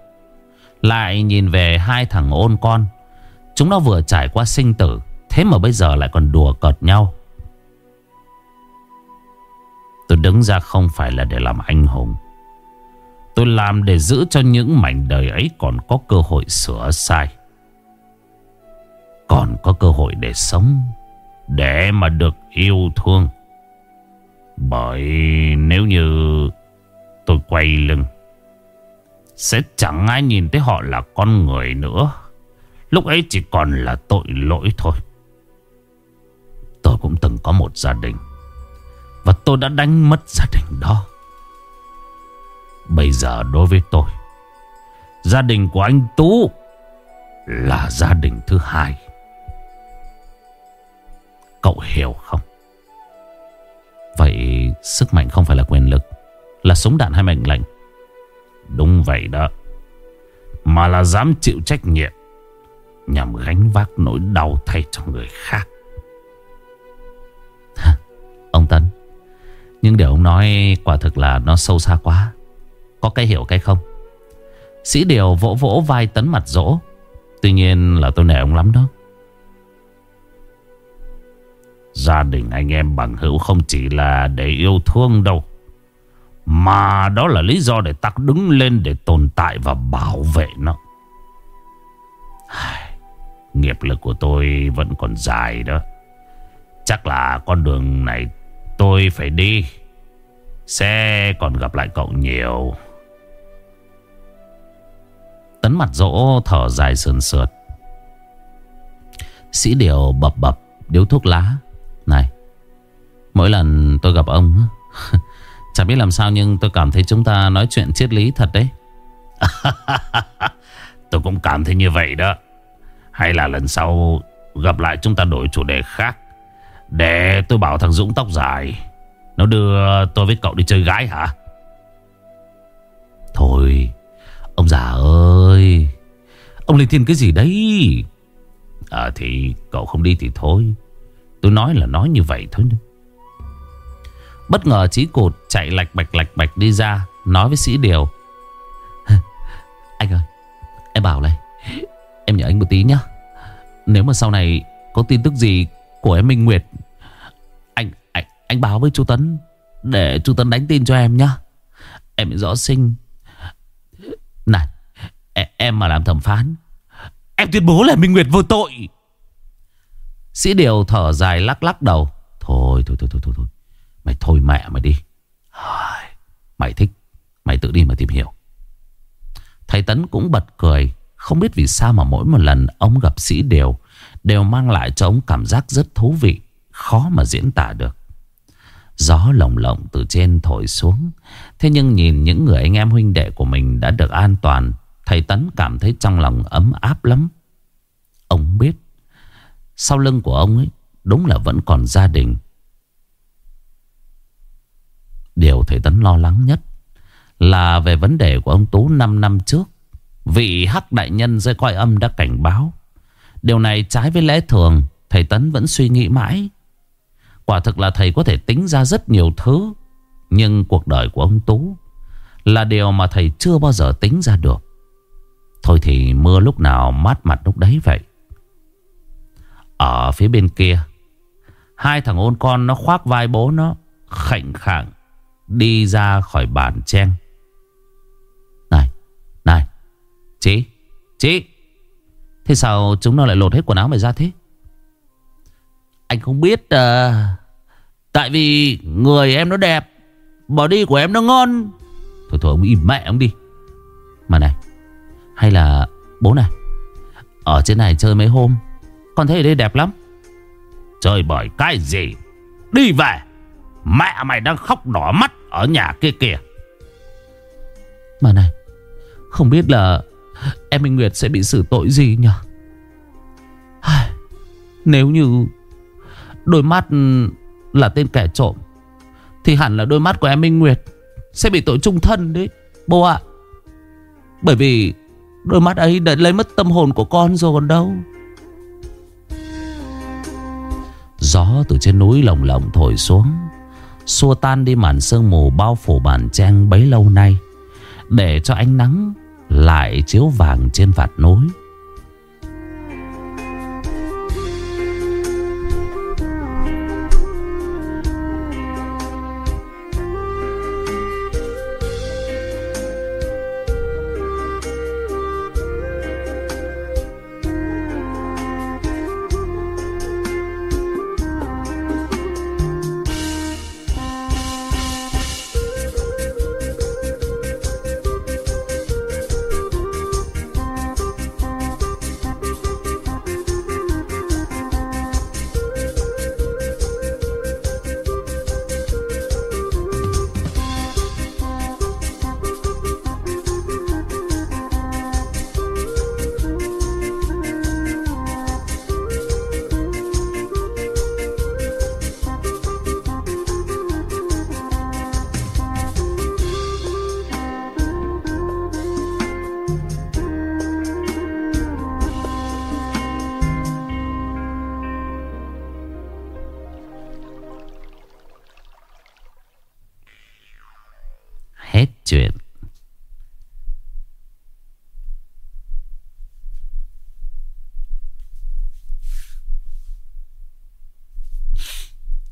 [SPEAKER 1] Lại nhìn về hai thằng ôn con. Chúng nó vừa trải qua sinh tử, Thế mà bây giờ lại còn đùa cợt nhau.
[SPEAKER 2] Tôi đứng ra không phải là để làm anh hùng Tôi làm để giữ cho những mảnh đời ấy còn có cơ hội sửa sai. Còn có cơ hội để sống, Để mà được yêu thương. Bởi nếu như tôi quay lưng, Sẽ chẳng ai nhìn thấy họ là con người nữa. Lúc ấy chỉ còn là tội lỗi thôi. Tôi cũng từng có một gia đình, Và tôi đã đánh mất gia đình đó. Bây giờ đối với tôi, Gia đình của anh Tú Là gia đình thứ hai. Cậu hiểu không?
[SPEAKER 1] Vậy sức mạnh không phải là quyền lực, Là súng đạn hay mệnh lệnh?
[SPEAKER 2] Đúng vậy đó, Mà là dám chịu trách nhiệm Nhằm gánh vác nỗi đau thay cho người khác. *laughs*
[SPEAKER 1] Ông Tấn Nhưng điều ông nói quả thực là nó sâu xa quá. Có cái hiểu cái không? Sĩ Điều vỗ vỗ vai Tấn mặt dỗ. Tuy nhiên là tôi nể ông lắm đó.
[SPEAKER 2] Gia đình anh em bằng hữu không chỉ là để yêu thương đâu, Mà đó là lý do để ta đứng lên để tồn tại và bảo vệ nó. Nghiệp lực của tôi vẫn còn dài đó. Chắc là con đường này tôi phải đi. Sẽ còn gặp lại cậu nhiều.
[SPEAKER 1] Tấn mặt dỗ thở dài sườn sượt. Sĩ Điều bập bập, điếu thuốc lá. Này, Mỗi lần tôi gặp ông *laughs* Chẳng biết làm sao nhưng tôi cảm thấy chúng ta nói chuyện triết lý thật đấy. *laughs*
[SPEAKER 2] Tôi cũng cảm thấy như vậy đó. Hay là lần sau gặp lại chúng ta đổi chủ đề khác. Để tôi bảo thằng Dũng tóc dài, Nó đưa tôi với cậu đi chơi gái hả?
[SPEAKER 1] Thôi Ông già ơi Ông lên thiên cái gì đấy?
[SPEAKER 2] À thì cậu không đi thì thôi. Tôi nói là nói như vậy thôi
[SPEAKER 1] Bất ngờ chí cột chạy lạch bạch lạch bạch đi ra Nói với sĩ điều. *laughs* Anh ơi Em bảo này Em nhờ anh một tí nhá. Nếu mà sau này có tin tức gì của em Minh Nguyệt Anh anh, anh báo với chú Tấn Để chú Tấn đánh tin cho em nhá. Em rõ sinh em, mà làm thẩm phán Em tuyên bố là Minh Nguyệt vô tội. Sĩ Điều thở dài lắc lắc đầu. Thôi thôi thôi thôi thôi, thôi. Mày thôi mẹ mày đi. Mày thích Mày tự đi mà tìm hiểu. Thầy Tấn cũng bật cười. Không biết vì sao mà mỗi một lần ông gặp sĩ Điều Đều mang lại cho ông cảm giác rất thú vị Khó mà diễn tả được. Gió lồng lộng từ trên thổi xuống. Thế nhưng nhìn những người anh em huynh đệ của mình đã được an toàn Thầy Tấn cảm thấy trong lòng ấm áp lắm. Ông biết, Sau lưng của ông ấy, Đúng là vẫn còn gia đình. Điều thầy Tấn lo lắng nhất Là về vấn đề của ông Tú 5 năm trước. Vị hắc đại nhân rơi coi âm đã cảnh báo. Điều này trái với lẽ thường, Thầy Tấn vẫn suy nghĩ mãi. Quả thực là thầy có thể tính ra rất nhiều thứ, Nhưng cuộc đời của ông Tú Là điều mà thầy chưa bao giờ tính ra được. Thôi thì mưa lúc nào mát mặt lúc đấy vậy? Ở phía bên kia Hai thằng ôn con nó khoác vai bố nó Khảnh khẳng Đi ra khỏi bàn chen Này Này Chị Chị Thế sao chúng nó lại lột hết quần áo mày ra thế? Anh không biết à, Tại vì người em nó đẹp Bỏ đi của em nó ngon. Thôi thôi ông im mẹ ông đi. Mà này hay là bố này? Ở trên này chơi mấy hôm, Con thấy ở đây đẹp lắm.
[SPEAKER 2] Chơi bởi cái gì? Đi về. Mẹ mày đang khóc đỏ mắt Ở nhà kia kìa.
[SPEAKER 3] Mà này, Không biết là Em Minh Nguyệt sẽ bị xử tội gì nhỉ Nếu như Đôi mắt Là tên kẻ trộm, Thì hẳn là đôi mắt của em Minh Nguyệt Sẽ bị tội trung thân đấy, Bố ạ. Bởi vì đôi mắt ấy đã lấy mất tâm hồn của con rồi còn đâu.
[SPEAKER 1] Gió từ trên núi lồng lộng thổi xuống, Xua tan đi màn sương mù bao phủ bản trang bấy lâu nay, Để cho ánh nắng lại chiếu vàng trên vạt núi.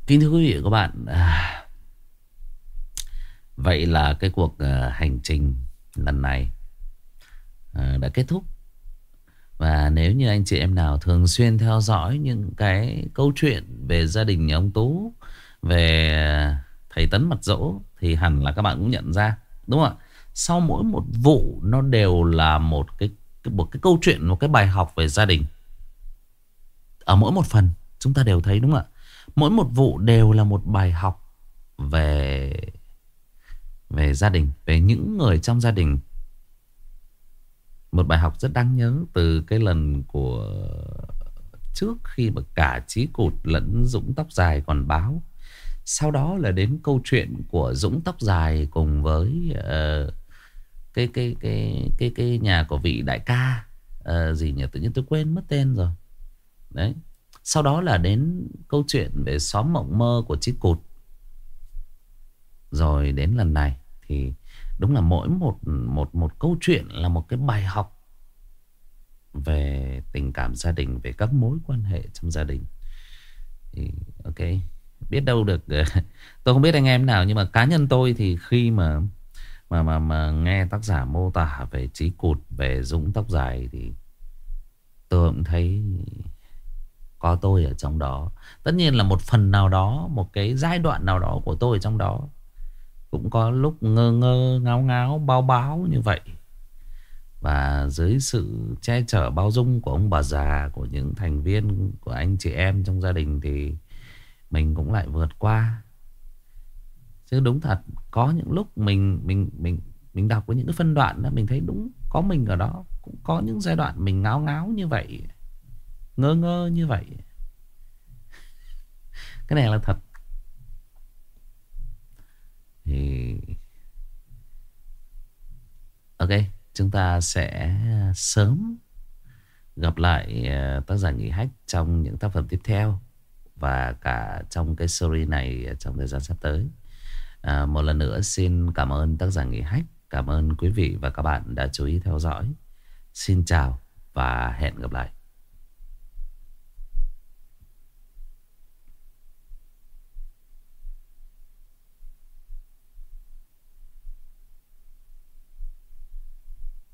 [SPEAKER 1] Kính thưa quý vị và các bạn à, Vậy là cái cuộc à, hành trình lần này à, đã kết thúc Và nếu như anh chị em nào thường xuyên theo dõi những cái câu chuyện về gia đình nhà ông Tú Về thầy Tấn mặt dỗ Thì hẳn là các bạn cũng nhận ra Đúng không ạ? Sau mỗi một vụ nó đều là một cái, cái một cái câu chuyện, một cái bài học về gia đình Ở mỗi một phần chúng ta đều thấy đúng không ạ? Mỗi một vụ đều là một bài học về về gia đình, về những người trong gia đình. Một bài học rất đáng nhớ từ cái lần của trước khi mà cả Chí Cụt lẫn Dũng tóc dài còn báo. Sau đó là đến câu chuyện của Dũng tóc dài cùng với uh, cái, cái cái cái cái nhà của vị đại ca uh, gì nhỉ tự nhiên tôi quên mất tên rồi. Đấy. Sau đó là đến câu chuyện về xóm mộng mơ của chiếc Cụt. Rồi đến lần này thì đúng là mỗi một một một câu chuyện là một cái bài học về tình cảm gia đình, về các mối quan hệ trong gia đình. Thì ok, biết đâu được ờ, *laughs* tôi không biết anh em nào nhưng mà cá nhân tôi thì khi mà mà mà mà nghe tác giả mô tả về trí Cụt, về Dũng tóc dài thì tôi cũng thấy có tôi ở trong đó. Tất nhiên là một phần nào đó, một cái giai đoạn nào đó của tôi ở trong đó. Cũng có lúc ngơ ngơ, ngáo ngáo, bao báo như vậy. Và dưới sự che chở bao dung của ông bà già, của những thành viên, của anh chị em trong gia đình thì mình cũng lại vượt qua. Chứ đúng thật, có những lúc mình mình mình mình đọc với những cái phân đoạn đó mình thấy đúng có mình ở đó, cũng có những giai đoạn mình ngáo ngáo như vậy. Ngơ ngơ như vậy. *laughs* Cái này là thật. Thì Ok Chúng ta sẽ à, sớm Gặp lại à, tác giả nghỉ hách Trong những tác phẩm tiếp theo Và cả trong cái series này Trong thời gian sắp tới. À, Một lần nữa xin cảm ơn tác giả nghỉ hách Cảm ơn quý vị và các bạn đã chú ý theo dõi. Xin chào và hẹn gặp lại.